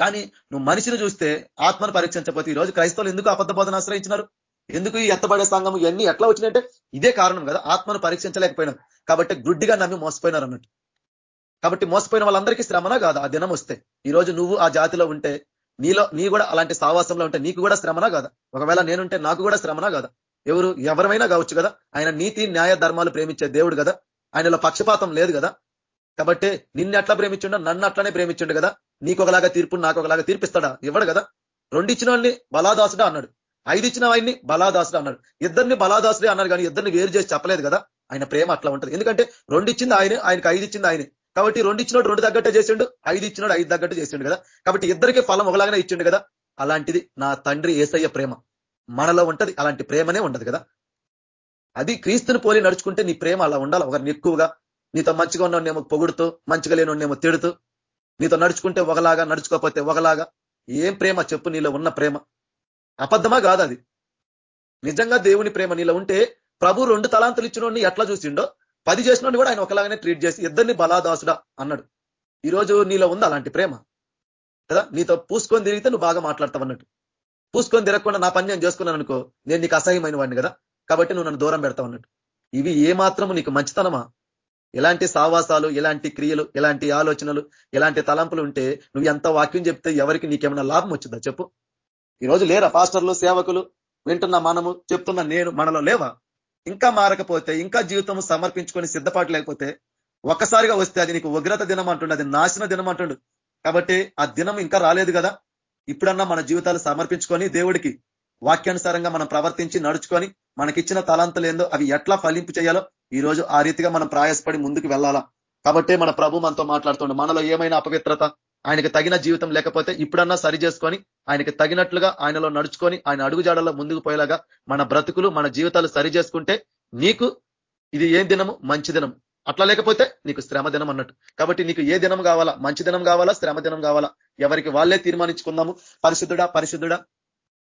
కానీ నువ్వు మనిషిని చూస్తే ఆత్మను పరీక్షించకపోతే ఈ రోజు క్రైస్తవులు ఎందుకు అబద్ధ బోధన ఆశ్రయించినారు? ఎందుకు ఈ ఎత్తబడే సంఘం ఇవన్నీ ఎట్లా వచ్చినాయంటే ఇదే కారణం కదా. ఆత్మను పరీక్షించలేకపోయినారు కాబట్టి గుడ్డిగా నమ్మి మోసపోయినారు అన్నట్టు కాబట్టి మోసపోయిన వాళ్ళందరికీ శ్రమనా కాదు? ఆ దినం వస్తే. ఈ రోజు నువ్వు ఆ జాతిలో ఉంటే నీలో నీ కూడా అలాంటి సావాసంలో ఉంటే నీకు కూడా శ్రమనా కాదా? ఒకవేళ నేనుంటే నాకు కూడా శ్రమనా కాదా? ఎవరు? ఎవరమైనా కావచ్చు కదా. ఆయన నీతి న్యాయ ధర్మాలు ప్రేమించే దేవుడు కదా. ఆయనలో పక్షపాతం లేదు కదా. కాబట్టి నిన్ను ఎట్లా ప్రేమించుండో నన్ను అట్లనే ప్రేమించుండు కదా. నీకు ఒకలాగా తీర్పు నాకు ఒకలాగా తీర్పిస్తాడా ఇవ్వడు కదా. రెండు ఇచ్చిన వాడిని బలాదాసుడా అన్నాడు. ఐదు ఇచ్చిన వాడిని బలాదాసుడు అన్నాడు. ఇద్దరిని బలాదాసుడే అన్నాడు కానీ ఇద్దరిని వేరు చేసి చెప్పలేదు కదా. ఆయన ప్రేమ అట్లా ఉంటుంది. ఎందుకంటే రెండు ఇచ్చింది ఆయన ఆయనకు ఐదు ఇచ్చింది ఆయనే. కాబట్టి రెండు ఇచ్చినోడు రెండు తగ్గట్టే చేసిండు ఐదు ఇచ్చినోడు ఐదు తగ్గట్టు చేసిండు కదా. కాబట్టి ఇద్దరికి ఫలం ఒకలాగానే ఇచ్చిండు కదా. అలాంటిది నా తండ్రి ఏసయ్య ప్రేమ. మనలో ఉంటది అలాంటి ప్రేమనే ఉండదు కదా. అది క్రీస్తుని పోలి నడుచుకుంటే నీ ప్రేమ అలా ఉండాలి. ఒకరిని ఎక్కువగా నీతో మంచిగా ఉన్నోడేమో పొగుడుతూ మంచిగా లేనోడేమో తిడుతూ నీతో నడుచుకుంటే ఒకలాగా నడుచుకోకపోతే ఒకలాగా ఏం ప్రేమ చెప్పు నీలో ఉన్న ప్రేమ. అబద్ధమా కాదు అది. నిజంగా దేవుని ప్రేమ నీలో ఉంటే ప్రభు రెండు తలాంతులు ఇచ్చినోడిని ఎట్లా చూసిండో? పది చేసినోడిని కూడా ఆయన ఒకలాగానే ట్రీట్ చేసి ఇద్దరిని బలాదాసుడా అన్నాడు. ఈరోజు నీలో ఉంది అలాంటి ప్రేమ? కదా నీతో పూసుకొని తిరిగితే నువ్వు బాగా మాట్లాడతావు అన్నట్టు. పూసుకొని తిరగకుండా నా పని నేను చేసుకున్నాను అనుకో నేను నీకు అసహ్యమైన వాడిని కదా కాబట్టి నువ్వు నన్ను దూరం పెడతావు అన్నట్టు. ఇవి ఏ మాత్రము నీకు మంచితనమా? ఎలాంటి సావాసాలు ఎలాంటి క్రియలు ఎలాంటి ఆలోచనలు ఎలాంటి తలంపులు ఉంటే నువ్వు ఎంత వాక్యం చెప్తే ఎవరికి నీకేమైనా లాభం వచ్చిందా చెప్పు? ఈరోజు లేరా పాస్టర్లు సేవకులు వింటున్న మనము చెప్తున్న నేను మనలో లేవా? ఇంకా మారకపోతే ఇంకా జీవితం సమర్పించుకొని సిద్ధపాటు లేకపోతే ఒక్కసారిగా వస్తే అది నీకు ఉగ్రత దినం అంటుండు అది నాశన దినం అంటుండు. కాబట్టి ఆ దినం ఇంకా రాలేదు కదా. ఇప్పుడన్నా మన జీవితాలు సమర్పించుకొని దేవుడికి వాక్యానుసారంగా మనం ప్రవర్తించి నడుచుకొని మనకిచ్చిన తలాంతలు ఏందో అవి ఎట్లా ఫలింపు చేయాలో ఈ రోజు ఆ రీతిగా మనం ప్రయాసపడి ముందుకు వెళ్ళాలా. కాబట్టే మన ప్రభు మనతో మాట్లాడుతుండు. మనలో ఏమైనా అపవిత్రత ఆయనకి తగిన జీవితం లేకపోతే ఇప్పుడన్నా సరి చేసుకొని ఆయనకి తగినట్లుగా ఆయనలో నడుచుకొని ఆయన అడుగుజాడల్లో ముందుకు పోయేలాగా మన బ్రతుకులు మన జీవితాలు సరి చేసుకుంటే నీకు ఇది ఏ దినము? మంచి దినం. అట్లా లేకపోతే నీకు శ్రమ దినం అన్నట్టు. కాబట్టి నీకు ఏ దినం కావాలా? మంచి దినం కావాలా? శ్రమ దినం కావాలా? ఎవరికి వాళ్ళే తీర్మానించుకుందాము. పరిశుద్ధుడా పరిశుద్ధుడా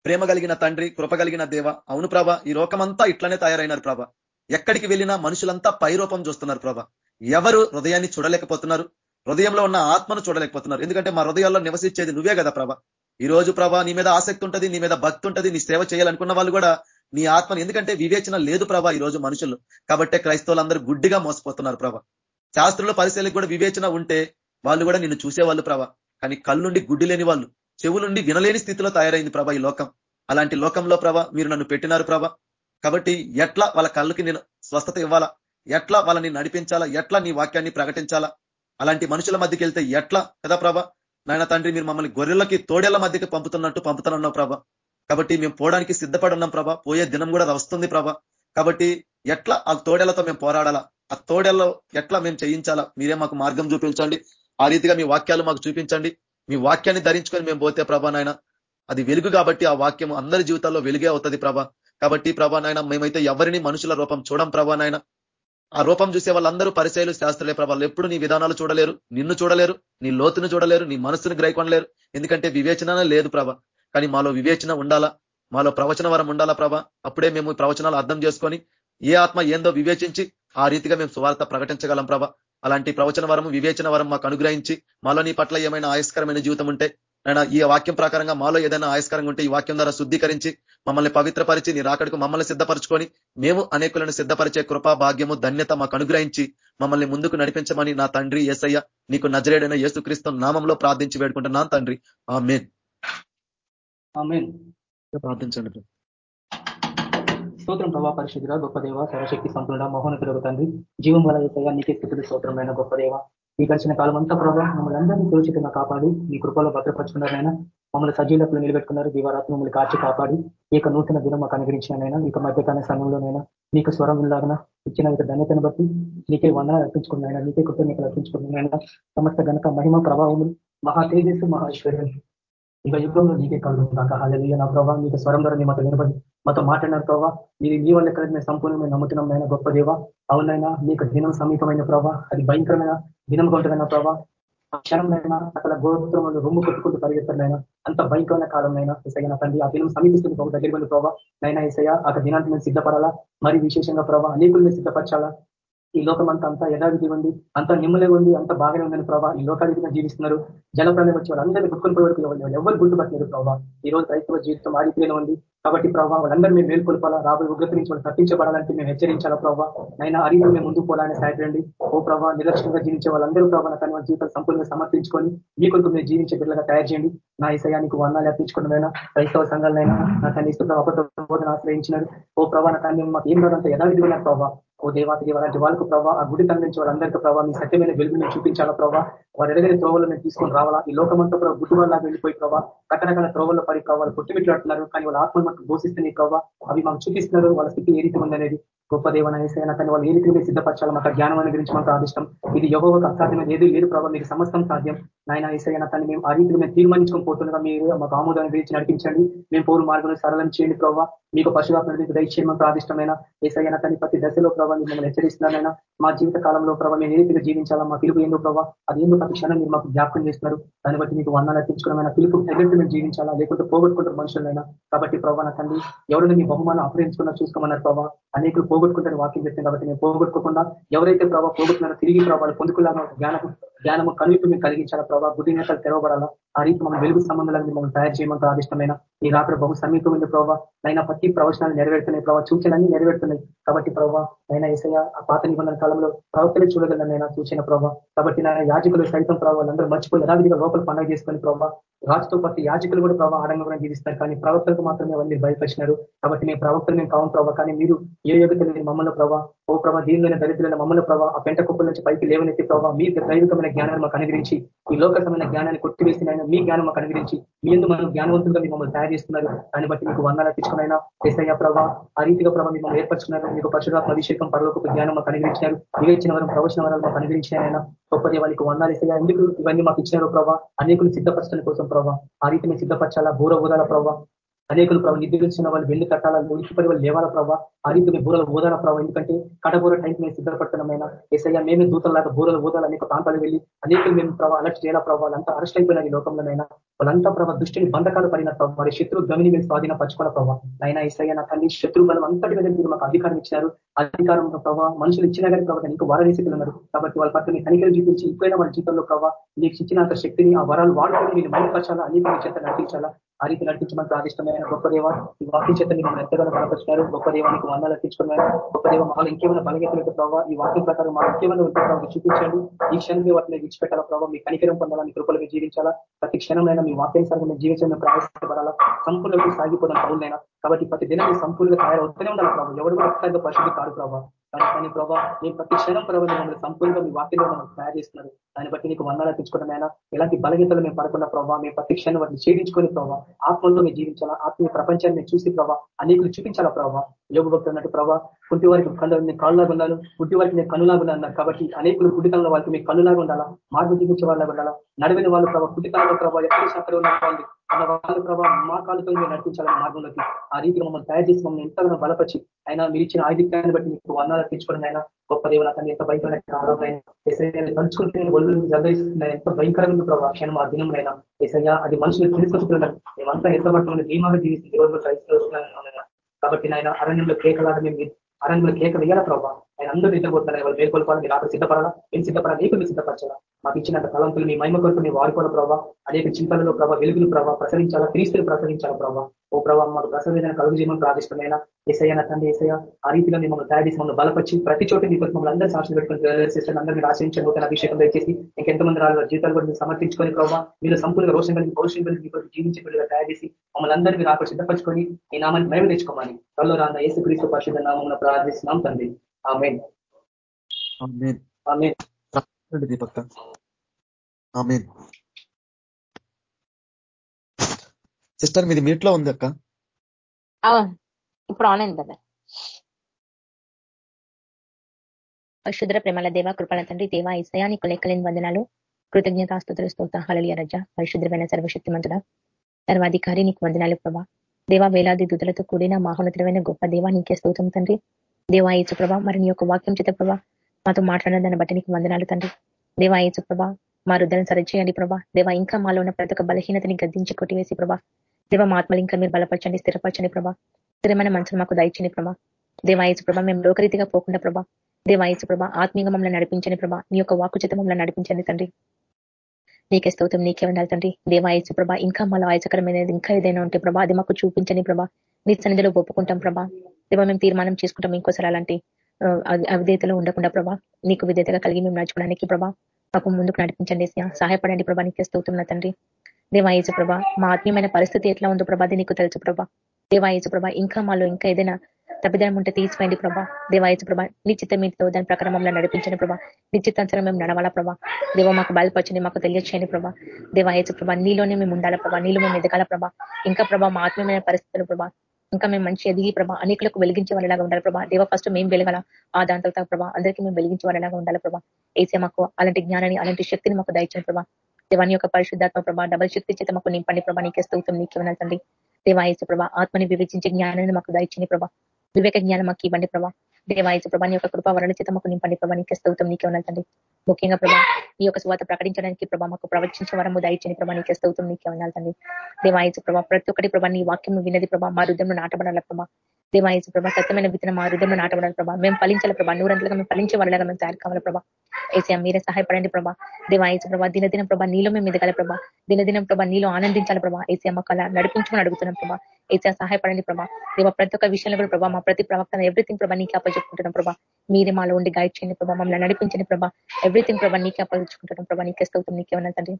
ప్రేమ కలిగిన తండ్రి కృప కలిగిన దేవ. అవును ప్రభ ఈ లోకమంతా ఇట్లనే తయారైనారు ప్రభ. ఎక్కడికి వెళ్ళినా మనుషులంతా పైరూపం చూస్తున్నారు ప్రభ. ఎవరు హృదయాన్ని చూడలేకపోతున్నారు? హృదయంలో ఉన్న ఆత్మను చూడలేకపోతున్నారు. ఎందుకంటే మా హృదయాల్లో నివసించేది నువ్వే కదా ప్రభ. ఈ రోజు ప్రభా నీ మీద ఆసక్తి ఉంటుంది నీ మీద భక్తి ఉంటుంది నీ సేవ చేయాలనుకున్న వాళ్ళు కూడా నీ ఆత్మను ఎందుకంటే వివేచన లేదు ప్రభా ఈ రోజు మనుషులు కాబట్టే క్రైస్తవులందరూ గుడ్డిగా మోసపోతున్నారు ప్రభా. శాస్త్రంలో పరిశీలనకు కూడా వివేచన ఉంటే వాళ్ళు కూడా నిన్ను చూసేవాళ్ళు ప్రభా. కానీ కళ్ళుండి గుడ్డి లేని వాళ్ళు చెవులుండి వినలేని స్థితిలో తయారైంది ప్రభ ఈ లోకం. అలాంటి లోకంలో ప్రభ మీరు నన్ను పెట్టినారు ప్రభ. కాబట్టి ఎట్లా వాళ్ళ కళ్ళకి నేను స్వస్థత ఇవ్వాలా? ఎట్లా వాళ్ళని నడిపించాలా? ఎట్లా నీ వాక్యాన్ని ప్రకటించాలా? అలాంటి మనుషుల మధ్యకి వెళ్తే ఎట్లా కదా ప్రభ? నాయన తండ్రి మీరు మమ్మల్ని గొర్రెలకి తోడేళ్ళ మధ్యకి పంపుతున్నట్టు పంపుతానన్నావు ప్రభ. కాబట్టి మేము పోవడానికి సిద్ధపడున్నాం ప్రభా ప్రభ. పోయే దినం కూడా వస్తుంది ప్రభ. కాబట్టి ఎట్లా ఆ తోడేళ్ళతో మేము పోరాడాలా? ఆ తోడేళ్ళలో ఎట్లా మేము చేయించాలా? మీరే మాకు మార్గం చూపించండి. ఆ రీతిగా మీ వాక్యాలు మాకు చూపించండి. మీ వాక్యాన్ని ధరించుకొని మేము పోతే ప్రభా నాయన అది వెలుగు కాబట్టి ఆ వాక్యం అందరి జీవితాల్లో వెలుగే అవుతుంది ప్రభ. కాబట్టి ప్రభా నాయన మేమైతే ఎవరిని మనుషుల రూపం చూడం ప్రభా నాయన. ఆ రూపం చూసే వాళ్ళందరూ పరిచయలు శాస్త్రలే ప్రభావాలు. ఎప్పుడు నీ విధానాలు చూడలేరు నిన్ను చూడలేరు నీ లోతును చూడలేరు నీ మనస్సును గ్రహికొనలేరు. ఎందుకంటే వివేచన లేదు ప్రభ. కానీ మాలో వివేచన ఉండాలా? మాలో ప్రవచన వరం ఉండాలా ప్రభ? అప్పుడే మేము ప్రవచనాలు అర్థం చేసుకొని ఏ ఆత్మ ఏందో వివేచించి ఆ రీతిగా మేము సువార్త ప్రకటించగలం ప్రభ. అలాంటి ప్రవచన వరము వివేచన వరం మాకు అనుగ్రహించి మాలో నీ పట్ల ఏమైనా ఆయస్కరమైన జీవితం ఉంటే నేను ఈ వాక్యం ప్రకారంగా మాలో ఏదైనా ఆయస్కరంగా ఉంటే ఈ వాక్యం ద్వారా శుద్ధీకరించి మమ్మల్ని పవిత్రపరిచి నీ రాకడికి మమ్మల్ని సిద్ధపరచుకొని మేము అనేకులను సిద్ధపరిచే కృపా భాగ్యము ధన్యత మాకు అనుగ్రహించి మమ్మల్ని ముందుకు నడిపించమని నా తండ్రి ఏసయ్య నీకు నజరేడైన యేసుక్రీస్తు నామంలో ప్రార్థించి వేడుకుంటున్నాను తండ్రి. ఆ మేన్ ప్రార్థించండి స్తోత్రం ప్రభా పరిశుద్ధుల గొప్ప దేవ సర్వశక్తి సంతుడ మహోన్నతులకు తండ్రి. జీవం వల్ల నీకే స్థితులు స్తోత్రమైన గొప్ప దేవ. ఈ గడిచిన కాలం అంతా ప్రభావ మమ్మల్ని అందరినీ సురక్షితంగా కాపాడి మీ కృపలో భద్రపరుచుకున్నారైనా మమ్మల్ని సజీలకులు నిలబెట్టుకున్నారు. దీవారాత్రి మమ్మల్ని కాచి కాపాడి ఈ యొక్క నూతన దినం మాకు అనుగ్రహించినైనా ఇక మధ్యకాల సమయంలోనైనా మీకు స్వరం లాగా ఇచ్చిన యొక్క ధన్యతను బట్టి నీకే వందన అర్పించుకున్నాయినా నీకే కృతజ్ఞతలు అర్పించుకున్నాయినా సమస్త గనక మహిమ ప్రభావం మహా తేజస్సు మహేశ్వర్యం ఇక యుగంలో నీకే కలుగుతుంది కాక హాజరు నా ప్రభావ నీకు స్వరం ద్వారా మాతో నిలబడి మాతో మాట్లాడినారు ప్రభావ మీరు మీ వల్ల కలిగి మేము సంపూర్ణమైన నమ్ముతున్నాం గొప్ప దేవ. అవునైనా నీకు దినం సమీపమైన ప్రభావ అది భయంకరమైన దినం కొంటున్న ప్రభావ క్షణంలో అక్కడ గోత్రములు రొమ్ము కొట్టుకుంటూ పరిగెత్తనైనా అంత భయంకరమైన కాలంలో ఇసయ్య తండ్రి. ఆ దినం సమీపిస్తుంది ప్రభావ దగ్గర వెళ్ళి ప్రభావ నైనా ఇసయ్య ఆ దినానికి మేము సిద్ధపడాలా? మరి విశేషంగా ప్రభావ అనేకులు సిద్ధపరచాలా? ఈ లోకం అంతా అంతా యథావిధి ఉంది అంత నిమ్మలే ఉంది అంత బాగానే ఉందని ప్రభావ ఈ లోకాధిగా జీవిస్తున్నారు. జలప్రాణం వచ్చి వాళ్ళందరినీ గుర్తుకొని వరకు ఎవరు? గుర్తుపట్టలేదు ప్రభావ ఈ రోజు క్రైస్తవ జీవితం ఆడిపోయిన ఉంది. కాబట్టి ప్రభావ వాళ్ళందరూ మేము మేల్కొల్పాలా రాబోయే ఉగ్రత నుంచి వాళ్ళు తప్పించబడాలంటే మేము హెచ్చరించాలా ప్రభావ? నైనా అడిగి మేము ముందు పోవాలని సాయపడండి ఓ ప్రభావ నిర్లక్ష్యంగా జీవించే వాళ్ళందరూ ప్రభావ తన వాళ్ళ జీవితం సంపూర్ణంగా సమర్పించుకొని మీ కొరకు మీరు జీవించే బిడ్డగా తయారు చేయండి. నా ఈసయానికి వర్ణాలు అర్పించుకున్నమైనా క్రైస్తవ సంఘాలైనా నా తన ఇస్తున్న అబద్ధ ఆశ్రయించినారు ఓ ప్రభావ నా తను మాకు ఏం రాదంతా యథావిధి ఉన్నారు ప్రభావ. ఓ దేవాతి అలాంటి వాళ్ళకు ప్రభావ ఆ గుడి తన నుంచి వాళ్ళందరికీ ప్రభావ మీ సత్యమైన వెలుగుని చూపించాలా ప్రభావ? వారు ఎడగని త్రోవలు మేము తీసుకొని రావాలా? ఈ లోకమంతా కూడా గుడ్డు వాళ్ళ వెళ్ళిపోయి ప్రభావ రకరకాల త్రోవల్లో పడి ప్రభావాలు కొట్టుమిట్లాడుతున్నారు కానీ వాళ్ళ ఆత్మ మనకు ఘోషిస్తున్నాయి ప్రభావ అవి మాకు చూపిస్తున్నారు వాళ్ళ స్థితి ఏ రీతి ఉందనేది గొప్ప దేవన ఏసైనా కానీ వాళ్ళు ఏ రీతిగా సిద్ధపరచాలి మాకు జ్ఞానం గురించి మాకు ఆదిష్టం. ఇది ఎవరికి అసాధ్యమైన ఏది లేదు ప్రభావ మీకు సమస్తం సాధ్యం. నాయన ఏసైనా కానీ మేము ఆ రీతిలో మేము తీర్మానించుకొని పోతుండగా మీరు మాకు ఆమోదాన్ని గురించి నడిపించండి. మేము పౌరు మార్గం సరళం చేయండి ప్రభావ మీకు పశువాత్మ దయచేయడం ప్రాదిష్టమైన ఏసైనా కానీ ప్రతి దశలో ప్రభావ మిమ్మల్ని హెచ్చరిస్తున్నారైనా? మా జీవిత కాలంలో ప్రభావ మేము ఏ రీతిగా జీవించాలా? మా పిలుపు ఏందో ప్రభావ అది ఏందో ప్రతి క్షణం మీరు మాకు జ్ఞాపకం చేస్తున్నారు. దాన్ని బట్టి మీకు వర్ణాలు అర్పించుకోవడమైనా పిలుపు తగ్గట్టు మేము జీవించాలా? లేకుంటే పోగొట్టుకుంటారు మనుషులైనా కాబట్టి ప్రభావ నా తండ్రి ఎవరైనా మీ బహుమానం అపహరించుకున్నా చూసుకోమన్నారు ప్రభావ అనేకులు పోగొట్టుకుంటారు వాక్యం చెప్తాను కాబట్టి మేము పోగొట్టుకోకుండా ఎవరైతే ప్రభావ పోగొట్టుకున్నారో తిరిగి ప్రభావాలు పొందుకున్నారో జ్ఞానం జ్ఞానము కనువిపు మేము కలిగించాలా ప్రభావ బుద్ధి నేతలు తెరవబడాలా? ఆ రీతి వెలుగు సంబంధాలను మిమ్మల్ని తయారు చేయమంటూ ఆదిష్టమైన ఈ రాత్రి బహు సమీపమైన ప్రభావ అయినా ప్రతి ప్రవచనాలు నెరవేరుతున్నాయి ప్రభావ సూచనలన్నీ నెరవేరుతున్నాయి. కాబట్టి ప్రభావ అయినా ఏసయ్య ఆ పాత నిబంధన కాలంలో ప్రవక్తలు చూడగలనైనా సూచన ప్రభావ కాబట్టి నా యాజకులు సైతం ప్రభావాలు అందరూ మర్చిపోయి యథావిధిగా లోపల పండుగ చేసుకుని ప్రభావ రాజుతో పాటు యాజకులు కూడా ప్రభావ ఆడంగా జీవిస్తారు. కానీ ప్రవక్తలకు మాత్రమే అవన్నీ భయపరిచినారు కాబట్టి మేము ప్రవక్తలు మేము కావం ప్రభావ కానీ మీరు ఏ యోగ్యత మమ్మల్ని ప్రభావ ఓ ప్రభావ దీనిలోని దరిద్రులైన మమ్మల్ని ప్రభావ ఆ పెంట కుప్పల నుంచి పైకి లేవనెత్తి ప్రభావ మీ దైవికమైన జ్ఞానాన్ని మాకు అనుగ్రహించి ఈ లోకసమైన జ్ఞానాన్ని కొట్టివేసిన మీ జ్ఞానం మాకు అనుగ్రహించి మీ ఎందుకు మనం జ్ఞానవంతులుగా మమ్మల్ని తయారు చేస్తున్నారు. దాన్ని బట్టి మీకు వందలు అర్పించుకున్నైనా ఎస్ఐ ప్రభావ ఆ రీతిగా ప్రభావ మిమ్మల్ని ఏర్పరచుకున్నారు. మీకు పరశురాత్మ అభిషేకం పరలోకపు జ్ఞానం మాకు అనుగ్రహించినారు. వివేచన వరం ప్రవచన వరాలు మాకు అనుగ్రహించినారైనా గొప్ప దేవానికి వందాలు ఇస్తాయా ఎందుకు ఇవన్నీ మాకు ఇచ్చినారు ప్రభావ అనేకులు సిద్ధపరచడం కోసం ప్రభావ ఆ రీతి మీరు సిద్ధపరచాలా? బూర బూరాల ప్రభావ అనేకులు ప్రభావ నిద్రించిన వాళ్ళు వెళ్ళి కట్టాలా ఉడికిపడి వాళ్ళు లేవాల ప్రభావ ఆ రీతి బూరలు ఊదాల ప్రభావ ఎందుకంటే కడబూర టైంకి మేము సిద్ధపడుతున్నామైనా ఏసయ్యా మేమే దూతలాగా బూరలు ఊదాలు అనేక ప్రాంతాలు వెళ్ళి అనేకులు మేము ప్రభావ అలర్ట్ చేయాల ప్రభావ వాళ్ళంతా అరెస్ట్ అయిపోయినారు ఈ లోకంలోనైనా. వాళ్ళంతా ప్రభావ దృష్టిని బంధకాలు పడిన ప్రభావ వారి శత్రు గమిని మేము స్వాధీనపరచుకున్న ప్రభావ అయినా ఏసయ్య నా తల్లి శత్రు బలం అంతటి మీద మీరు మాకు అధికారం ఇచ్చినారు. అధికారం ప్రభావ మనుషులు ఇచ్చినా కానీ ప్రభావ ఇంకా వర ఉన్నారు. కాబట్టి వాళ్ళ పట్ల మీ కనికలు చూపించి ఇంకైనా వాళ్ళ జీవితంలో ప్రభావ మీకు ఇచ్చినంత శక్తిని ఆ వరాలు వాడుకొని మీరు మైపరచాలా అనేక చేత నటించాలా ఆ రీతి నడిపించమని ప్రాదిష్టమైన గొప్ప దేవ ఈ వాక్యం చేత మీరు ఎంతగానో బలపరిచినారు. గొప్ప దేవానికి వర్ణాలు అర్పించుకున్నారు గొప్ప దేవ మాలో ఇంకేమైనా బలగెత్తులకు ప్రభావ ఈ వాక్యం ప్రకారం మాకు ఇంకేమైనా ఉంటే ప్రభావ చూపించండి. ఈ క్షణం మీ వాటిని విడిచిపెట్టాలా ప్రభావ మీ కనికరం పొందాలా? మీ కృపలకు జీవించాలా? ప్రతి క్షణంలో మీ వాక్యానుసారంగా మేము జీవించడం ప్రయాసపడాలా సంపూర్ణంగా సాగిపోదాం పౌరులైనా కాబట్టి ప్రతి దినం సంపూర్ణంగా తయారవుతూనే ఉండాలి ప్రభావ ఎవరు కూడా పరిశుద్ధి కాదు ప్రభావ కానీ ప్రభావ నేను ప్రతి క్షణం ప్రభావ మమ్మల్ని సంపూర్ణంగా మీ వాక్యంలో మనం తయారు చేస్తున్నారు దాన్ని బట్టి నీకు వందలు అర్పించుకోవడం అయినా ఎలాంటి బలగీతలు మేము పడకుండా ప్రభావ మేము ప్రతి క్షణం వాటిని ఛేదించుకొని ప్రభావ ఆత్మల్లో మేము జీవించాలా ఆత్మీయ ప్రపంచాన్ని చూసి ప్రభావ అనేకులు చూపించాలా ప్రభావ యోగ భక్తులు అన్నట్టు ప్రభావ కుంటి వారికి కళ్ళు నేను కాళ్ళలాగా ఉన్నాను కుంటి వారికి నేను కనులాగా ఉన్నాను కాబట్టి అనేకులు కుటికాలంలో వాళ్ళకి మీ కనులాగా ఉండాలా మార్గం చూపించే వాళ్ళగా ఉండాలా నడివిన వాళ్ళు ప్రభావ కుటికాలంలో ప్రభావ ఎక్కడ సక్కడ ఉన్న వాళ్ళు ప్రభావ మా కాలుకంగా నడిపించాలని మార్గంలోకి ఆ రీతిలో మమ్మల్ని తయారు చేసి మమ్మల్ని ఎంతగానో బలపరిచి అయినా మీరు ఇచ్చిన ఆధిక్యాన్ని బట్టి మీకు వర్ణాలు తీర్చుకోవడం అయినా గొప్ప దేవుడు అతను ఎంత భయంకరమైన తలుచుకుంటే ఒళ్ళు జగరిస్తున్నాయి ఎంత భయంకరమైన ప్రభావ క్షణం ఆ దినంలో ఏసయ్యా అది మనుషులు తెలుసుకుంటున్నారు మేమంతా ఎంత పట్టుకుని ధీమాగా జీవిస్తుంది రోజు క్రైస్తవులు కాబట్టి నాయన అరణ్యంలో కేకలాగా మేము అరణ్యంలో కేక వేయాల ప్రభావ ఆయన అందరూ నిద్రపోతున్నారు వాళ్ళు మేల్కొల్పాలి మీరు ఆఖరి సిద్ధపడాలా? మేము సిద్ధపడాలి? నీకు మీరు సిద్ధపరచాలా? మాకు ఇచ్చిన తలంపులు మీ మహిమ కొరకు మీ వాడుకోవడం ప్రభావ అనేక చింతనలో ప్రభావ వెలుగులు ప్రభావ ప్రసరించాలా? క్రీస్తులు ప్రసరించాలా ప్రభావ ఓ ప్రభావ మాకు ప్రసరమైన కలుగు జీవనం ప్రాదిష్టమైన ఏసయ్య తండ్రి ఏసయ్య ఆ రీతిలో మిమ్మల్ని తయారు చేసి మమ్మల్ని బలపరిచి ప్రతి చోట మీ మమ్మల్ని అందరూ సాక్షి పెట్టుకుని సిస్టర్ అందరూ మీరు ఆశ్రయించిన నూతన అభిషేకం దయచేసి ఇంకెంతమంది రాళ్ళ జీవితాలు కూడా మీరు సమర్పించుకొని ప్రభావ మీరు సంపూర్ణ రోషం కలిగి పౌరుషం కలిగి మీకు జీవించే పిల్లలు తయారు చేసి మమ్మల్ని అందరూ మీరు ఆకలి సిద్ధపరచుకొని ఈ నామాన్ని మేము తెచ్చుకోమని. త్వరలో రాన్న ఏసు క్రీస్తు పరిశుద్ధ నామంలో ప్రార్థిస్తున్నాం తండ్రి. సిస్టర్ మీది మీట్లో ఉంది అక్క. ఇప్పుడు ఆన్ అయింది కదా పరిశుద్ర ప్రేమల దేవ కృపణ తండ్రి దేవ ఇసయా నీకు లెక్కలేని వందనాలు. కృతజ్ఞతాస్తుతులు స్తోత హళలియ రజ. పరిశుద్రమైన సర్వశక్తిమంతుడ. సర్వాధికారి నీకు వందనాలు ప్రభా. దేవ వేలాది దుతులతో కూడిన మహోన్నతమైన గొప్ప దేవ నీకే స్తోత్రం తండ్రి. దేవాయచు ప్రభా మరి నీ యొక్క వాక్యం చేత ప్రభా మాతో మాట్లాడిన దాన్ని బట్టి నీకు వందనాలు తండ్రి. దేవాయచు ప్రభా మా రుద్దలను సరిచేయండి ప్రభా. దేవా ఇంకా మాలో ఉన్న ప్రతి ఒక్క బలహీనతని గద్దించి కొట్టివేసి ప్రభా. దేవ మా ఆత్మలు ఇంకా మీరు బలపరచండి స్థిరపరచండి ప్రభా. స్థిరమైన మనసును మాకు దయచండి ప్రభా. దేవాయచు ప్రభా మేము లోకరీతిగా పోకుండా ప్రభా. దేవాయచు ప్రభా ఆత్మీయంగా మమ్మల్ని నడిపించండి ప్రభా. నీ యొక్క వాక్కు చేత మమ్మల్ని నడిపించండి తండ్రి. నీకే స్తోత్రం నీకే ఉండాలి తండ్రి. దేవాయచు ప్రభా ఇంకా మళ్ళీ ఆయచకరమైనది ఇంకా ఏదైనా ఉంటే ప్రభా అది మాకు చూపించండి ప్రభా. నీ సన్నిధిలో ఒప్పుకుంటాం ప్రభా. దేవా మేము తీర్మానం చేసుకుంటాం ఇంకోసారి అలాంటి అవిధేతలో ఉండకుండా ప్రభా నీకు విధేతగా కలిగి మేము నడుచుకోవడానికి ప్రభా మాకు ముందుకు నడిపించండి సహాయపడండి ప్రభా నీకే స్తోత్రం తండ్రి. దేవాయచు ప్రభా మా ఆత్మీయమైన పరిస్థితి ఎట్లా ఉందో ప్రభా నీకు తెలుసు ప్రభా. దేవాయచు ప్రభా ఇంకా మాలో ఇంకా ఏదైనా తప్పిదనం ఉంటే తీసిపోయింది ప్రభా. దేవాయచు ప్రభా నిశ్చిత మీతో దాని ప్రకారం మమ్మల్ని నడిపించండి ప్రభా. నిశ్చితాంతరం మేము నడవాలా ప్రభా. దేవ మాకు బయలుపరచండి మాకు తెలియచేయండి ప్రభా. దేవాయచు ప్రభా నీలోనే మేము ఉండాలా ప్రభా నీలో మేము ఎదగాల ప్రభా. ఇంకా ప్రభా మా ఆత్మీయమైన పరిస్థితులు ప్రభా ఇంకా మేము మంచి ఎదిగి ప్రభా అనేకులకు వెలిగించే వాళ్ళలాగా ఉండాలి ప్రభా. దేవ ఫస్ట్ మేము వెలగల. ఆ దాంతో ప్రభా అందరికీ మేము వెలిగించే వాళ్ళలాగా ఉండాలి ప్రభా. ఏసే మాకు అలాంటి జ్ఞానాన్ని అలాంటి శక్తిని మాకు దయచండి ప్రభా. దేవాని యొక్క పరిశుద్ధాత్మ ప్రభా డబల్ శక్తి చేత మాకు నింపండి ప్రభా. నీకే స్తోత్రం నీకే తండ్రి. దేవాయసు ప్రభా ఆత్మని వివేచించే జ్ఞానాన్ని మాకు దయచండి ప్రభా. వివేక జ్ఞానం మాకు ఇవ్వండి ప్రభా. దేవాయసు ప్రభా నీ యొక్క కృపా వరణ చేత మాకు నింపండి ప్రభా నీకే స్తోత్రం నీకే ఉన్నదండి ముఖ్యంగా ప్రభా నీ యొక్క స్వాత ప్రకటించడానికి ప్రభా మాకు ప్రవచించే వరము దయచని ప్రభా నీకే స్తోత్రం నీకే ఉన్నదండి దేవాయసు ప్రభా ప్రతి ఒక్కటి ప్రభా నీ వాక్యం వినది ప్రభా మా రుద్రంలో నాటబడాల ప్రభా. దేవాయసు ప్రభా సత్యమైన విత్తనం మా హృదయంలో నాటబడాలి ప్రభా. మేము ఫలించాలి ప్రభా. నూరంతలుగా మేము ఫలించే వాళ్ళగా మేము తయారు కావాలి ప్రభా. ఏసీ మీరే సహాయపడండి ప్రభా. దేవాయసు ప్రభా దినదిన ప్రభా నీలో మేము ఎదగాలి ప్రభా. దినదినం ప్రభా నీలో ఆనందించాలి ప్రభా. ఏసీ అమ్మ కళ నడిపించమని అడుగుతున్నాం ప్రభా. ఏసీ సహాయపడండి ప్రభా. దేవా ప్రతి ఒక్క విషయంలో కూడా ప్రభా మా ప్రతి ప్రవక్తను ఎవ్రీథింగ్ ప్రభా నీకే అప్పచెప్పుకుంటున్నాం ప్రభా. మీరే మాలో ఉండి గైడ్ చేయండి ప్రభా. మమ్మల్ని నడిపించండి ప్రభా. ఎవ్రీథింగ్ ప్రభా నీకే అప్పచెప్పుకుంటున్నాం ప్రభా. నీకే స్తవుతాం నీకే ఉన్నా తండ్రి.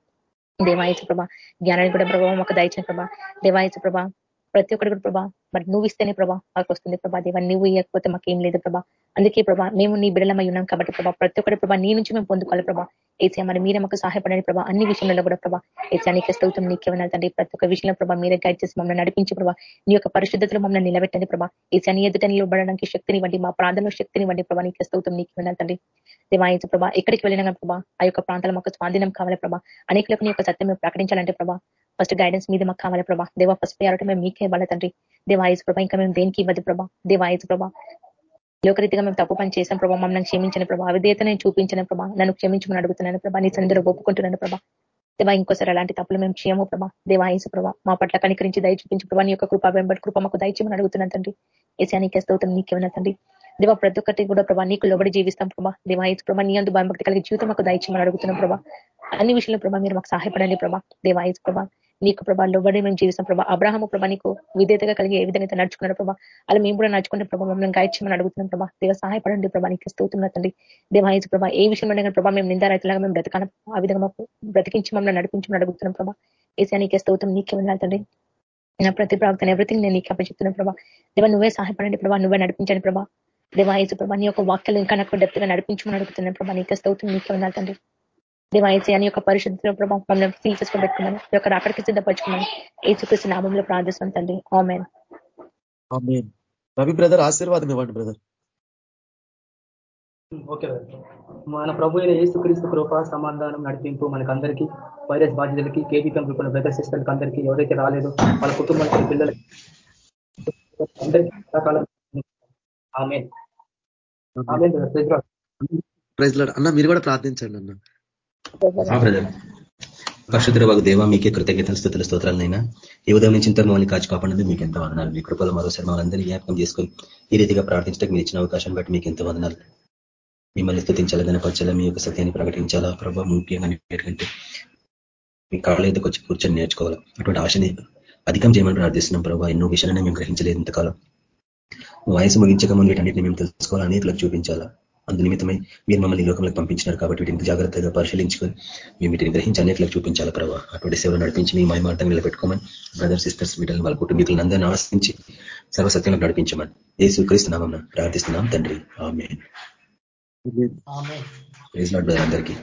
ప్రభా జ్ఞానాన్ని కూడా ప్రభావం మాకు దయచిన ప్రభా. దేవాయచ ప్రభా ప్రతి ఒక్కటి కూడా ప్రభా మరి నువ్వు ఇస్తేనే ప్రభా మాకు వస్తుంది ప్రభా. దేవా నువ్వు ఇవ్వకపోతే మాకేం లేదు ప్రభా. అందుకే ప్రభా మేము నీ బిడలమై ఉన్నాం కాబట్టి ప్రభా ప్రతి ఒక్కటి ప్రభా నీ నుంచి మేము పొందుకోవాలి ప్రభా. ఏసీ మరి మీరే మాకు సహాయపడండి ప్రభా. అన్ని విషయంలో కూడా ప్రభా. ఏసీ నీకే స్థౌతం నీకే తండ్రి. ప్రతి ఒక్క విషయంలో ప్రభా మీరే గైడ్ చేసి మమ్మల్ని నడిపించి ప్రభా నీ యొక్క పరిశుద్ధతలో మమ్మల్ని నిలబెట్టండి ప్రభా. ఏసీ అని ఎదుట నిలబడడానికి శక్తిని ఇవ్వండి. మా ప్రాంతంలో శక్తిని ఇవ్వండి ప్రభా. నీకే స్థౌతం నీకే తండ్రి. దేవాయించు ప్రభా ఎక్కడికి వెళ్ళినా ప్రభా ఆ యొక్క ప్రాంతాల మాకు స్వాధీనం కావాలి ప్రభా. అనేకులకు నీ యొక్క సత్యం ప్రకటించాలంటే ప్రభా ఫస్ట్ గైడెన్స్ మీద మాకు కావాలి ప్రభా. దేవా ఫస్ట్ ప్రయారిటీ మేము మీకే ఇవ్వాలి తండ్రి. దేవాయసు ప్రభా ఇంకా మేము దేనికి ఇవ్వదు ప్రభా దేవాయసు ప్రభా? లోకరీతిగా మేము తప్పు పని చేసాం ప్రభా మమ్మల్ని క్షమించిన ప్రభా అవిధేత నేను చూపించిన ప్రభా నన్ను క్షమించమని అడుగుతున్నాను ప్రభా నీ సన్నిధిలో ఒప్పుకుంటున్నాను ప్రభా. దేవా ఇంకోసారి అలాంటి తప్పులు మేము చేయము ప్రభా దేవాయసు ప్రభా మా పట్ల కనికరించి దయ చూపించి ప్రభా నీ యొక్క కృప వెంబడి కృప మాకు దయచేయమని అడుగుతున్నాను తండ్రి. ఏసానికి స్తోత్రం నీకేమన్నా తండ్రి. దేవ ప్రతి ఒక్కటి కూడా ప్రభా నీకు లోబడి జీవిస్తాం ప్రభా దేవాయసు ప్రభా నీ అందు భయభక్తి కలిగి జీవితం మాకు దయచేయమని అడుగుతున్నాం ప్రభా. అన్ని విషయంలో ప్రభా మీరు మాకు సహాయపడండి ప్రభా దేవాయసు ప్రభా. నీకు ప్రభా లోబడి మేము జీవిస్తాం ప్రభా. అబ్రాహము ప్రభా నీకు విధేతగా కలిగి ఏ విధంగా నడుచుకున్నారు ప్రభా అలా మేము కూడా నడుచుకుంటే ప్రభా మమ్మల్ని గాయచ్చమని అడుగుతున్నాం ప్రభా. దేవ సహాయపడండి ప్రభా నీకు స్తోతున్నా తండ్రి. దేవాయసు ప్రభా ఏ విషయంలో ప్రభా మేము నిందారైతులాగా మేము బ్రతకాల. ఆ విధంగా మాకు బ్రతికించి మమ్మల్ని నడిపించమని అడుగుతున్నాం ప్రభా. ఏసా నీకే స్తోత్రం నీకే వెళ్ళాలి తండ్రి. నా ప్రతి ప్రవక్తను ఎవ్రీథింగ్ నేను నీకు అప్పచెప్తున్నాను ప్రభా. దేవ నువ్వే సహాయపడండి ప్రభా నువ్వే నడిపించండి ప్రభా. దేవాయసు ప్రభా నీ యొక్క వాక్యలు ఇంకా నాకు డెప్త్గా నడిపించమని అడుగుతున్నాను ప్రభా. నీకే స్తోత్రం నీకే ఉండాలి తండ్రి. దేవాయసి అని యొక్క పరిశుద్ధ ప్రభావం సీల్ చేసుకొని పెట్టుకున్నాను ఈ యొక్క అక్కడికి సిద్ధపరచుకున్నాను ఏసుకృష్ణ నామంలో ప్రార్థిస్తాం తండ్రి. ఆమెన్. రవి బ్రదర్ ఆశీర్వాదం ఇవ్వండి బ్రదర్. ఓకే మన ప్రభు అయిన ఏసుక్రీస్తు కృప సమాధానం నడిపింపు మనకందరికీ వైరస్ బాధితులకి కేబీపీఎం గ్రూప్ బ్రదర్ సిస్టర్కి అందరికీ ఎవరైతే రాలేదో వాళ్ళ కుటుంబానికి పిల్లలకి అందరికీ ఆమె ప్రైజ్ అన్న మీరు కూడా ప్రార్థించండి అన్న. పరిశుద్ధ బాగు దేవ మీకే కృతజ్ఞతలు స్థుతుల స్తోత్రాలనైనా ఈ ఉదయం నుంచి ఇంత మమ్మల్ని కాచి కాపాడినది మీకు ఎంత వందనాలు. మీ కృపలో మరోసారి మమ్మల్ని జ్ఞాపకం చేసుకొని ఈ రీతిగా ప్రార్థించడానికి మీరు ఇచ్చిన అవకాశం బట్టి మీకు ఎంత వందనాలు. మిమ్మల్ని స్థుతించాలా గనపరచాలా మీ యొక్క సత్యాన్ని ప్రకటించాలా? ప్రభావ ముఖ్యంగా ఏంటంటే మీ కాళ్ళ ఎదుకు వచ్చి కూర్చొని నేర్చుకోవాలా? అటువంటి ఆశని అధికం చేయమని ప్రార్థిస్తున్నాం ప్రభావ ఎన్నో విషయాలను మేము గ్రహించలేదు ఇంతకాలం. వయసు ముగించక ముందు వీటన్నిటిని మేము తెలుసుకోవాలా? అనేకులకు చూపించాలా? అందు నిమిత్తమై మీరు మమ్మల్ని లోకంలోకి పంపించినారు కాబట్టి వీటిని జాగ్రత్తగా పరిశీలించుకొని మేము వీటిని గ్రహించి అనేకలకు చూపించాలి ప్రభావ అటువంటి సేవలు నడిపించి మీ మహిమార్థం నిలబెట్టుకోమని బ్రదర్ సిస్టర్స్ వీటిని వాళ్ళ కుటుంబీకులను అందరినీ ఆశించి సర్వసత్యంలో నడిపించమని ఏ స్వీకరిస్తున్నామన్న ప్రార్థిస్తున్నాం తండ్రి. ఆమె అందరికీ.